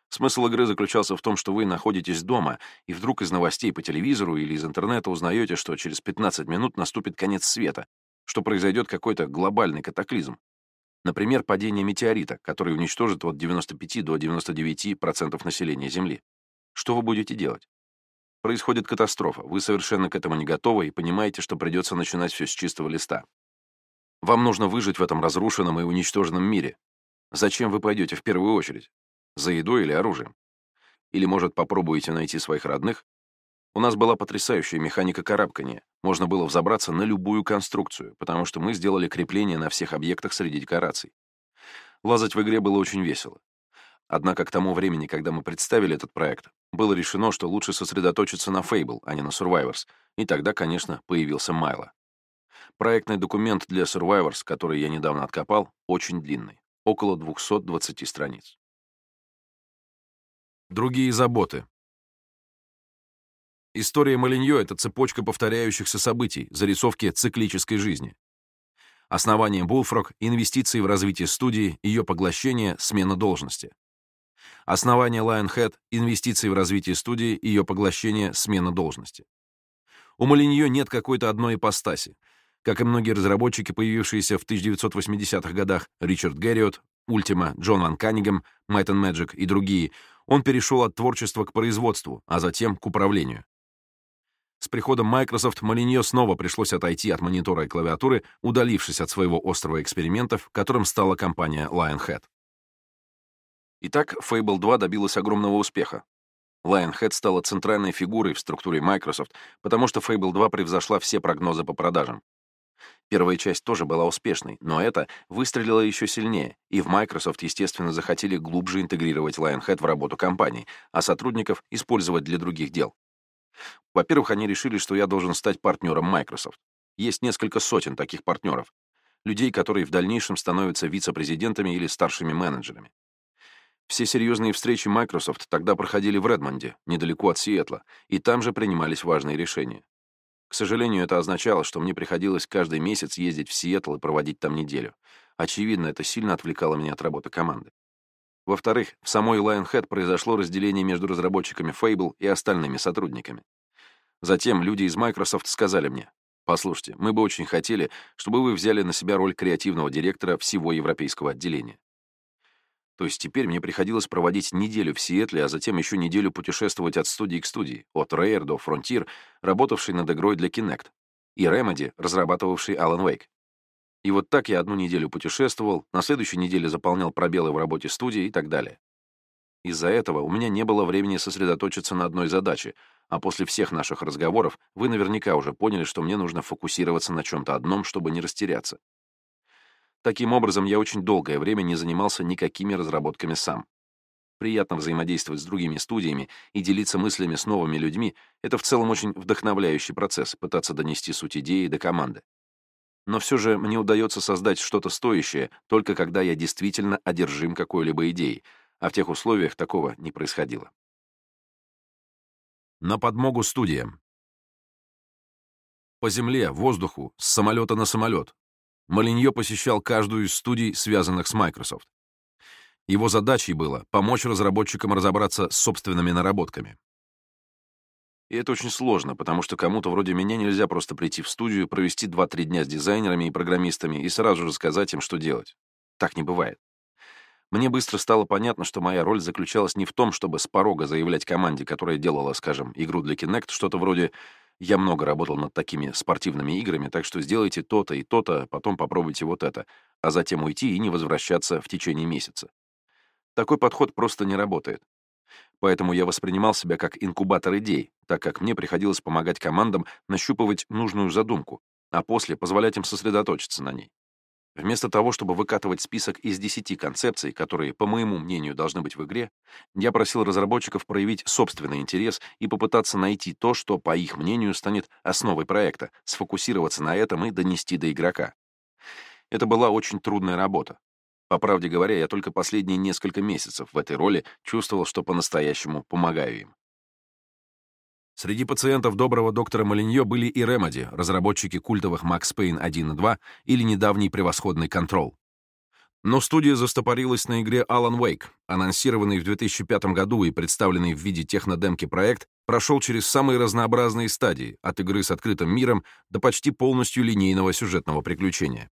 Смысл игры заключался в том, что вы находитесь дома, и вдруг из новостей по телевизору или из интернета узнаете, что через 15 минут наступит конец света, что произойдет какой-то глобальный катаклизм. Например, падение метеорита, который уничтожит от 95 до 99% населения Земли. Что вы будете делать? Происходит катастрофа, вы совершенно к этому не готовы и понимаете, что придется начинать все с чистого листа. Вам нужно выжить в этом разрушенном и уничтоженном мире. Зачем вы пойдете в первую очередь? За едой или оружием? Или, может, попробуете найти своих родных? У нас была потрясающая механика карабкания. Можно было взобраться на любую конструкцию, потому что мы сделали крепление на всех объектах среди декораций. Лазать в игре было очень весело. Однако к тому времени, когда мы представили этот проект, было решено, что лучше сосредоточиться на Fable, а не на Survivors, и тогда, конечно, появился Майло. Проектный документ для Survivors, который я недавно откопал, очень длинный, около 220 страниц. Другие заботы. История Малиньо — это цепочка повторяющихся событий, зарисовки циклической жизни. Основание Bullfrog — инвестиции в развитие студии, ее поглощение, смена должности. Основание Lionhead — инвестиции в развитие студии, ее поглощение, смена должности. У Молиньо нет какой-то одной ипостаси. Как и многие разработчики, появившиеся в 1980-х годах, Ричард Герриот, Ultima, Джон Ван Каннигам, Might and Magic и другие, он перешел от творчества к производству, а затем к управлению. С приходом Microsoft Молиньо снова пришлось отойти от монитора и клавиатуры, удалившись от своего острова экспериментов, которым стала компания Lionhead. Итак, Fable 2 добилась огромного успеха. Lionhead стала центральной фигурой в структуре Microsoft, потому что Fable 2 превзошла все прогнозы по продажам. Первая часть тоже была успешной, но это выстрелило еще сильнее, и в Microsoft, естественно, захотели глубже интегрировать Lionhead в работу компании, а сотрудников использовать для других дел. Во-первых, они решили, что я должен стать партнером Microsoft. Есть несколько сотен таких партнеров. людей, которые в дальнейшем становятся вице-президентами или старшими менеджерами. Все серьезные встречи Microsoft тогда проходили в Редмонде, недалеко от Сиэтла, и там же принимались важные решения. К сожалению, это означало, что мне приходилось каждый месяц ездить в Сиэтл и проводить там неделю. Очевидно, это сильно отвлекало меня от работы команды. Во-вторых, в самой Lionhead произошло разделение между разработчиками Fable и остальными сотрудниками. Затем люди из Microsoft сказали мне, «Послушайте, мы бы очень хотели, чтобы вы взяли на себя роль креативного директора всего европейского отделения. То есть теперь мне приходилось проводить неделю в Сиэтле, а затем еще неделю путешествовать от студии к студии, от Rare до Frontier, работавший над игрой для Kinect, и Remedy, разрабатывавший Alan Wake. И вот так я одну неделю путешествовал, на следующей неделе заполнял пробелы в работе студии и так далее. Из-за этого у меня не было времени сосредоточиться на одной задаче, а после всех наших разговоров вы наверняка уже поняли, что мне нужно фокусироваться на чем-то одном, чтобы не растеряться. Таким образом, я очень долгое время не занимался никакими разработками сам. Приятно взаимодействовать с другими студиями и делиться мыслями с новыми людьми — это в целом очень вдохновляющий процесс, пытаться донести суть идеи до команды. Но все же мне удается создать что-то стоящее, только когда я действительно одержим какой-либо идеей, а в тех условиях такого не происходило. На подмогу студиям. По земле, воздуху, с самолета на самолет, Малиньо посещал каждую из студий, связанных с Microsoft. Его задачей было помочь разработчикам разобраться с собственными наработками. И это очень сложно, потому что кому-то вроде меня нельзя просто прийти в студию, провести 2-3 дня с дизайнерами и программистами и сразу же сказать им, что делать. Так не бывает. Мне быстро стало понятно, что моя роль заключалась не в том, чтобы с порога заявлять команде, которая делала, скажем, игру для Kinect, что-то вроде я много работал над такими спортивными играми, так что сделайте то-то и то-то, потом попробуйте вот это, а затем уйти и не возвращаться в течение месяца. Такой подход просто не работает. Поэтому я воспринимал себя как инкубатор идей, так как мне приходилось помогать командам нащупывать нужную задумку, а после позволять им сосредоточиться на ней. Вместо того, чтобы выкатывать список из 10 концепций, которые, по моему мнению, должны быть в игре, я просил разработчиков проявить собственный интерес и попытаться найти то, что, по их мнению, станет основой проекта, сфокусироваться на этом и донести до игрока. Это была очень трудная работа. По правде говоря, я только последние несколько месяцев в этой роли чувствовал, что по-настоящему помогаю им. Среди пациентов доброго доктора Малиньо были и Remedy, разработчики культовых Max Payne 1 и 2 или недавний превосходный Control. Но студия застопорилась на игре Alan Wake, анонсированный в 2005 году и представленный в виде технодемки проект, прошел через самые разнообразные стадии, от игры с открытым миром до почти полностью линейного сюжетного приключения.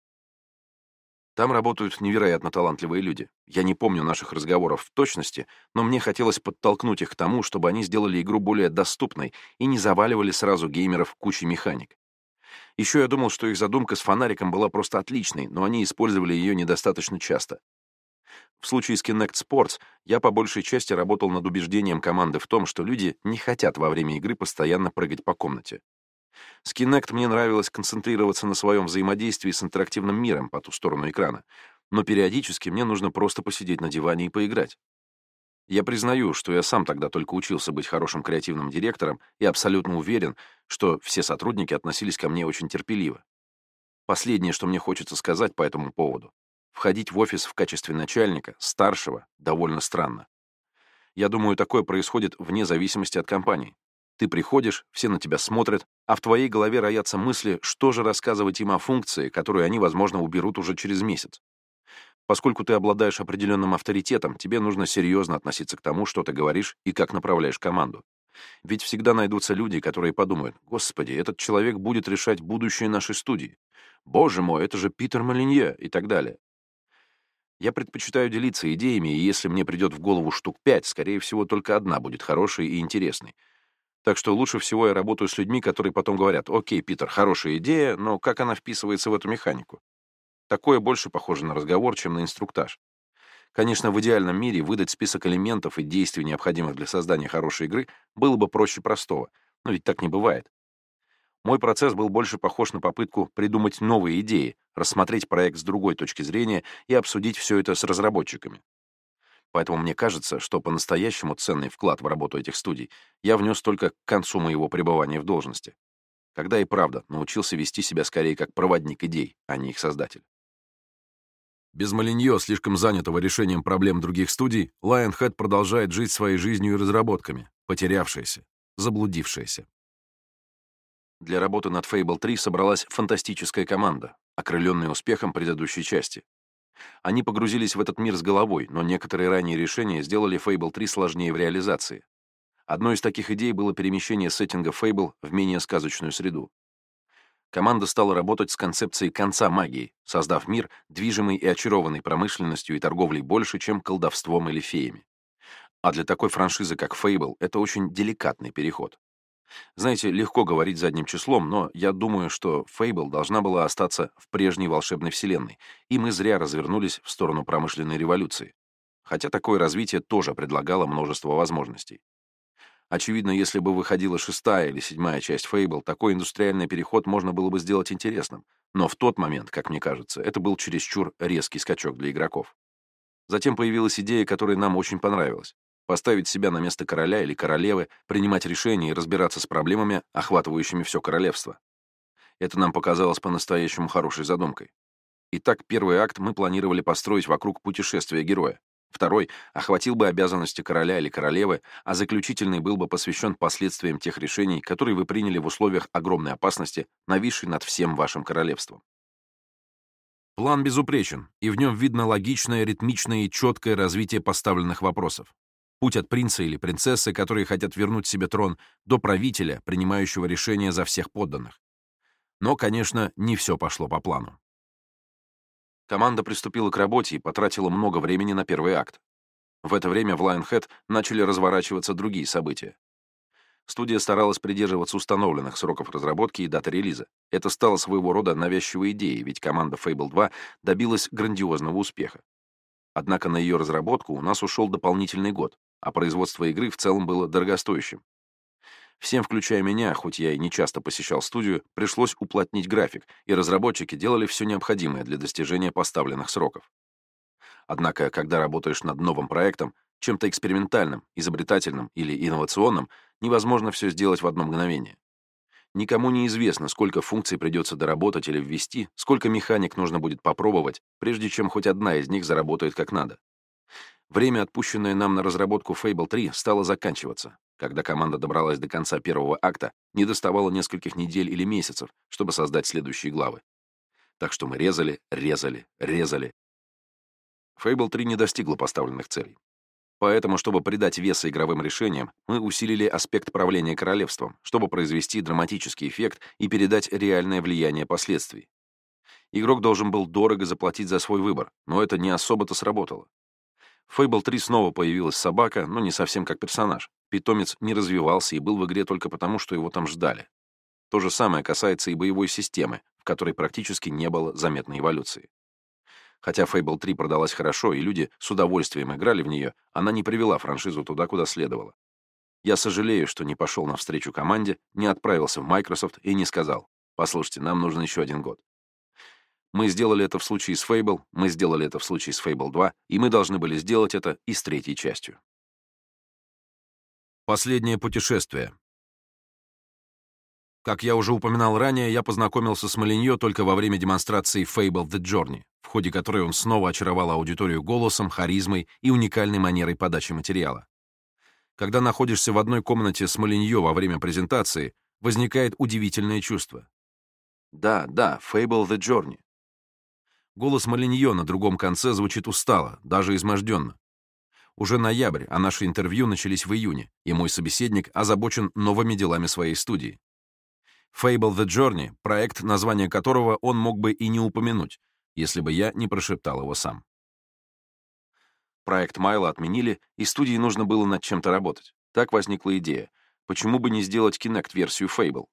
Там работают невероятно талантливые люди. Я не помню наших разговоров в точности, но мне хотелось подтолкнуть их к тому, чтобы они сделали игру более доступной и не заваливали сразу геймеров кучей механик. Еще я думал, что их задумка с фонариком была просто отличной, но они использовали ее недостаточно часто. В случае с Kinect Sports я по большей части работал над убеждением команды в том, что люди не хотят во время игры постоянно прыгать по комнате. С Kinect мне нравилось концентрироваться на своем взаимодействии с интерактивным миром по ту сторону экрана, но периодически мне нужно просто посидеть на диване и поиграть. Я признаю, что я сам тогда только учился быть хорошим креативным директором и абсолютно уверен, что все сотрудники относились ко мне очень терпеливо. Последнее, что мне хочется сказать по этому поводу. Входить в офис в качестве начальника, старшего, довольно странно. Я думаю, такое происходит вне зависимости от компании. Ты приходишь, все на тебя смотрят, а в твоей голове роятся мысли, что же рассказывать им о функции, которую они, возможно, уберут уже через месяц. Поскольку ты обладаешь определенным авторитетом, тебе нужно серьезно относиться к тому, что ты говоришь и как направляешь команду. Ведь всегда найдутся люди, которые подумают, «Господи, этот человек будет решать будущее нашей студии. Боже мой, это же Питер Малинье» и так далее. Я предпочитаю делиться идеями, и если мне придет в голову штук пять, скорее всего, только одна будет хорошей и интересной — так что лучше всего я работаю с людьми, которые потом говорят, «Окей, Питер, хорошая идея, но как она вписывается в эту механику?» Такое больше похоже на разговор, чем на инструктаж. Конечно, в идеальном мире выдать список элементов и действий, необходимых для создания хорошей игры, было бы проще простого, но ведь так не бывает. Мой процесс был больше похож на попытку придумать новые идеи, рассмотреть проект с другой точки зрения и обсудить все это с разработчиками. Поэтому мне кажется, что по-настоящему ценный вклад в работу этих студий я внес только к концу моего пребывания в должности, когда и правда научился вести себя скорее как проводник идей, а не их создатель. Без Малиньо, слишком занятого решением проблем других студий, Lionhead продолжает жить своей жизнью и разработками, потерявшаяся, заблудившаяся. Для работы над Fable 3 собралась фантастическая команда, окрыленная успехом предыдущей части. Они погрузились в этот мир с головой, но некоторые ранние решения сделали Fable 3 сложнее в реализации. Одной из таких идей было перемещение сеттинга Fable в менее сказочную среду. Команда стала работать с концепцией конца магии, создав мир, движимый и очарованный промышленностью и торговлей больше, чем колдовством или феями. А для такой франшизы, как Fable, это очень деликатный переход. Знаете, легко говорить задним числом, но я думаю, что Фейбл должна была остаться в прежней волшебной вселенной, и мы зря развернулись в сторону промышленной революции. Хотя такое развитие тоже предлагало множество возможностей. Очевидно, если бы выходила шестая или седьмая часть Фейбл, такой индустриальный переход можно было бы сделать интересным. Но в тот момент, как мне кажется, это был чересчур резкий скачок для игроков. Затем появилась идея, которая нам очень понравилась поставить себя на место короля или королевы, принимать решения и разбираться с проблемами, охватывающими все королевство. Это нам показалось по-настоящему хорошей задумкой. Итак, первый акт мы планировали построить вокруг путешествия героя. Второй охватил бы обязанности короля или королевы, а заключительный был бы посвящен последствиям тех решений, которые вы приняли в условиях огромной опасности, нависшей над всем вашим королевством. План безупречен, и в нем видно логичное, ритмичное и четкое развитие поставленных вопросов. Путь от принца или принцессы, которые хотят вернуть себе трон, до правителя, принимающего решения за всех подданных. Но, конечно, не все пошло по плану. Команда приступила к работе и потратила много времени на первый акт. В это время в Lionhead начали разворачиваться другие события. Студия старалась придерживаться установленных сроков разработки и даты релиза. Это стало своего рода навязчивой идеей, ведь команда Fable 2 добилась грандиозного успеха. Однако на ее разработку у нас ушел дополнительный год, а производство игры в целом было дорогостоящим. Всем, включая меня, хоть я и не часто посещал студию, пришлось уплотнить график, и разработчики делали все необходимое для достижения поставленных сроков. Однако, когда работаешь над новым проектом, чем-то экспериментальным, изобретательным или инновационным, невозможно все сделать в одно мгновение. Никому не известно, сколько функций придется доработать или ввести, сколько механик нужно будет попробовать, прежде чем хоть одна из них заработает как надо. Время, отпущенное нам на разработку Fable 3, стало заканчиваться. Когда команда добралась до конца первого акта, не доставало нескольких недель или месяцев, чтобы создать следующие главы. Так что мы резали, резали, резали. Fable 3 не достигла поставленных целей. Поэтому, чтобы придать веса игровым решениям, мы усилили аспект правления королевством, чтобы произвести драматический эффект и передать реальное влияние последствий. Игрок должен был дорого заплатить за свой выбор, но это не особо-то сработало. Fable 3 снова появилась собака, но не совсем как персонаж. Питомец не развивался и был в игре только потому, что его там ждали. То же самое касается и боевой системы, в которой практически не было заметной эволюции. Хотя Fable 3 продалась хорошо, и люди с удовольствием играли в нее, она не привела франшизу туда, куда следовало. Я сожалею, что не пошел навстречу команде, не отправился в Microsoft и не сказал, «Послушайте, нам нужен еще один год. Мы сделали это в случае с Fable, мы сделали это в случае с Fable 2, и мы должны были сделать это и с третьей частью. Последнее путешествие. Как я уже упоминал ранее, я познакомился с Малиньо только во время демонстрации Fable The Journey, в ходе которой он снова очаровал аудиторию голосом, харизмой и уникальной манерой подачи материала. Когда находишься в одной комнате с Малиньо во время презентации, возникает удивительное чувство. Да, да, Fable The Journey. Голос Малиньо на другом конце звучит устало, даже изможденно. Уже ноябрь, а наши интервью начались в июне, и мой собеседник озабочен новыми делами своей студии. Fable The Journey — проект, название которого он мог бы и не упомянуть, если бы я не прошептал его сам. Проект Майла отменили, и студии нужно было над чем-то работать. Так возникла идея. Почему бы не сделать Kinect-версию Fable?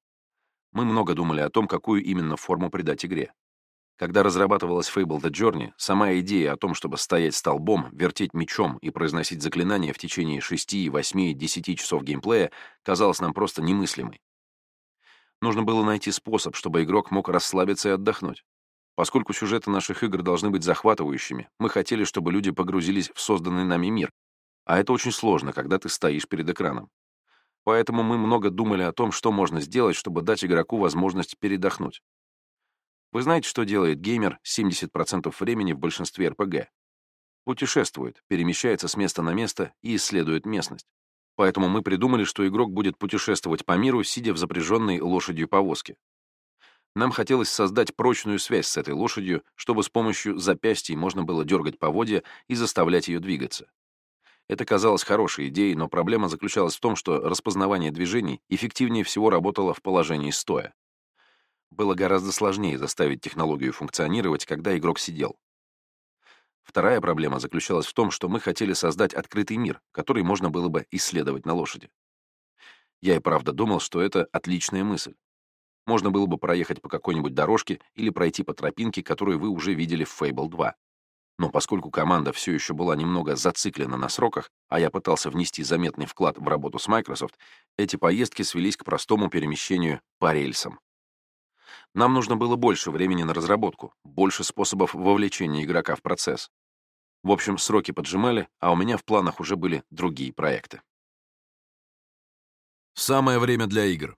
Мы много думали о том, какую именно форму придать игре. Когда разрабатывалась Fable The Journey, сама идея о том, чтобы стоять столбом, вертеть мечом и произносить заклинания в течение 6, 8, 10 часов геймплея казалась нам просто немыслимой. Нужно было найти способ, чтобы игрок мог расслабиться и отдохнуть. Поскольку сюжеты наших игр должны быть захватывающими, мы хотели, чтобы люди погрузились в созданный нами мир. А это очень сложно, когда ты стоишь перед экраном. Поэтому мы много думали о том, что можно сделать, чтобы дать игроку возможность передохнуть. Вы знаете, что делает геймер 70% времени в большинстве РПГ? Путешествует, перемещается с места на место и исследует местность. Поэтому мы придумали, что игрок будет путешествовать по миру, сидя в запряженной лошадью повозке. Нам хотелось создать прочную связь с этой лошадью, чтобы с помощью запястий можно было дергать поводья и заставлять ее двигаться. Это казалось хорошей идеей, но проблема заключалась в том, что распознавание движений эффективнее всего работало в положении стоя. Было гораздо сложнее заставить технологию функционировать, когда игрок сидел. Вторая проблема заключалась в том, что мы хотели создать открытый мир, который можно было бы исследовать на лошади. Я и правда думал, что это отличная мысль. Можно было бы проехать по какой-нибудь дорожке или пройти по тропинке, которую вы уже видели в Fable 2. Но поскольку команда все еще была немного зациклена на сроках, а я пытался внести заметный вклад в работу с Microsoft, эти поездки свелись к простому перемещению по рельсам. Нам нужно было больше времени на разработку, больше способов вовлечения игрока в процесс. В общем, сроки поджимали, а у меня в планах уже были другие проекты. Самое время для игр.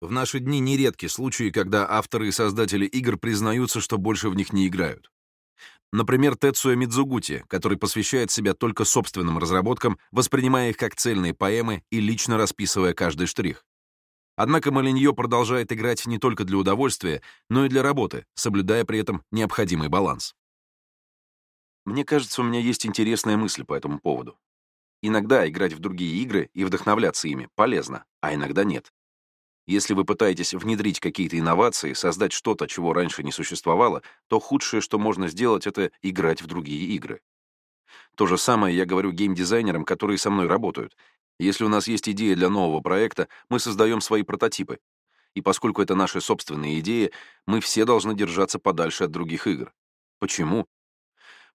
В наши дни нередки случаи, когда авторы и создатели игр признаются, что больше в них не играют. Например, Тецуя Мидзугути, который посвящает себя только собственным разработкам, воспринимая их как цельные поэмы и лично расписывая каждый штрих. Однако Малиньо продолжает играть не только для удовольствия, но и для работы, соблюдая при этом необходимый баланс. Мне кажется, у меня есть интересная мысль по этому поводу. Иногда играть в другие игры и вдохновляться ими полезно, а иногда нет. Если вы пытаетесь внедрить какие-то инновации, создать что-то, чего раньше не существовало, то худшее, что можно сделать, это играть в другие игры. То же самое я говорю геймдизайнерам, которые со мной работают. Если у нас есть идея для нового проекта, мы создаем свои прототипы. И поскольку это наши собственные идеи, мы все должны держаться подальше от других игр. Почему?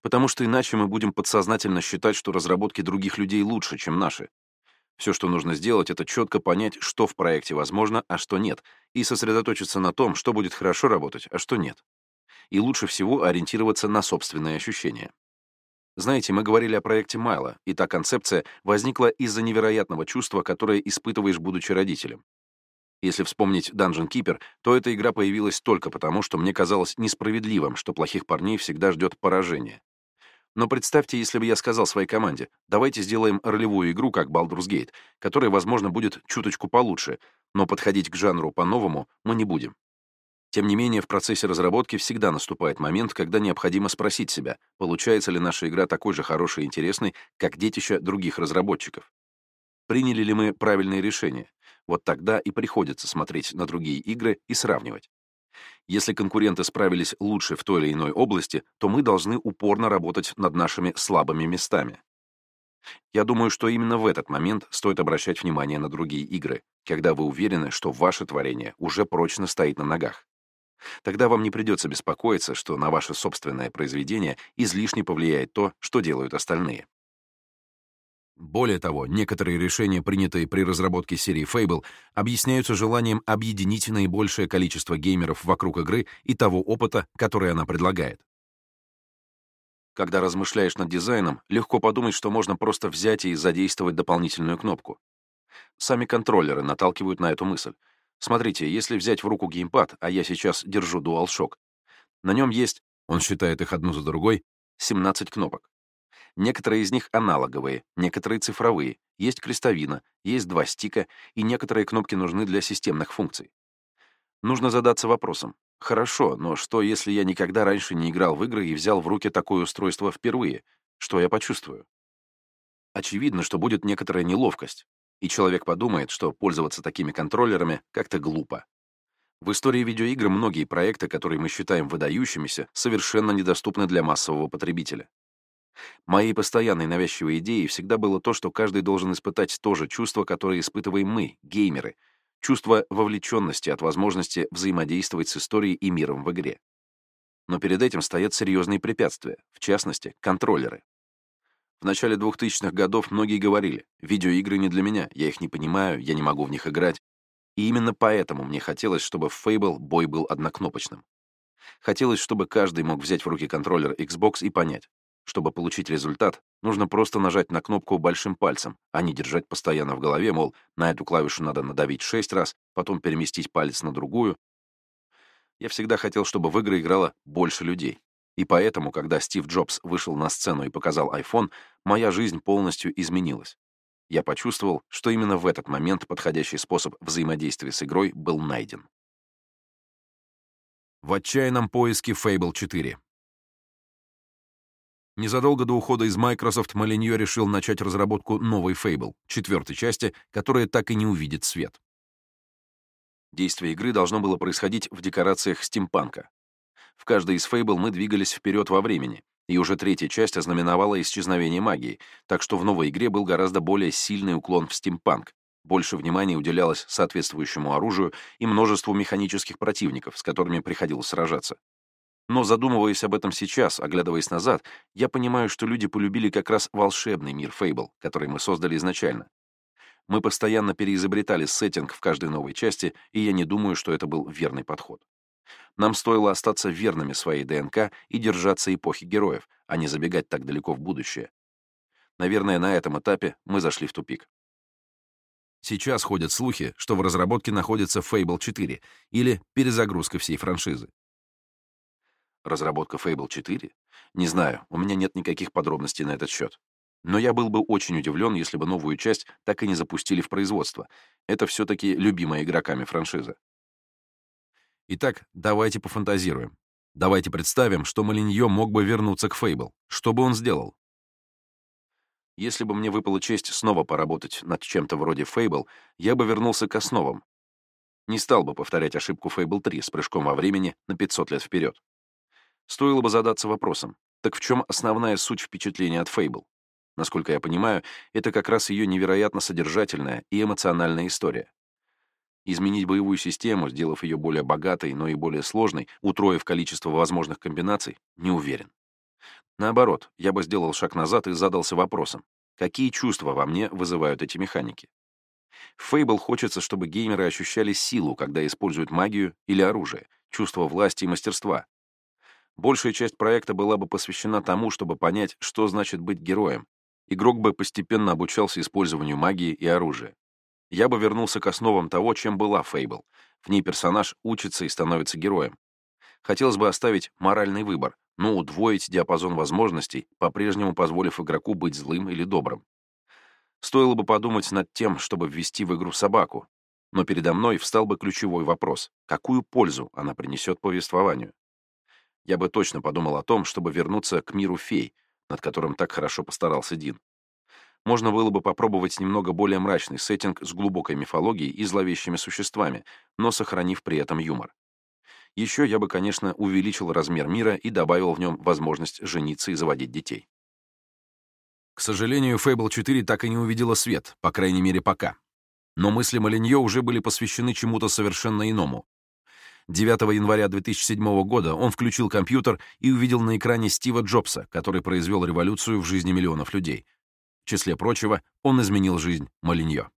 Потому что иначе мы будем подсознательно считать, что разработки других людей лучше, чем наши. Все, что нужно сделать, это четко понять, что в проекте возможно, а что нет, и сосредоточиться на том, что будет хорошо работать, а что нет. И лучше всего ориентироваться на собственные ощущения. Знаете, мы говорили о проекте Майла, и та концепция возникла из-за невероятного чувства, которое испытываешь, будучи родителем. Если вспомнить Dungeon Keeper, то эта игра появилась только потому, что мне казалось несправедливым, что плохих парней всегда ждет поражение. Но представьте, если бы я сказал своей команде, давайте сделаем ролевую игру, как Baldur's Gate, которая, возможно, будет чуточку получше, но подходить к жанру по-новому мы не будем. Тем не менее, в процессе разработки всегда наступает момент, когда необходимо спросить себя, получается ли наша игра такой же хорошей и интересной, как детища других разработчиков. Приняли ли мы правильные решения? Вот тогда и приходится смотреть на другие игры и сравнивать. Если конкуренты справились лучше в той или иной области, то мы должны упорно работать над нашими слабыми местами. Я думаю, что именно в этот момент стоит обращать внимание на другие игры, когда вы уверены, что ваше творение уже прочно стоит на ногах. Тогда вам не придется беспокоиться, что на ваше собственное произведение излишне повлияет то, что делают остальные. Более того, некоторые решения, принятые при разработке серии Fable, объясняются желанием объединить наибольшее количество геймеров вокруг игры и того опыта, который она предлагает. Когда размышляешь над дизайном, легко подумать, что можно просто взять и задействовать дополнительную кнопку. Сами контроллеры наталкивают на эту мысль. Смотрите, если взять в руку геймпад, а я сейчас держу DualShock, на нем есть, он считает их одну за другой, 17 кнопок. Некоторые из них аналоговые, некоторые цифровые, есть крестовина, есть два стика, и некоторые кнопки нужны для системных функций. Нужно задаться вопросом. Хорошо, но что, если я никогда раньше не играл в игры и взял в руки такое устройство впервые? Что я почувствую? Очевидно, что будет некоторая неловкость, и человек подумает, что пользоваться такими контроллерами как-то глупо. В истории видеоигр многие проекты, которые мы считаем выдающимися, совершенно недоступны для массового потребителя. Моей постоянной навязчивой идеей всегда было то, что каждый должен испытать то же чувство, которое испытываем мы, геймеры, чувство вовлеченности от возможности взаимодействовать с историей и миром в игре. Но перед этим стоят серьезные препятствия, в частности, контроллеры. В начале 2000-х годов многие говорили, видеоигры не для меня, я их не понимаю, я не могу в них играть. И именно поэтому мне хотелось, чтобы в Fable бой был однокнопочным. Хотелось, чтобы каждый мог взять в руки контроллер Xbox и понять, чтобы получить результат, нужно просто нажать на кнопку большим пальцем, а не держать постоянно в голове, мол, на эту клавишу надо надавить 6 раз, потом переместить палец на другую. Я всегда хотел, чтобы в игры играло больше людей. И поэтому, когда Стив Джобс вышел на сцену и показал iPhone, моя жизнь полностью изменилась. Я почувствовал, что именно в этот момент подходящий способ взаимодействия с игрой был найден. В отчаянном поиске Fable 4. Незадолго до ухода из Microsoft Молиньо решил начать разработку новой Fable, четвертой части, которая так и не увидит свет. Действие игры должно было происходить в декорациях стимпанка. В каждой из Fable мы двигались вперед во времени, и уже третья часть ознаменовала исчезновение магии, так что в новой игре был гораздо более сильный уклон в стимпанк. Больше внимания уделялось соответствующему оружию и множеству механических противников, с которыми приходилось сражаться. Но задумываясь об этом сейчас, оглядываясь назад, я понимаю, что люди полюбили как раз волшебный мир Фейбл, который мы создали изначально. Мы постоянно переизобретали сеттинг в каждой новой части, и я не думаю, что это был верный подход. Нам стоило остаться верными своей ДНК и держаться эпохи героев, а не забегать так далеко в будущее. Наверное, на этом этапе мы зашли в тупик. Сейчас ходят слухи, что в разработке находится Fable 4 или перезагрузка всей франшизы. Разработка Fable 4? Не знаю, у меня нет никаких подробностей на этот счет. Но я был бы очень удивлен, если бы новую часть так и не запустили в производство. Это все-таки любимая игроками франшиза. Итак, давайте пофантазируем. Давайте представим, что Малиньо мог бы вернуться к Фейбл. Что бы он сделал? Если бы мне выпала честь снова поработать над чем-то вроде Фейбл, я бы вернулся к основам. Не стал бы повторять ошибку Фейбл 3 с прыжком во времени на 500 лет вперед. Стоило бы задаться вопросом, так в чем основная суть впечатления от Фейбл? Насколько я понимаю, это как раз ее невероятно содержательная и эмоциональная история. Изменить боевую систему, сделав ее более богатой, но и более сложной, утроив количество возможных комбинаций, не уверен. Наоборот, я бы сделал шаг назад и задался вопросом, какие чувства во мне вызывают эти механики? В Фейбл хочется, чтобы геймеры ощущали силу, когда используют магию или оружие, чувство власти и мастерства, Большая часть проекта была бы посвящена тому, чтобы понять, что значит быть героем. Игрок бы постепенно обучался использованию магии и оружия. Я бы вернулся к основам того, чем была Фейбл. В ней персонаж учится и становится героем. Хотелось бы оставить моральный выбор, но удвоить диапазон возможностей, по-прежнему позволив игроку быть злым или добрым. Стоило бы подумать над тем, чтобы ввести в игру собаку, но передо мной встал бы ключевой вопрос — какую пользу она принесет повествованию? я бы точно подумал о том, чтобы вернуться к миру фей, над которым так хорошо постарался Дин. Можно было бы попробовать немного более мрачный сеттинг с глубокой мифологией и зловещими существами, но сохранив при этом юмор. Еще я бы, конечно, увеличил размер мира и добавил в нем возможность жениться и заводить детей. К сожалению, Fable 4 так и не увидела свет, по крайней мере, пока. Но мысли Малиньо уже были посвящены чему-то совершенно иному 9 января 2007 года он включил компьютер и увидел на экране Стива Джобса, который произвел революцию в жизни миллионов людей. Числе прочего, он изменил жизнь Малиньо.